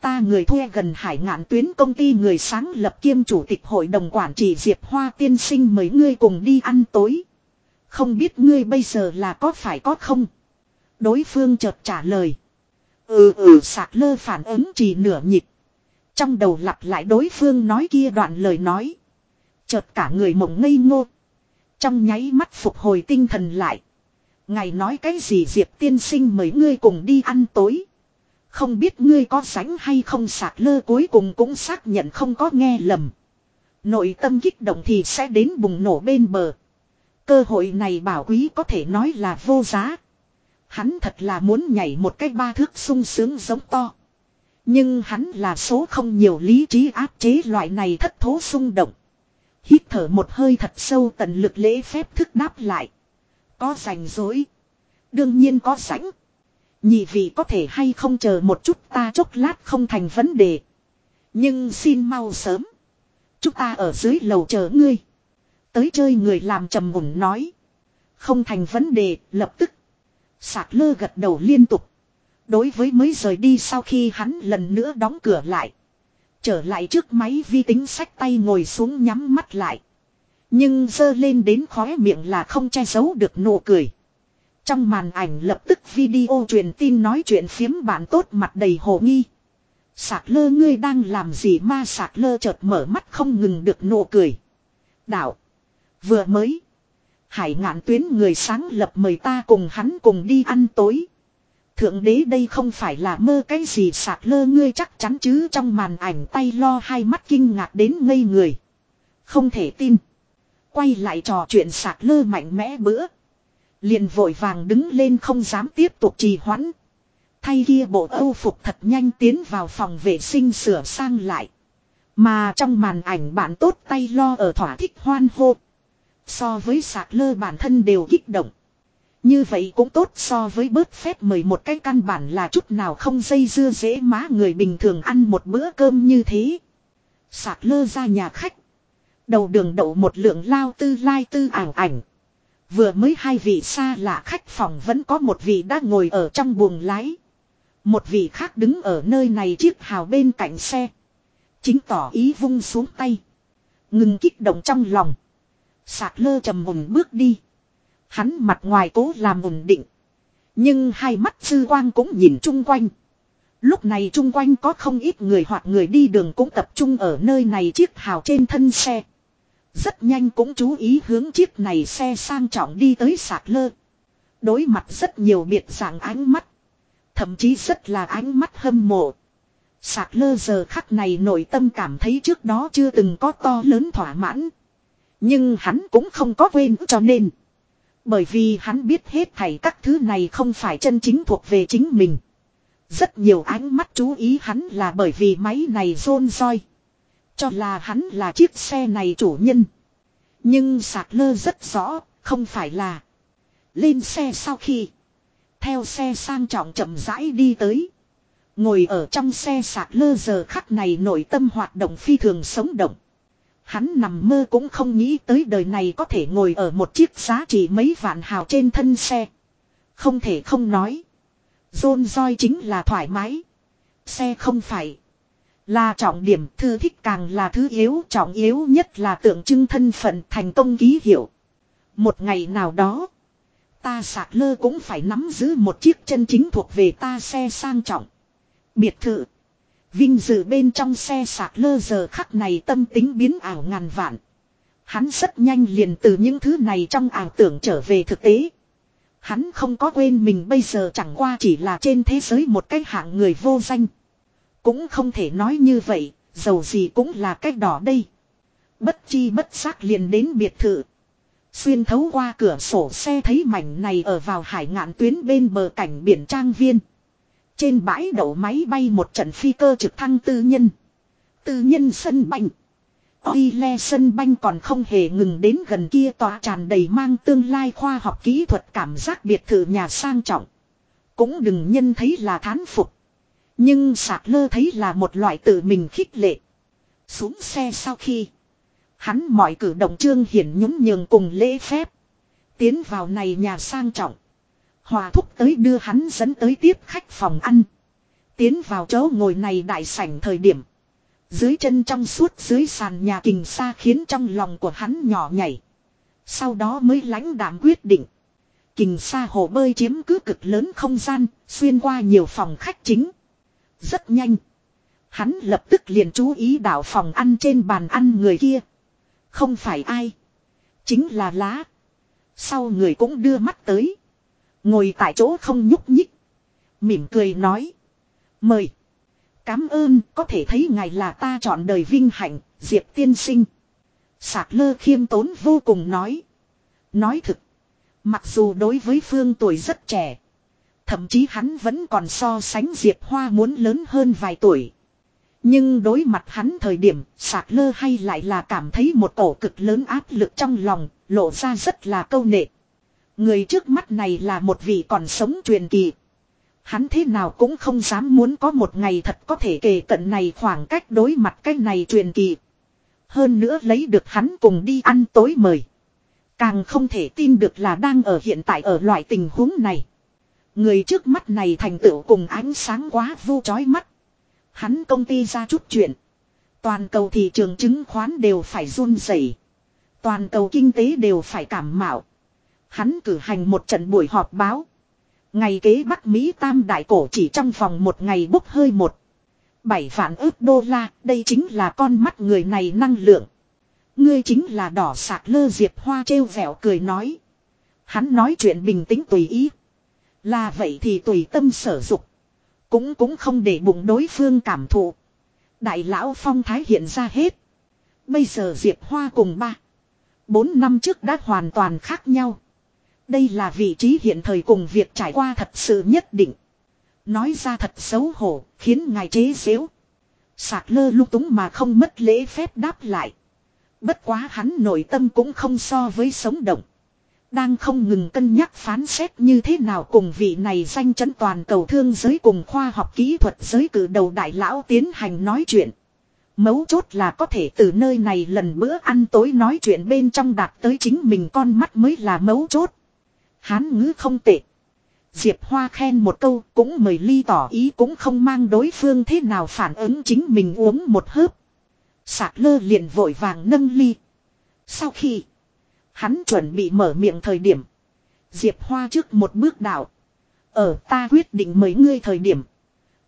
Ta người thuê gần hải ngạn tuyến công ty người sáng lập kiêm chủ tịch hội đồng quản trị Diệp Hoa tiên sinh mấy ngươi cùng đi ăn tối. Không biết ngươi bây giờ là có phải có không? Đối phương chợt trả lời. Ừ ừ sạc lơ phản ứng chỉ nửa nhịp. Trong đầu lặp lại đối phương nói kia đoạn lời nói. Chợt cả người mộng ngây ngô. Trong nháy mắt phục hồi tinh thần lại. Ngài nói cái gì Diệp tiên sinh mời ngươi cùng đi ăn tối. Không biết ngươi có sánh hay không sạc lơ cuối cùng cũng xác nhận không có nghe lầm. Nội tâm kích động thì sẽ đến bùng nổ bên bờ. Cơ hội này bảo quý có thể nói là vô giá. Hắn thật là muốn nhảy một cái ba thước sung sướng giống to. Nhưng hắn là số không nhiều lý trí áp chế loại này thất thố xung động. Hít thở một hơi thật sâu tận lực lễ phép thức đáp lại. Có rảnh rỗi. Đương nhiên có rảnh. Nhị vị có thể hay không chờ một chút ta chốc lát không thành vấn đề. Nhưng xin mau sớm. Chúng ta ở dưới lầu chờ ngươi. Tới chơi người làm trầm mùng nói. Không thành vấn đề, lập tức. Sạc lơ gật đầu liên tục. Đối với mới rời đi sau khi hắn lần nữa đóng cửa lại. Trở lại trước máy vi tính sách tay ngồi xuống nhắm mắt lại. Nhưng dơ lên đến khóe miệng là không che giấu được nụ cười. Trong màn ảnh lập tức video truyền tin nói chuyện phiếm bạn tốt mặt đầy hồ nghi. Sạc lơ ngươi đang làm gì ma sạc lơ chợt mở mắt không ngừng được nụ cười. Đạo. Vừa mới. Hải ngạn tuyến người sáng lập mời ta cùng hắn cùng đi ăn tối. Thượng đế đây không phải là mơ cái gì sạc lơ ngươi chắc chắn chứ trong màn ảnh tay lo hai mắt kinh ngạc đến ngây người. Không thể tin. Quay lại trò chuyện sạc lơ mạnh mẽ bữa. Liền vội vàng đứng lên không dám tiếp tục trì hoãn. Thay kia bộ âu phục thật nhanh tiến vào phòng vệ sinh sửa sang lại. Mà trong màn ảnh bạn tốt tay lo ở thỏa thích hoan hô. So với sạc lơ bản thân đều kích động. Như vậy cũng tốt so với bớt phép mời một cái căn bản là chút nào không dây dưa dễ má người bình thường ăn một bữa cơm như thế. Sạc lơ ra nhà khách. Đầu đường đậu một lượng lao tư lai tư ảng ảnh. Vừa mới hai vị xa lạ khách phòng vẫn có một vị đã ngồi ở trong buồng lái. Một vị khác đứng ở nơi này chiếc hào bên cạnh xe. Chính tỏ ý vung xuống tay. Ngừng kích động trong lòng. Sạc lơ trầm mùng bước đi. Hắn mặt ngoài cố làm ổn định. Nhưng hai mắt sư quang cũng nhìn chung quanh. Lúc này chung quanh có không ít người hoặc người đi đường cũng tập trung ở nơi này chiếc hào trên thân xe. Rất nhanh cũng chú ý hướng chiếc này xe sang trọng đi tới sạc lơ. Đối mặt rất nhiều biệt dạng ánh mắt. Thậm chí rất là ánh mắt hâm mộ. Sạc lơ giờ khắc này nội tâm cảm thấy trước đó chưa từng có to lớn thỏa mãn. Nhưng hắn cũng không có quên cho nên. Bởi vì hắn biết hết thảy các thứ này không phải chân chính thuộc về chính mình. Rất nhiều ánh mắt chú ý hắn là bởi vì máy này rôn roi. Cho là hắn là chiếc xe này chủ nhân. Nhưng sạc lơ rất rõ, không phải là. Lên xe sau khi. Theo xe sang trọng chậm rãi đi tới. Ngồi ở trong xe sạc lơ giờ khắc này nội tâm hoạt động phi thường sống động. Hắn nằm mơ cũng không nghĩ tới đời này có thể ngồi ở một chiếc giá trị mấy vạn hào trên thân xe. Không thể không nói. Rôn roi chính là thoải mái. Xe không phải. Là trọng điểm, thư thích càng là thứ yếu, trọng yếu nhất là tượng trưng thân phận, thành công ký hiệu. Một ngày nào đó. Ta sạc lơ cũng phải nắm giữ một chiếc chân chính thuộc về ta xe sang trọng. Biệt thự. Vinh dự bên trong xe sạc lơ giờ khắc này tâm tính biến ảo ngàn vạn. Hắn rất nhanh liền từ những thứ này trong ảo tưởng trở về thực tế. Hắn không có quên mình bây giờ chẳng qua chỉ là trên thế giới một cái hạng người vô danh. Cũng không thể nói như vậy, dầu gì cũng là cách đỏ đây. Bất chi bất giác liền đến biệt thự. Xuyên thấu qua cửa sổ xe thấy mảnh này ở vào hải ngạn tuyến bên bờ cảnh biển trang viên. Trên bãi đậu máy bay một trận phi cơ trực thăng tư nhân. Tư nhân sân banh. Oi le sân banh còn không hề ngừng đến gần kia tòa tràn đầy mang tương lai khoa học kỹ thuật cảm giác biệt thự nhà sang trọng. Cũng đừng nhân thấy là thán phục. Nhưng sạc lơ thấy là một loại tự mình khích lệ. Xuống xe sau khi. Hắn mọi cử động trương hiển nhún nhường cùng lễ phép. Tiến vào này nhà sang trọng. Hòa thúc tới đưa hắn dẫn tới tiếp khách phòng ăn. Tiến vào chỗ ngồi này đại sảnh thời điểm. Dưới chân trong suốt dưới sàn nhà kình xa khiến trong lòng của hắn nhỏ nhảy. Sau đó mới lãnh đảm quyết định. Kình xa hồ bơi chiếm cứ cực lớn không gian, xuyên qua nhiều phòng khách chính. Rất nhanh. Hắn lập tức liền chú ý đảo phòng ăn trên bàn ăn người kia. Không phải ai. Chính là lá. Sau người cũng đưa mắt tới. Ngồi tại chỗ không nhúc nhích. Mỉm cười nói. Mời. Cám ơn có thể thấy ngài là ta chọn đời vinh hạnh, Diệp tiên sinh. Sạc lơ khiêm tốn vô cùng nói. Nói thực. Mặc dù đối với Phương tuổi rất trẻ. Thậm chí hắn vẫn còn so sánh Diệp Hoa muốn lớn hơn vài tuổi. Nhưng đối mặt hắn thời điểm sạc lơ hay lại là cảm thấy một cổ cực lớn áp lực trong lòng, lộ ra rất là câu nệ. Người trước mắt này là một vị còn sống truyền kỳ. Hắn thế nào cũng không dám muốn có một ngày thật có thể kề cận này khoảng cách đối mặt cái này truyền kỳ. Hơn nữa lấy được hắn cùng đi ăn tối mời. Càng không thể tin được là đang ở hiện tại ở loại tình huống này. Người trước mắt này thành tựu cùng ánh sáng quá vu chói mắt. Hắn công ty ra chút chuyện. Toàn cầu thị trường chứng khoán đều phải run rẩy, Toàn cầu kinh tế đều phải cảm mạo. Hắn cử hành một trận buổi họp báo. Ngày kế Bắc Mỹ Tam Đại Cổ chỉ trong vòng một ngày bốc hơi một. Bảy vạn ước đô la, đây chính là con mắt người này năng lượng. Ngươi chính là đỏ sạc lơ diệp hoa trêu vẻo cười nói. Hắn nói chuyện bình tĩnh tùy ý. Là vậy thì tùy tâm sở dục. Cũng cũng không để bụng đối phương cảm thụ. Đại lão phong thái hiện ra hết. Bây giờ Diệp Hoa cùng ba. Bốn năm trước đã hoàn toàn khác nhau. Đây là vị trí hiện thời cùng việc trải qua thật sự nhất định. Nói ra thật xấu hổ, khiến ngài chế xếu. Sạc lơ lung túng mà không mất lễ phép đáp lại. Bất quá hắn nội tâm cũng không so với sống động. Đang không ngừng cân nhắc phán xét như thế nào cùng vị này danh chấn toàn cầu thương giới cùng khoa học kỹ thuật giới cử đầu đại lão tiến hành nói chuyện. Mấu chốt là có thể từ nơi này lần bữa ăn tối nói chuyện bên trong đạt tới chính mình con mắt mới là mấu chốt. Hán ngữ không tệ. Diệp Hoa khen một câu cũng mời ly tỏ ý cũng không mang đối phương thế nào phản ứng chính mình uống một hớp. Sạc lơ liền vội vàng nâng ly. Sau khi hắn chuẩn bị mở miệng thời điểm. Diệp Hoa trước một bước đạo. Ở ta quyết định mời ngươi thời điểm.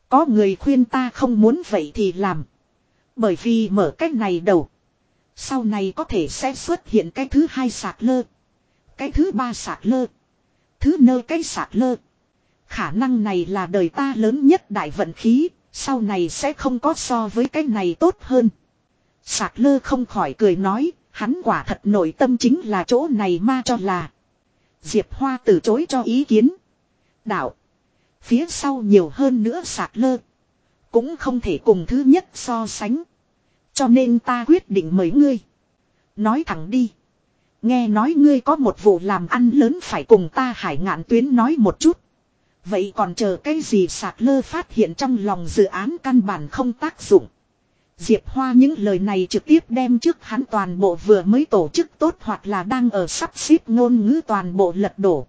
Có người khuyên ta không muốn vậy thì làm. Bởi vì mở cách này đầu. Sau này có thể sẽ xuất hiện cái thứ hai sạc lơ. Cái thứ ba sạc lơ. Thứ nơ cái sạc lơ. Khả năng này là đời ta lớn nhất đại vận khí. Sau này sẽ không có so với cái này tốt hơn. Sạc lơ không khỏi cười nói. Hắn quả thật nội tâm chính là chỗ này ma cho là. Diệp Hoa từ chối cho ý kiến. Đạo. Phía sau nhiều hơn nữa sạc lơ. Cũng không thể cùng thứ nhất so sánh. Cho nên ta quyết định mời ngươi. Nói thẳng đi. Nghe nói ngươi có một vụ làm ăn lớn phải cùng ta hải ngạn tuyến nói một chút. Vậy còn chờ cái gì sạc lơ phát hiện trong lòng dự án căn bản không tác dụng. Diệp Hoa những lời này trực tiếp đem trước hắn toàn bộ vừa mới tổ chức tốt hoặc là đang ở sắp xếp ngôn ngữ toàn bộ lật đổ.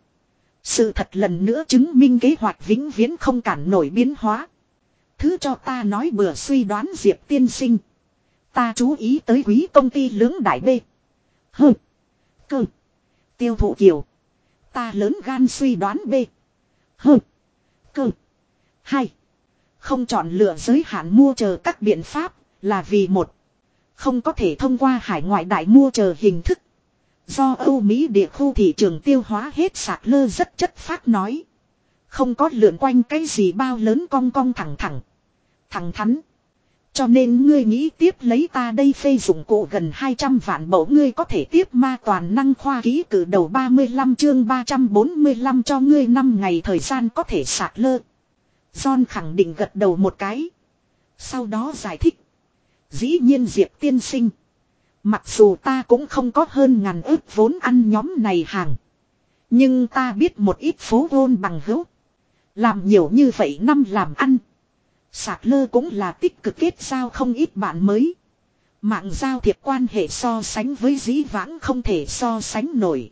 Sự thật lần nữa chứng minh kế hoạch vĩnh viễn không cản nổi biến hóa. Thứ cho ta nói bừa suy đoán Diệp tiên sinh. Ta chú ý tới quý công ty lưỡng đại B. Hừ. Cơ. Tiêu thụ kiểu Ta lớn gan suy đoán B. Hừ. Cơ. Hai. Không chọn lựa giới hạn mua chờ các biện pháp là vì một. Không có thể thông qua hải ngoại đại mua chờ hình thức. Do Âu Mỹ địa khu thị trường tiêu hóa hết sạc lơ rất chất phát nói. Không có lượn quanh cái gì bao lớn cong cong thẳng thẳng. Thẳng thắn. Cho nên ngươi nghĩ tiếp lấy ta đây phê dụng cụ gần 200 vạn mẫu ngươi có thể tiếp ma toàn năng khoa ký cử đầu 35 chương 345 cho ngươi 5 ngày thời gian có thể sạc lơ. John khẳng định gật đầu một cái. Sau đó giải thích. Dĩ nhiên Diệp tiên sinh. Mặc dù ta cũng không có hơn ngàn ước vốn ăn nhóm này hàng. Nhưng ta biết một ít phố vôn bằng hữu. Làm nhiều như vậy năm làm ăn. Sạc lơ cũng là tích cực kết giao không ít bạn mới. Mạng giao thiệp quan hệ so sánh với dĩ vãng không thể so sánh nổi.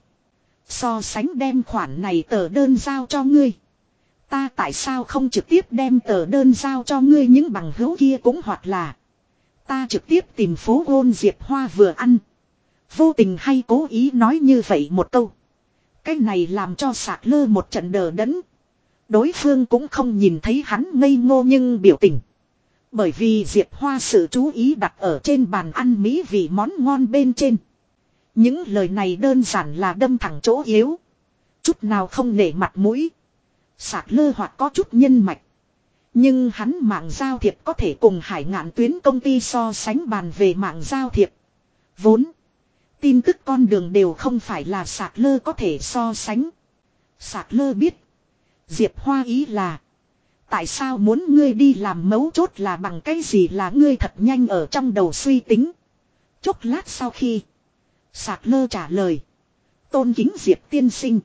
So sánh đem khoản này tờ đơn giao cho ngươi. Ta tại sao không trực tiếp đem tờ đơn giao cho ngươi những bằng hữu kia cũng hoặc là. Ta trực tiếp tìm phố ôn diệp hoa vừa ăn. Vô tình hay cố ý nói như vậy một câu. Cái này làm cho sạc lơ một trận đờ đẫn. Đối phương cũng không nhìn thấy hắn ngây ngô nhưng biểu tình. Bởi vì Diệp Hoa sự chú ý đặt ở trên bàn ăn mỹ vị món ngon bên trên. Những lời này đơn giản là đâm thẳng chỗ yếu. Chút nào không nể mặt mũi. Sạc lơ hoặc có chút nhân mạch. Nhưng hắn mạng giao thiệp có thể cùng hải ngạn tuyến công ty so sánh bàn về mạng giao thiệp. Vốn. Tin tức con đường đều không phải là sạc lơ có thể so sánh. Sạc lơ biết. Diệp Hoa ý là. Tại sao muốn ngươi đi làm mấu chốt là bằng cái gì là ngươi thật nhanh ở trong đầu suy tính. Chốc lát sau khi. Sạc lơ trả lời. Tôn kính Diệp tiên sinh.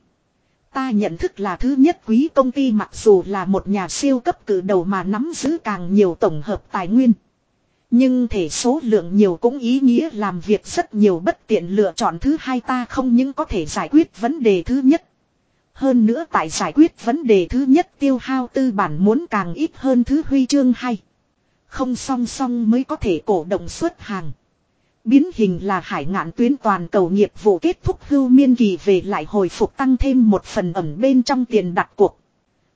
Ta nhận thức là thứ nhất quý công ty mặc dù là một nhà siêu cấp cử đầu mà nắm giữ càng nhiều tổng hợp tài nguyên. Nhưng thể số lượng nhiều cũng ý nghĩa làm việc rất nhiều bất tiện lựa chọn thứ hai ta không những có thể giải quyết vấn đề thứ nhất. Hơn nữa tại giải quyết vấn đề thứ nhất tiêu hao tư bản muốn càng ít hơn thứ huy chương hay. Không song song mới có thể cổ động xuất hàng. Biến hình là hải ngạn tuyến toàn cầu nghiệp vụ kết thúc hưu miên kỳ về lại hồi phục tăng thêm một phần ẩm bên trong tiền đặt cuộc.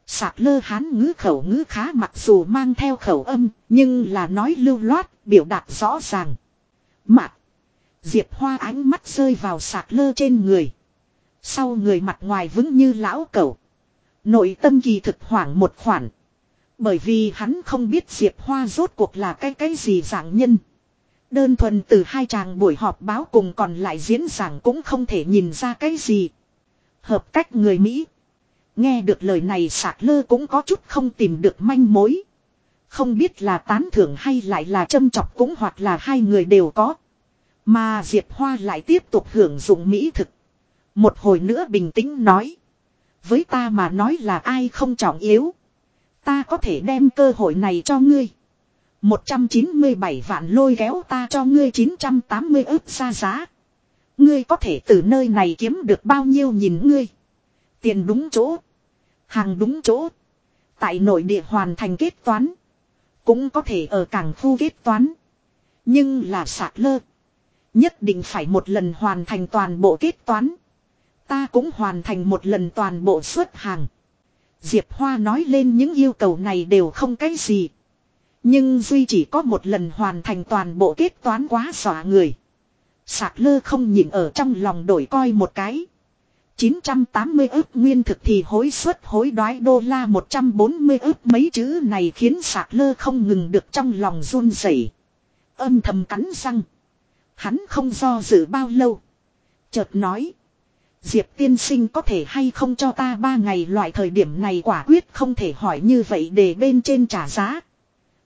Sạc lơ hán ngữ khẩu ngữ khá mặc dù mang theo khẩu âm, nhưng là nói lưu loát, biểu đạt rõ ràng. Mạc. Diệp Hoa ánh mắt rơi vào sạc lơ trên người. Sau người mặt ngoài vững như lão cẩu. Nội tâm kỳ thực hoảng một khoản. Bởi vì hắn không biết Diệp Hoa rốt cuộc là cái cái gì dạng nhân. Đơn thuần từ hai chàng buổi họp báo cùng còn lại diễn giảng cũng không thể nhìn ra cái gì. Hợp cách người Mỹ. Nghe được lời này sạc lơ cũng có chút không tìm được manh mối. Không biết là tán thưởng hay lại là châm chọc cũng hoặc là hai người đều có. Mà Diệp Hoa lại tiếp tục hưởng dụng mỹ thực. Một hồi nữa bình tĩnh nói. Với ta mà nói là ai không trọng yếu. Ta có thể đem cơ hội này cho ngươi. 197 vạn lôi kéo ta cho ngươi 980 ức xa giá. Ngươi có thể từ nơi này kiếm được bao nhiêu nhìn ngươi. Tiền đúng chỗ. Hàng đúng chỗ. Tại nội địa hoàn thành kết toán. Cũng có thể ở cảng khu kết toán. Nhưng là sạc lơ. Nhất định phải một lần hoàn thành toàn bộ kết toán. Ta cũng hoàn thành một lần toàn bộ xuất hàng. Diệp Hoa nói lên những yêu cầu này đều không cái gì. Nhưng Duy chỉ có một lần hoàn thành toàn bộ kết toán quá xỏa người. Sạc lơ không nhìn ở trong lòng đổi coi một cái. 980 ức nguyên thực thì hối suất hối đoái đô la 140 ức mấy chữ này khiến sạc lơ không ngừng được trong lòng run rẩy Âm thầm cắn răng. Hắn không do dự bao lâu. Chợt nói. Diệp tiên sinh có thể hay không cho ta ba ngày loại thời điểm này quả quyết không thể hỏi như vậy để bên trên trả giá.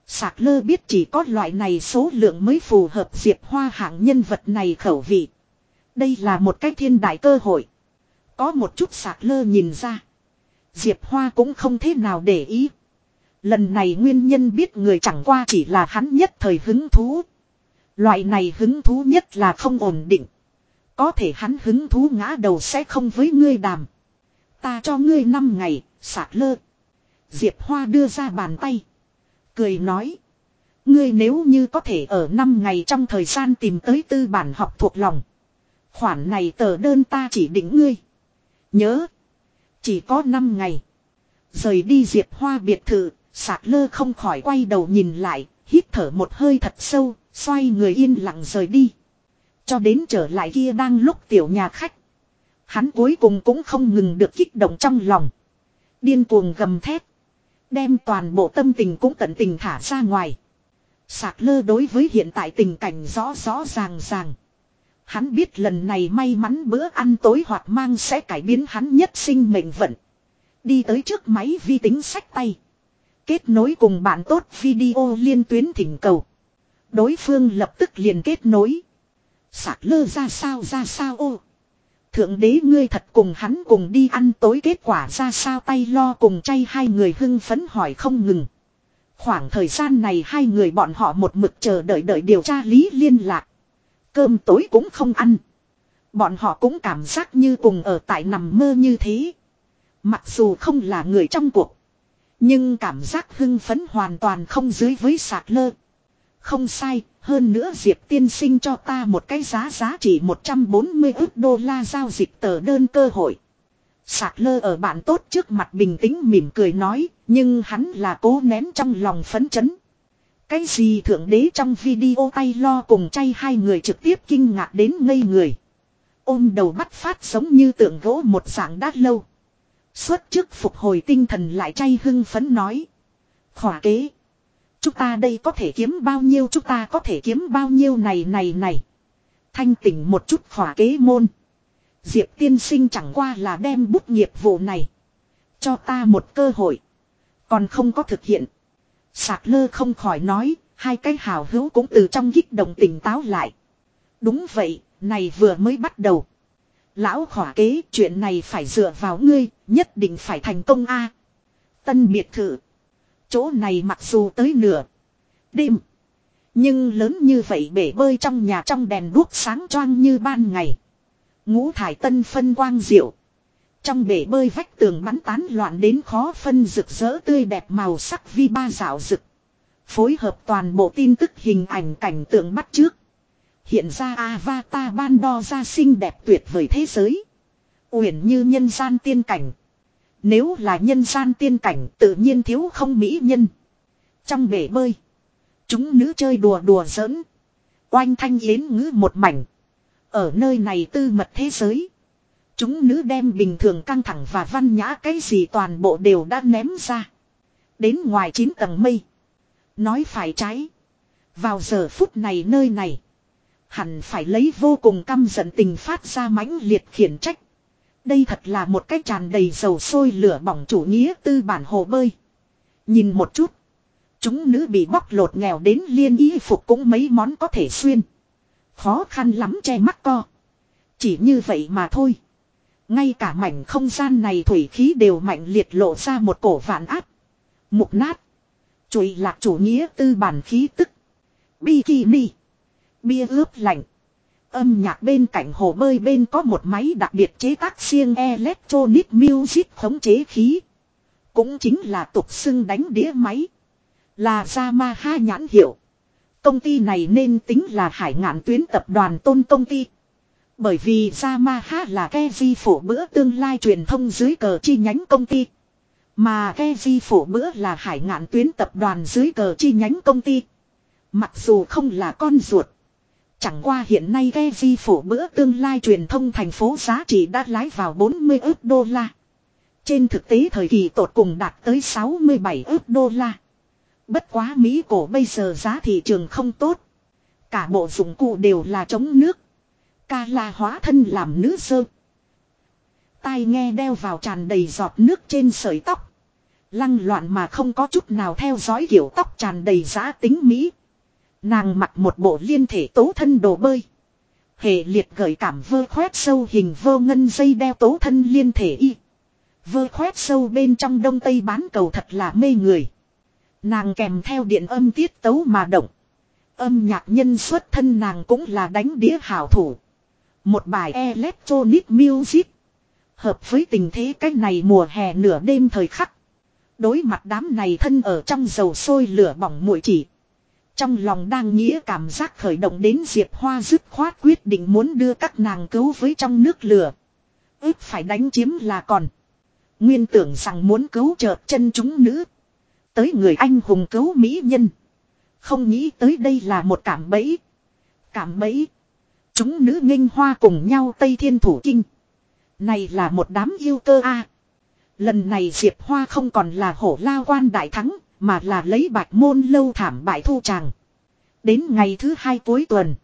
Sạc lơ biết chỉ có loại này số lượng mới phù hợp Diệp Hoa hạng nhân vật này khẩu vị. Đây là một cái thiên đại cơ hội. Có một chút sạc lơ nhìn ra. Diệp Hoa cũng không thế nào để ý. Lần này nguyên nhân biết người chẳng qua chỉ là hắn nhất thời hứng thú. Loại này hứng thú nhất là không ổn định. Có thể hắn hứng thú ngã đầu sẽ không với ngươi đàm. Ta cho ngươi 5 ngày, sạc lơ. Diệp Hoa đưa ra bàn tay. Cười nói. Ngươi nếu như có thể ở 5 ngày trong thời gian tìm tới tư bản học thuộc lòng. Khoản này tờ đơn ta chỉ định ngươi. Nhớ. Chỉ có 5 ngày. Rời đi Diệp Hoa biệt thự, sạc lơ không khỏi quay đầu nhìn lại, hít thở một hơi thật sâu, xoay người yên lặng rời đi. Cho đến trở lại kia đang lúc tiểu nhà khách. Hắn cuối cùng cũng không ngừng được kích động trong lòng. Điên cuồng gầm thét. Đem toàn bộ tâm tình cũng tận tình thả ra ngoài. Sạc lơ đối với hiện tại tình cảnh rõ rõ ràng ràng. Hắn biết lần này may mắn bữa ăn tối hoặc mang sẽ cải biến hắn nhất sinh mệnh vận. Đi tới trước máy vi tính sách tay. Kết nối cùng bạn tốt video liên tuyến thỉnh cầu. Đối phương lập tức liền kết nối. Sạc lơ ra sao ra sao ô. Thượng đế ngươi thật cùng hắn cùng đi ăn tối kết quả ra sao tay lo cùng chay hai người hưng phấn hỏi không ngừng. Khoảng thời gian này hai người bọn họ một mực chờ đợi đợi điều tra lý liên lạc. Cơm tối cũng không ăn. Bọn họ cũng cảm giác như cùng ở tại nằm mơ như thế. Mặc dù không là người trong cuộc. Nhưng cảm giác hưng phấn hoàn toàn không dưới với sạc lơ. Không sai, hơn nữa Diệp tiên sinh cho ta một cái giá giá trị 140 ức đô la giao dịch tờ đơn cơ hội. Sạc lơ ở bạn tốt trước mặt bình tĩnh mỉm cười nói, nhưng hắn là cố nén trong lòng phấn chấn. Cái gì thượng đế trong video tay lo cùng chay hai người trực tiếp kinh ngạc đến ngây người. Ôm đầu bắt phát giống như tượng gỗ một dạng đát lâu. Suốt trước phục hồi tinh thần lại chay hưng phấn nói. Khỏa kế. Chúng ta đây có thể kiếm bao nhiêu chúng ta có thể kiếm bao nhiêu này này này. Thanh tỉnh một chút khỏa kế môn. Diệp tiên sinh chẳng qua là đem bút nghiệp vụ này. Cho ta một cơ hội. Còn không có thực hiện. Sạc lơ không khỏi nói, hai cái hào hữu cũng từ trong kích động tỉnh táo lại. Đúng vậy, này vừa mới bắt đầu. Lão khỏa kế chuyện này phải dựa vào ngươi, nhất định phải thành công a. Tân biệt thự. Chỗ này mặc dù tới nửa đêm. Nhưng lớn như vậy bể bơi trong nhà trong đèn đuốc sáng choang như ban ngày. Ngũ thải tân phân quang diệu. Trong bể bơi vách tường bắn tán loạn đến khó phân rực rỡ tươi đẹp màu sắc vi ba dạo rực. Phối hợp toàn bộ tin tức hình ảnh cảnh tượng bắt trước. Hiện ra avatar ban đo ra xinh đẹp tuyệt vời thế giới. Uyển như nhân gian tiên cảnh. Nếu là nhân gian tiên cảnh tự nhiên thiếu không mỹ nhân. Trong bể bơi. Chúng nữ chơi đùa đùa giỡn. Oanh thanh yến ngữ một mảnh. Ở nơi này tư mật thế giới. Chúng nữ đem bình thường căng thẳng và văn nhã cái gì toàn bộ đều đã ném ra. Đến ngoài 9 tầng mây. Nói phải trái. Vào giờ phút này nơi này. Hẳn phải lấy vô cùng căm giận tình phát ra mãnh liệt khiển trách. Đây thật là một cái tràn đầy dầu sôi lửa bỏng chủ nghĩa tư bản hồ bơi. Nhìn một chút. Chúng nữ bị bóc lột nghèo đến liên y phục cũng mấy món có thể xuyên. Khó khăn lắm che mắt co. Chỉ như vậy mà thôi. Ngay cả mảnh không gian này thủy khí đều mạnh liệt lộ ra một cổ vạn áp. Mục nát. Chùi lạc chủ nghĩa tư bản khí tức. Bikini. Bia ướp lạnh. Âm nhạc bên cạnh hồ bơi bên có một máy đặc biệt chế tác riêng electronic music khống chế khí. Cũng chính là tục xưng đánh đĩa máy. Là Yamaha nhãn hiệu. Công ty này nên tính là hải ngạn tuyến tập đoàn tôn công ty. Bởi vì Yamaha là Kevi phổ bữa tương lai truyền thông dưới cờ chi nhánh công ty. Mà Kevi phổ bữa là hải ngạn tuyến tập đoàn dưới cờ chi nhánh công ty. Mặc dù không là con ruột. Chẳng qua hiện nay gây di phủ bữa tương lai truyền thông thành phố giá trị đã lái vào 40 ước đô la. Trên thực tế thời kỳ tột cùng đạt tới 67 ước đô la. Bất quá Mỹ cổ bây giờ giá thị trường không tốt. Cả bộ dụng cụ đều là chống nước. Ca la hóa thân làm nữ sơ. Tai nghe đeo vào tràn đầy giọt nước trên sợi tóc. Lăng loạn mà không có chút nào theo dõi kiểu tóc tràn đầy giá tính Mỹ. Nàng mặc một bộ liên thể tố thân đồ bơi. Hệ liệt gợi cảm vơ khoét sâu hình vơ ngân dây đeo tố thân liên thể y. Vơ khoét sâu bên trong đông tây bán cầu thật là mê người. Nàng kèm theo điện âm tiết tấu mà động. Âm nhạc nhân xuất thân nàng cũng là đánh đĩa hảo thủ. Một bài electronic music. Hợp với tình thế cách này mùa hè nửa đêm thời khắc. Đối mặt đám này thân ở trong dầu sôi lửa bỏng mũi chỉ. Trong lòng đang nghĩa cảm giác khởi động đến Diệp Hoa dứt khoát quyết định muốn đưa các nàng cứu với trong nước lửa. ước phải đánh chiếm là còn. Nguyên tưởng rằng muốn cứu chợt chân chúng nữ. Tới người anh hùng cứu mỹ nhân. Không nghĩ tới đây là một cảm bẫy. Cảm bẫy. Chúng nữ nghênh hoa cùng nhau Tây Thiên Thủ Kinh. Này là một đám yêu cơ a. Lần này Diệp Hoa không còn là hổ lao quan đại thắng, mà là lấy bạch môn lâu thảm bại thu tràng. Đến ngày thứ hai cuối tuần.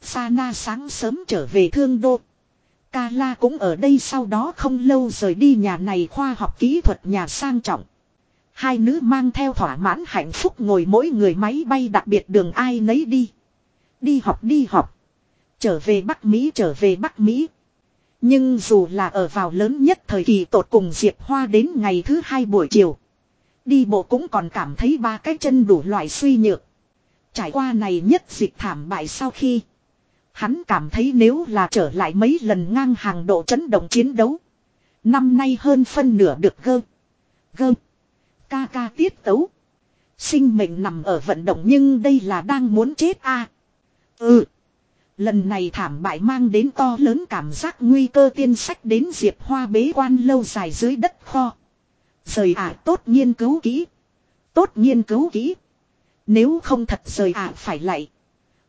Sana sáng sớm trở về thương đô. ca la cũng ở đây sau đó không lâu rời đi nhà này khoa học kỹ thuật nhà sang trọng. Hai nữ mang theo thỏa mãn hạnh phúc ngồi mỗi người máy bay đặc biệt đường ai nấy đi. Đi học đi học. Trở về Bắc Mỹ, trở về Bắc Mỹ. Nhưng dù là ở vào lớn nhất thời kỳ tột cùng Diệp Hoa đến ngày thứ hai buổi chiều. Đi bộ cũng còn cảm thấy ba cái chân đủ loại suy nhược. Trải qua này nhất dịch thảm bại sau khi. Hắn cảm thấy nếu là trở lại mấy lần ngang hàng độ chấn động chiến đấu. Năm nay hơn phân nửa được gơ. Gơ. Ca ca tiết tấu. Sinh mệnh nằm ở vận động nhưng đây là đang muốn chết a. À. Ừ. Lần này thảm bại mang đến to lớn cảm giác nguy cơ tiên sách đến Diệp Hoa bế quan lâu dài dưới đất kho. Rời ả tốt nghiên cứu kỹ. Tốt nghiên cứu kỹ. Nếu không thật rời ả phải lạy.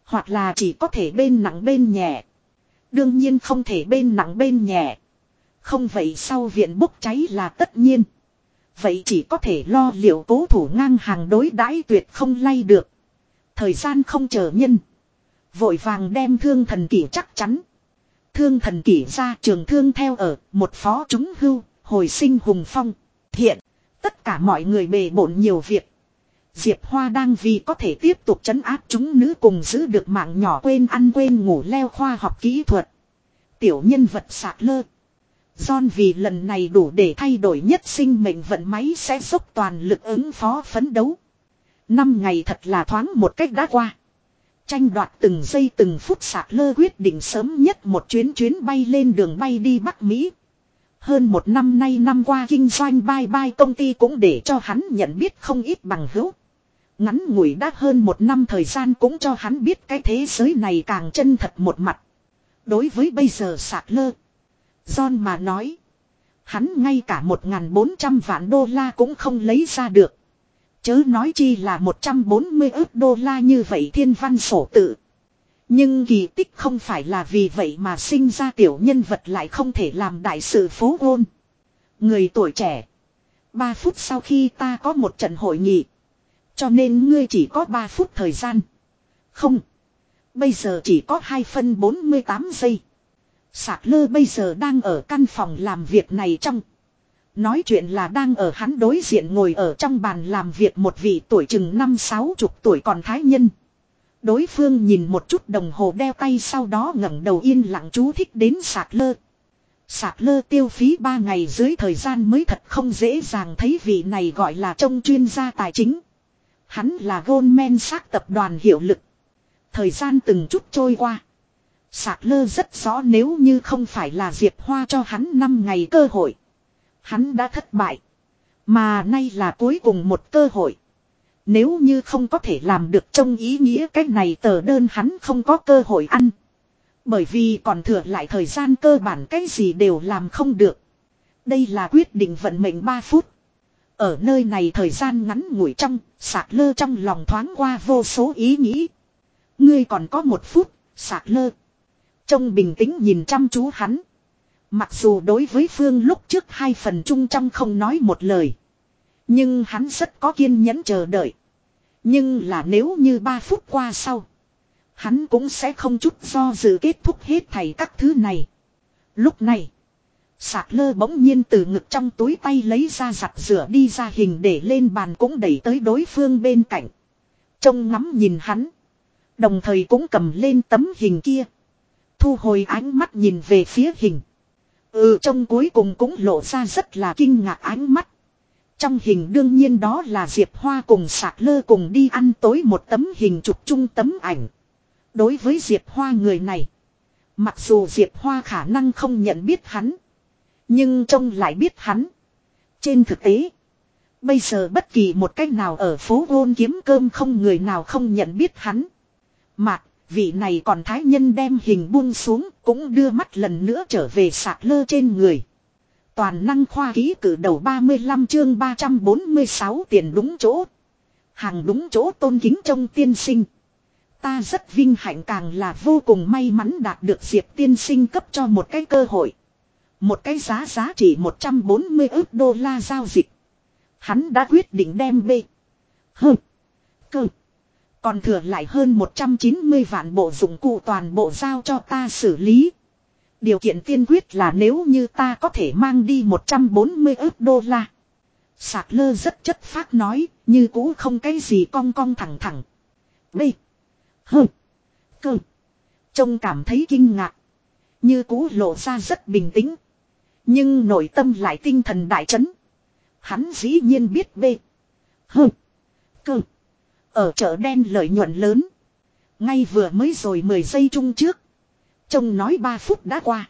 Hoặc là chỉ có thể bên nặng bên nhẹ. Đương nhiên không thể bên nặng bên nhẹ. Không vậy sau viện bốc cháy là tất nhiên. Vậy chỉ có thể lo liệu cố thủ ngang hàng đối đãi tuyệt không lay được. Thời gian không chờ nhân. Vội vàng đem thương thần kỷ chắc chắn. Thương thần kỷ ra trường thương theo ở, một phó chúng hưu, hồi sinh hùng phong. Thiện, tất cả mọi người bề bộn nhiều việc. Diệp Hoa đang vì có thể tiếp tục chấn áp chúng nữ cùng giữ được mạng nhỏ quên ăn quên ngủ leo khoa học kỹ thuật. Tiểu nhân vật sạc lơ. John vì lần này đủ để thay đổi nhất sinh mệnh vận máy sẽ dốc toàn lực ứng phó phấn đấu. Năm ngày thật là thoáng một cách đã qua. Tranh đoạt từng giây từng phút sạc lơ quyết định sớm nhất một chuyến chuyến bay lên đường bay đi Bắc Mỹ. Hơn một năm nay năm qua kinh doanh bye bye công ty cũng để cho hắn nhận biết không ít bằng hữu. Ngắn ngủi đã hơn một năm thời gian cũng cho hắn biết cái thế giới này càng chân thật một mặt. Đối với bây giờ sạc lơ. John mà nói. Hắn ngay cả 1.400 vạn đô la cũng không lấy ra được. Chớ nói chi là 140 ước đô la như vậy thiên văn sổ tự. Nhưng kỳ tích không phải là vì vậy mà sinh ra tiểu nhân vật lại không thể làm đại sự phố ôn. Người tuổi trẻ. ba phút sau khi ta có một trận hội nghị. Cho nên ngươi chỉ có ba phút thời gian. Không. Bây giờ chỉ có hai phân 48 giây. Sạc lơ bây giờ đang ở căn phòng làm việc này trong. Nói chuyện là đang ở hắn đối diện ngồi ở trong bàn làm việc một vị tuổi chừng năm sáu chục tuổi còn thái nhân. Đối phương nhìn một chút đồng hồ đeo tay sau đó ngẩng đầu yên lặng chú thích đến sạc lơ. Sạc lơ tiêu phí 3 ngày dưới thời gian mới thật không dễ dàng thấy vị này gọi là trông chuyên gia tài chính. Hắn là Goldman Sachs tập đoàn hiệu lực. Thời gian từng chút trôi qua. Sạc lơ rất rõ nếu như không phải là Diệp Hoa cho hắn 5 ngày cơ hội. Hắn đã thất bại. Mà nay là cuối cùng một cơ hội. Nếu như không có thể làm được trong ý nghĩa cách này tờ đơn hắn không có cơ hội ăn. Bởi vì còn thừa lại thời gian cơ bản cái gì đều làm không được. Đây là quyết định vận mệnh 3 phút. Ở nơi này thời gian ngắn ngủi trong, sạc lơ trong lòng thoáng qua vô số ý nghĩ. Ngươi còn có một phút, sạc lơ. Trông bình tĩnh nhìn chăm chú hắn. Mặc dù đối với Phương lúc trước hai phần chung trong không nói một lời. Nhưng hắn rất có kiên nhẫn chờ đợi. Nhưng là nếu như ba phút qua sau. Hắn cũng sẽ không chút do dự kết thúc hết thảy các thứ này. Lúc này. Sạc lơ bỗng nhiên từ ngực trong túi tay lấy ra giặt rửa đi ra hình để lên bàn cũng đẩy tới đối phương bên cạnh. Trông ngắm nhìn hắn. Đồng thời cũng cầm lên tấm hình kia. Thu hồi ánh mắt nhìn về phía hình. Ừ trông cuối cùng cũng lộ ra rất là kinh ngạc ánh mắt. Trong hình đương nhiên đó là Diệp Hoa cùng sạc lơ cùng đi ăn tối một tấm hình chụp chung tấm ảnh. Đối với Diệp Hoa người này. Mặc dù Diệp Hoa khả năng không nhận biết hắn. Nhưng trông lại biết hắn. Trên thực tế. Bây giờ bất kỳ một cách nào ở phố ôn kiếm cơm không người nào không nhận biết hắn. Mạc, vị này còn thái nhân đem hình buông xuống cũng đưa mắt lần nữa trở về sạc lơ trên người. Toàn năng khoa ký cử đầu 35 chương 346 tiền đúng chỗ. Hàng đúng chỗ tôn kính trong tiên sinh. Ta rất vinh hạnh càng là vô cùng may mắn đạt được Diệp tiên sinh cấp cho một cái cơ hội. Một cái giá giá trị 140 ức đô la giao dịch. Hắn đã quyết định đem B. Hừ, Cơ. Còn thừa lại hơn 190 vạn bộ dụng cụ toàn bộ giao cho ta xử lý. Điều kiện tiên quyết là nếu như ta có thể mang đi 140 ước đô la. Sạc lơ rất chất phát nói, như cũ không cái gì cong cong thẳng thẳng. B. hừ. Cơ. Trông cảm thấy kinh ngạc. Như cũ lộ ra rất bình tĩnh. Nhưng nội tâm lại tinh thần đại chấn. Hắn dĩ nhiên biết B. hừ. Cơ. Ở chợ đen lợi nhuận lớn. Ngay vừa mới rồi 10 giây chung trước. Trông nói 3 phút đã qua.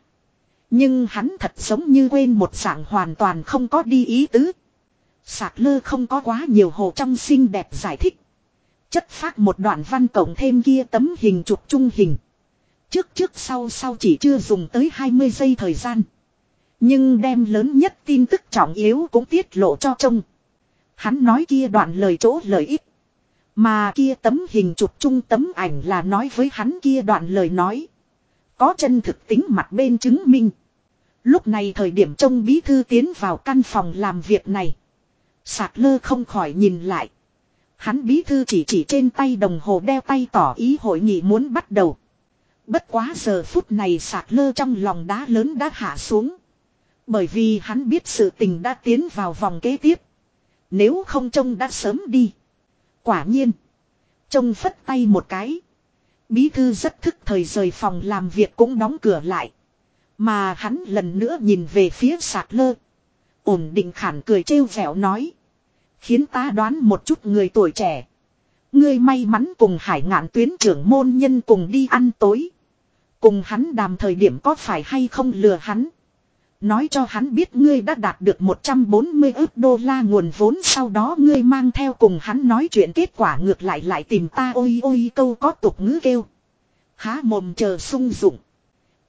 Nhưng hắn thật giống như quên một dạng hoàn toàn không có đi ý tứ. Sạc lơ không có quá nhiều hồ trong xinh đẹp giải thích. Chất phát một đoạn văn cộng thêm kia tấm hình chụp trung hình. Trước trước sau sau chỉ chưa dùng tới 20 giây thời gian. Nhưng đem lớn nhất tin tức trọng yếu cũng tiết lộ cho trông. Hắn nói kia đoạn lời chỗ lời ít. Mà kia tấm hình chụp chung tấm ảnh là nói với hắn kia đoạn lời nói. Có chân thực tính mặt bên chứng minh. Lúc này thời điểm trông bí thư tiến vào căn phòng làm việc này. Sạc lơ không khỏi nhìn lại. Hắn bí thư chỉ chỉ trên tay đồng hồ đeo tay tỏ ý hội nghị muốn bắt đầu. Bất quá giờ phút này sạc lơ trong lòng đá lớn đã hạ xuống. Bởi vì hắn biết sự tình đã tiến vào vòng kế tiếp. Nếu không trông đã sớm đi. Quả nhiên. Trông phất tay một cái. Bí thư rất thức thời rời phòng làm việc cũng đóng cửa lại. Mà hắn lần nữa nhìn về phía sạc lơ. Ổn định khản cười trêu vẻo nói. Khiến ta đoán một chút người tuổi trẻ. Ngươi may mắn cùng hải ngạn tuyến trưởng môn nhân cùng đi ăn tối. Cùng hắn đàm thời điểm có phải hay không lừa hắn. Nói cho hắn biết ngươi đã đạt được 140 ước đô la nguồn vốn sau đó ngươi mang theo cùng hắn nói chuyện kết quả ngược lại lại tìm ta ôi ôi câu có tục ngữ kêu. Há mồm chờ sung dụng.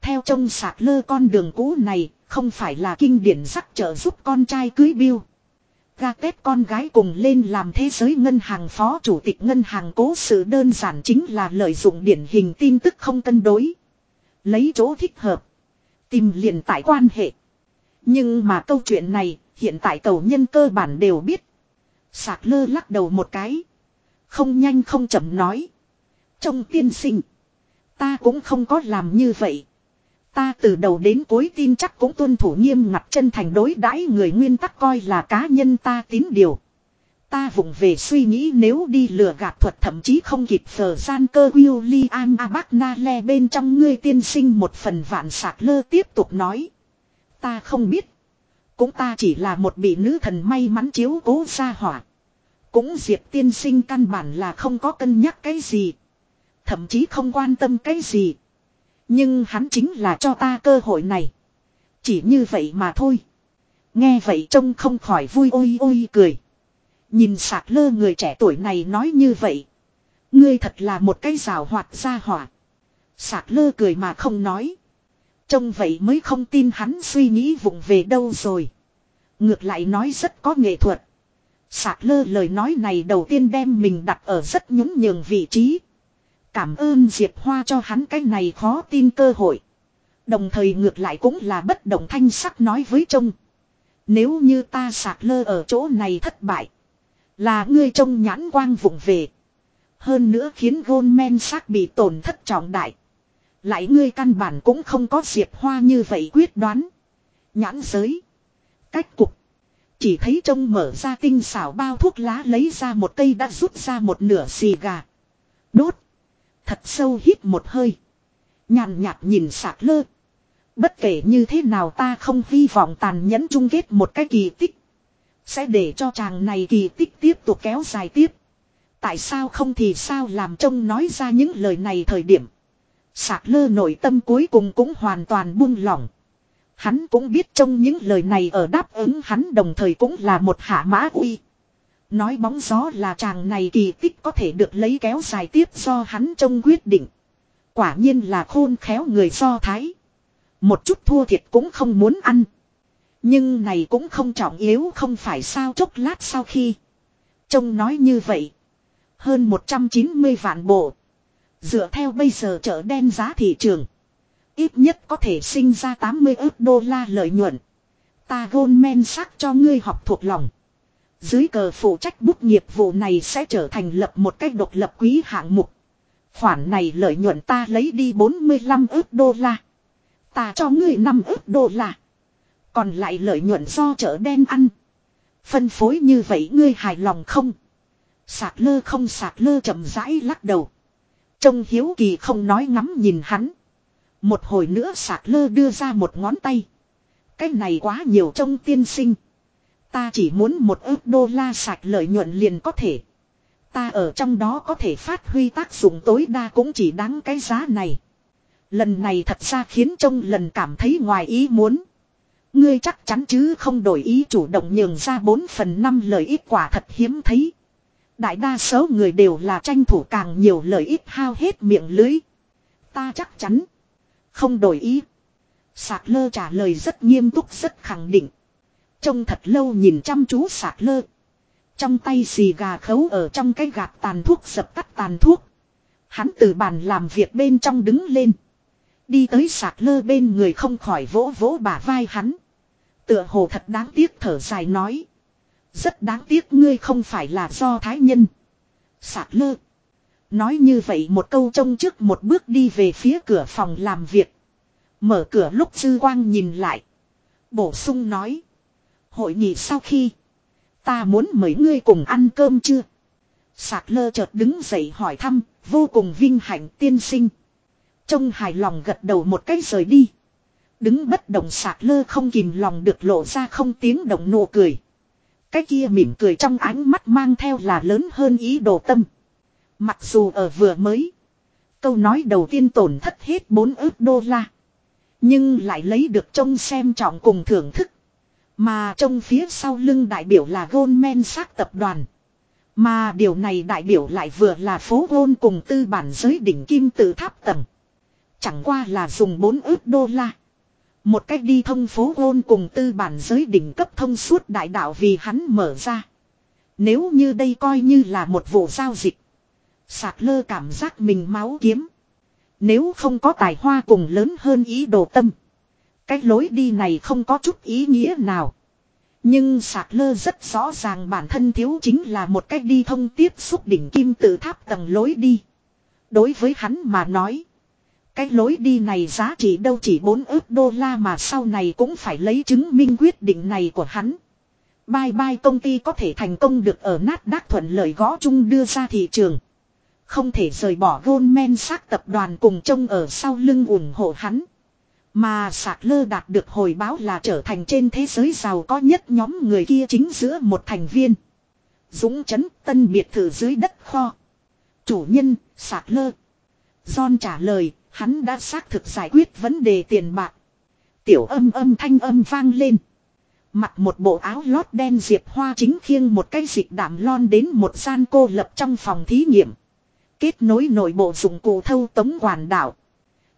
Theo trông sạc lơ con đường cũ này, không phải là kinh điển sắc trợ giúp con trai cưới biêu. Ga tết con gái cùng lên làm thế giới ngân hàng phó chủ tịch ngân hàng cố sự đơn giản chính là lợi dụng điển hình tin tức không cân đối. Lấy chỗ thích hợp. Tìm liền tại quan hệ. Nhưng mà câu chuyện này, hiện tại cầu nhân cơ bản đều biết. Sạc lơ lắc đầu một cái. Không nhanh không chậm nói. Trong tiên sinh. Ta cũng không có làm như vậy. Ta từ đầu đến cuối tin chắc cũng tuân thủ nghiêm ngặt chân thành đối đãi người nguyên tắc coi là cá nhân ta tín điều. Ta vụng về suy nghĩ nếu đi lừa gạt thuật thậm chí không kịp phở gian cơ William Abaknale bên trong ngươi tiên sinh một phần vạn sạc lơ tiếp tục nói. Ta không biết. Cũng ta chỉ là một bị nữ thần may mắn chiếu cố ra hỏa. Cũng Diệp tiên sinh căn bản là không có cân nhắc cái gì. Thậm chí không quan tâm cái gì. Nhưng hắn chính là cho ta cơ hội này. Chỉ như vậy mà thôi. Nghe vậy trông không khỏi vui ôi ôi cười. Nhìn sạc lơ người trẻ tuổi này nói như vậy. Ngươi thật là một cái rào hoạt ra hỏa. Sạc lơ cười mà không nói. Trông vậy mới không tin hắn suy nghĩ vụng về đâu rồi. Ngược lại nói rất có nghệ thuật. Sạc lơ lời nói này đầu tiên đem mình đặt ở rất nhún nhường vị trí. Cảm ơn Diệp Hoa cho hắn cái này khó tin cơ hội. Đồng thời ngược lại cũng là bất động thanh sắc nói với trông. Nếu như ta sạc lơ ở chỗ này thất bại. Là ngươi trông nhãn quang vụng về. Hơn nữa khiến men xác bị tổn thất trọng đại. Lại ngươi căn bản cũng không có Diệp Hoa như vậy quyết đoán. Nhãn giới. Cách cục. Chỉ thấy trông mở ra tinh xảo bao thuốc lá lấy ra một cây đã rút ra một nửa xì gà. Đốt. Thật sâu hít một hơi. Nhàn nhạt nhìn sạc lơ. Bất kể như thế nào ta không hy vọng tàn nhẫn chung kết một cái kỳ tích. Sẽ để cho chàng này kỳ tích tiếp tục kéo dài tiếp. Tại sao không thì sao làm trông nói ra những lời này thời điểm. Sạc lơ nội tâm cuối cùng cũng hoàn toàn buông lỏng. Hắn cũng biết trong những lời này ở đáp ứng hắn đồng thời cũng là một hạ mã uy. Nói bóng gió là chàng này kỳ tích có thể được lấy kéo dài tiếp do hắn trông quyết định. Quả nhiên là khôn khéo người do thái. Một chút thua thiệt cũng không muốn ăn. Nhưng này cũng không trọng yếu không phải sao chốc lát sau khi. Trông nói như vậy. Hơn 190 vạn bộ. Dựa theo bây giờ chợ đen giá thị trường. Ít nhất có thể sinh ra 80 ước đô la lợi nhuận. Ta gôn men sắc cho ngươi học thuộc lòng. Dưới cờ phụ trách bút nghiệp vụ này sẽ trở thành lập một cách độc lập quý hạng mục. Khoản này lợi nhuận ta lấy đi 45 ước đô la. Ta cho ngươi 5 ước đô la. Còn lại lợi nhuận do chợ đen ăn. Phân phối như vậy ngươi hài lòng không? Sạc lơ không sạc lơ chậm rãi lắc đầu. Trông hiếu kỳ không nói ngắm nhìn hắn. Một hồi nữa sạc lơ đưa ra một ngón tay. Cái này quá nhiều trông tiên sinh. Ta chỉ muốn một ước đô la sạch lợi nhuận liền có thể. Ta ở trong đó có thể phát huy tác dụng tối đa cũng chỉ đáng cái giá này. Lần này thật ra khiến trông lần cảm thấy ngoài ý muốn. Ngươi chắc chắn chứ không đổi ý chủ động nhường ra 4 phần 5 lợi ích quả thật hiếm thấy. Đại đa số người đều là tranh thủ càng nhiều lợi ích hao hết miệng lưới. Ta chắc chắn. Không đổi ý. Sạc lơ trả lời rất nghiêm túc, rất khẳng định. Trông thật lâu nhìn chăm chú sạc lơ. Trong tay xì gà khấu ở trong cái gạt tàn thuốc dập tắt tàn thuốc. Hắn từ bàn làm việc bên trong đứng lên. Đi tới sạc lơ bên người không khỏi vỗ vỗ bả vai hắn. Tựa hồ thật đáng tiếc thở dài nói. Rất đáng tiếc ngươi không phải là do thái nhân. Sạc lơ. Nói như vậy một câu trông trước một bước đi về phía cửa phòng làm việc. Mở cửa lúc dư quang nhìn lại. Bổ sung nói. Hội nghị sau khi. Ta muốn mời ngươi cùng ăn cơm chưa? Sạc lơ chợt đứng dậy hỏi thăm. Vô cùng vinh hạnh tiên sinh. Trông hài lòng gật đầu một cái rời đi. Đứng bất động sạc lơ không kìm lòng được lộ ra không tiếng động nụ cười. Cái kia mỉm cười trong ánh mắt mang theo là lớn hơn ý đồ tâm. Mặc dù ở vừa mới. Câu nói đầu tiên tổn thất hết 4 ước đô la. Nhưng lại lấy được trông xem trọng cùng thưởng thức. Mà trong phía sau lưng đại biểu là Goldman Sachs tập đoàn. Mà điều này đại biểu lại vừa là phố gôn cùng tư bản giới đỉnh kim tự tháp tầng. Chẳng qua là dùng 4 ước đô la. Một cách đi thông phố ôn cùng tư bản giới đỉnh cấp thông suốt đại đạo vì hắn mở ra. Nếu như đây coi như là một vụ giao dịch. Sạc lơ cảm giác mình máu kiếm. Nếu không có tài hoa cùng lớn hơn ý đồ tâm. Cách lối đi này không có chút ý nghĩa nào. Nhưng sạc lơ rất rõ ràng bản thân thiếu chính là một cách đi thông tiếp xúc đỉnh kim tự tháp tầng lối đi. Đối với hắn mà nói. Cái lối đi này giá trị đâu chỉ 4 ước đô la mà sau này cũng phải lấy chứng minh quyết định này của hắn. Bye bye công ty có thể thành công được ở nát đác thuận lợi gõ chung đưa ra thị trường. Không thể rời bỏ Goldman Sachs tập đoàn cùng trông ở sau lưng ủng hộ hắn. Mà sạc lơ đạt được hồi báo là trở thành trên thế giới giàu có nhất nhóm người kia chính giữa một thành viên. Dũng chấn tân biệt thự dưới đất kho. Chủ nhân, sạc lơ. John trả lời, hắn đã xác thực giải quyết vấn đề tiền bạc. Tiểu âm âm thanh âm vang lên. Mặc một bộ áo lót đen diệp hoa chính khiêng một cái dịch đảm lon đến một gian cô lập trong phòng thí nghiệm. Kết nối nội bộ dụng cụ thâu tống quản đảo,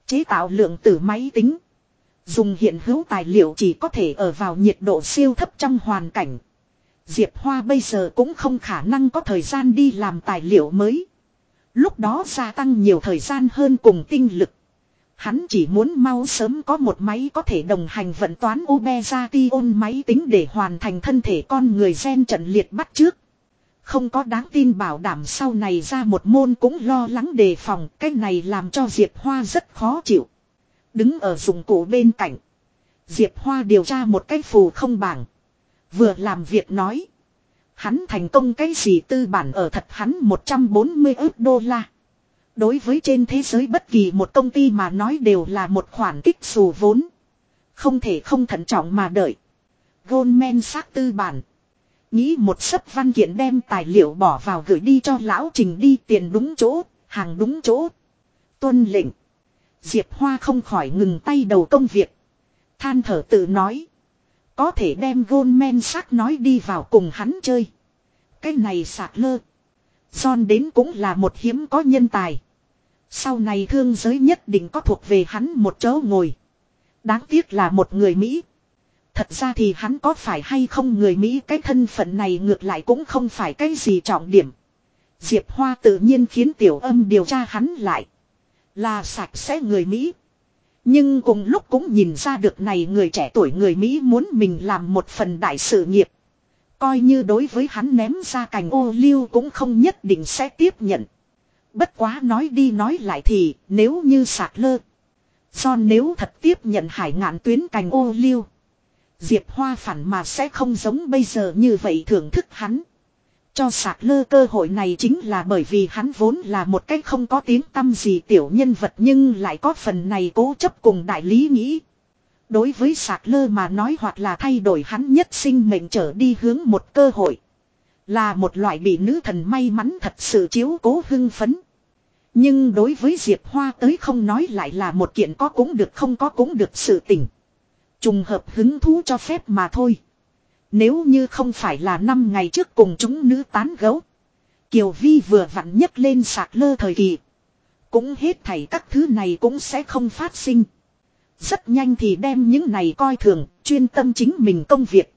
Chế tạo lượng tử máy tính. Dùng hiện hữu tài liệu chỉ có thể ở vào nhiệt độ siêu thấp trong hoàn cảnh. Diệp Hoa bây giờ cũng không khả năng có thời gian đi làm tài liệu mới. Lúc đó gia tăng nhiều thời gian hơn cùng tinh lực. Hắn chỉ muốn mau sớm có một máy có thể đồng hành vận toán Obezation máy tính để hoàn thành thân thể con người gen trận liệt bắt trước. Không có đáng tin bảo đảm sau này ra một môn cũng lo lắng đề phòng, cái này làm cho Diệp Hoa rất khó chịu. Đứng ở dụng cụ bên cạnh. Diệp Hoa điều tra một cái phù không bảng. Vừa làm việc nói. Hắn thành công cái gì tư bản ở thật hắn 140 ước đô la. Đối với trên thế giới bất kỳ một công ty mà nói đều là một khoản kích xù vốn. Không thể không thận trọng mà đợi. Goldman Sachs tư bản. Nghĩ một sấp văn kiện đem tài liệu bỏ vào gửi đi cho lão trình đi tiền đúng chỗ, hàng đúng chỗ. Tuân lệnh. Diệp Hoa không khỏi ngừng tay đầu công việc. Than thở tự nói. Có thể đem Goldman Sachs nói đi vào cùng hắn chơi. Cái này sạc lơ. John đến cũng là một hiếm có nhân tài. Sau này thương giới nhất định có thuộc về hắn một chỗ ngồi. Đáng tiếc là một người Mỹ. Thật ra thì hắn có phải hay không người Mỹ, cái thân phận này ngược lại cũng không phải cái gì trọng điểm. Diệp Hoa tự nhiên khiến tiểu âm điều tra hắn lại. Là sạch sẽ người Mỹ. Nhưng cùng lúc cũng nhìn ra được này người trẻ tuổi người Mỹ muốn mình làm một phần đại sự nghiệp. Coi như đối với hắn ném ra cành ô liu cũng không nhất định sẽ tiếp nhận. Bất quá nói đi nói lại thì, nếu như sạc lơ. Do nếu thật tiếp nhận hải ngạn tuyến cành ô liu. Diệp Hoa phản mà sẽ không giống bây giờ như vậy thưởng thức hắn. Cho sạc lơ cơ hội này chính là bởi vì hắn vốn là một cách không có tiếng tâm gì tiểu nhân vật nhưng lại có phần này cố chấp cùng đại lý nghĩ. Đối với sạc lơ mà nói hoặc là thay đổi hắn nhất sinh mệnh trở đi hướng một cơ hội. Là một loại bị nữ thần may mắn thật sự chiếu cố hưng phấn. Nhưng đối với Diệp Hoa tới không nói lại là một kiện có cũng được không có cũng được sự tỉnh. Trùng hợp hứng thú cho phép mà thôi. Nếu như không phải là năm ngày trước cùng chúng nữ tán gấu. Kiều Vi vừa vặn nhấc lên sạc lơ thời kỳ. Cũng hết thảy các thứ này cũng sẽ không phát sinh. Rất nhanh thì đem những này coi thường, chuyên tâm chính mình công việc.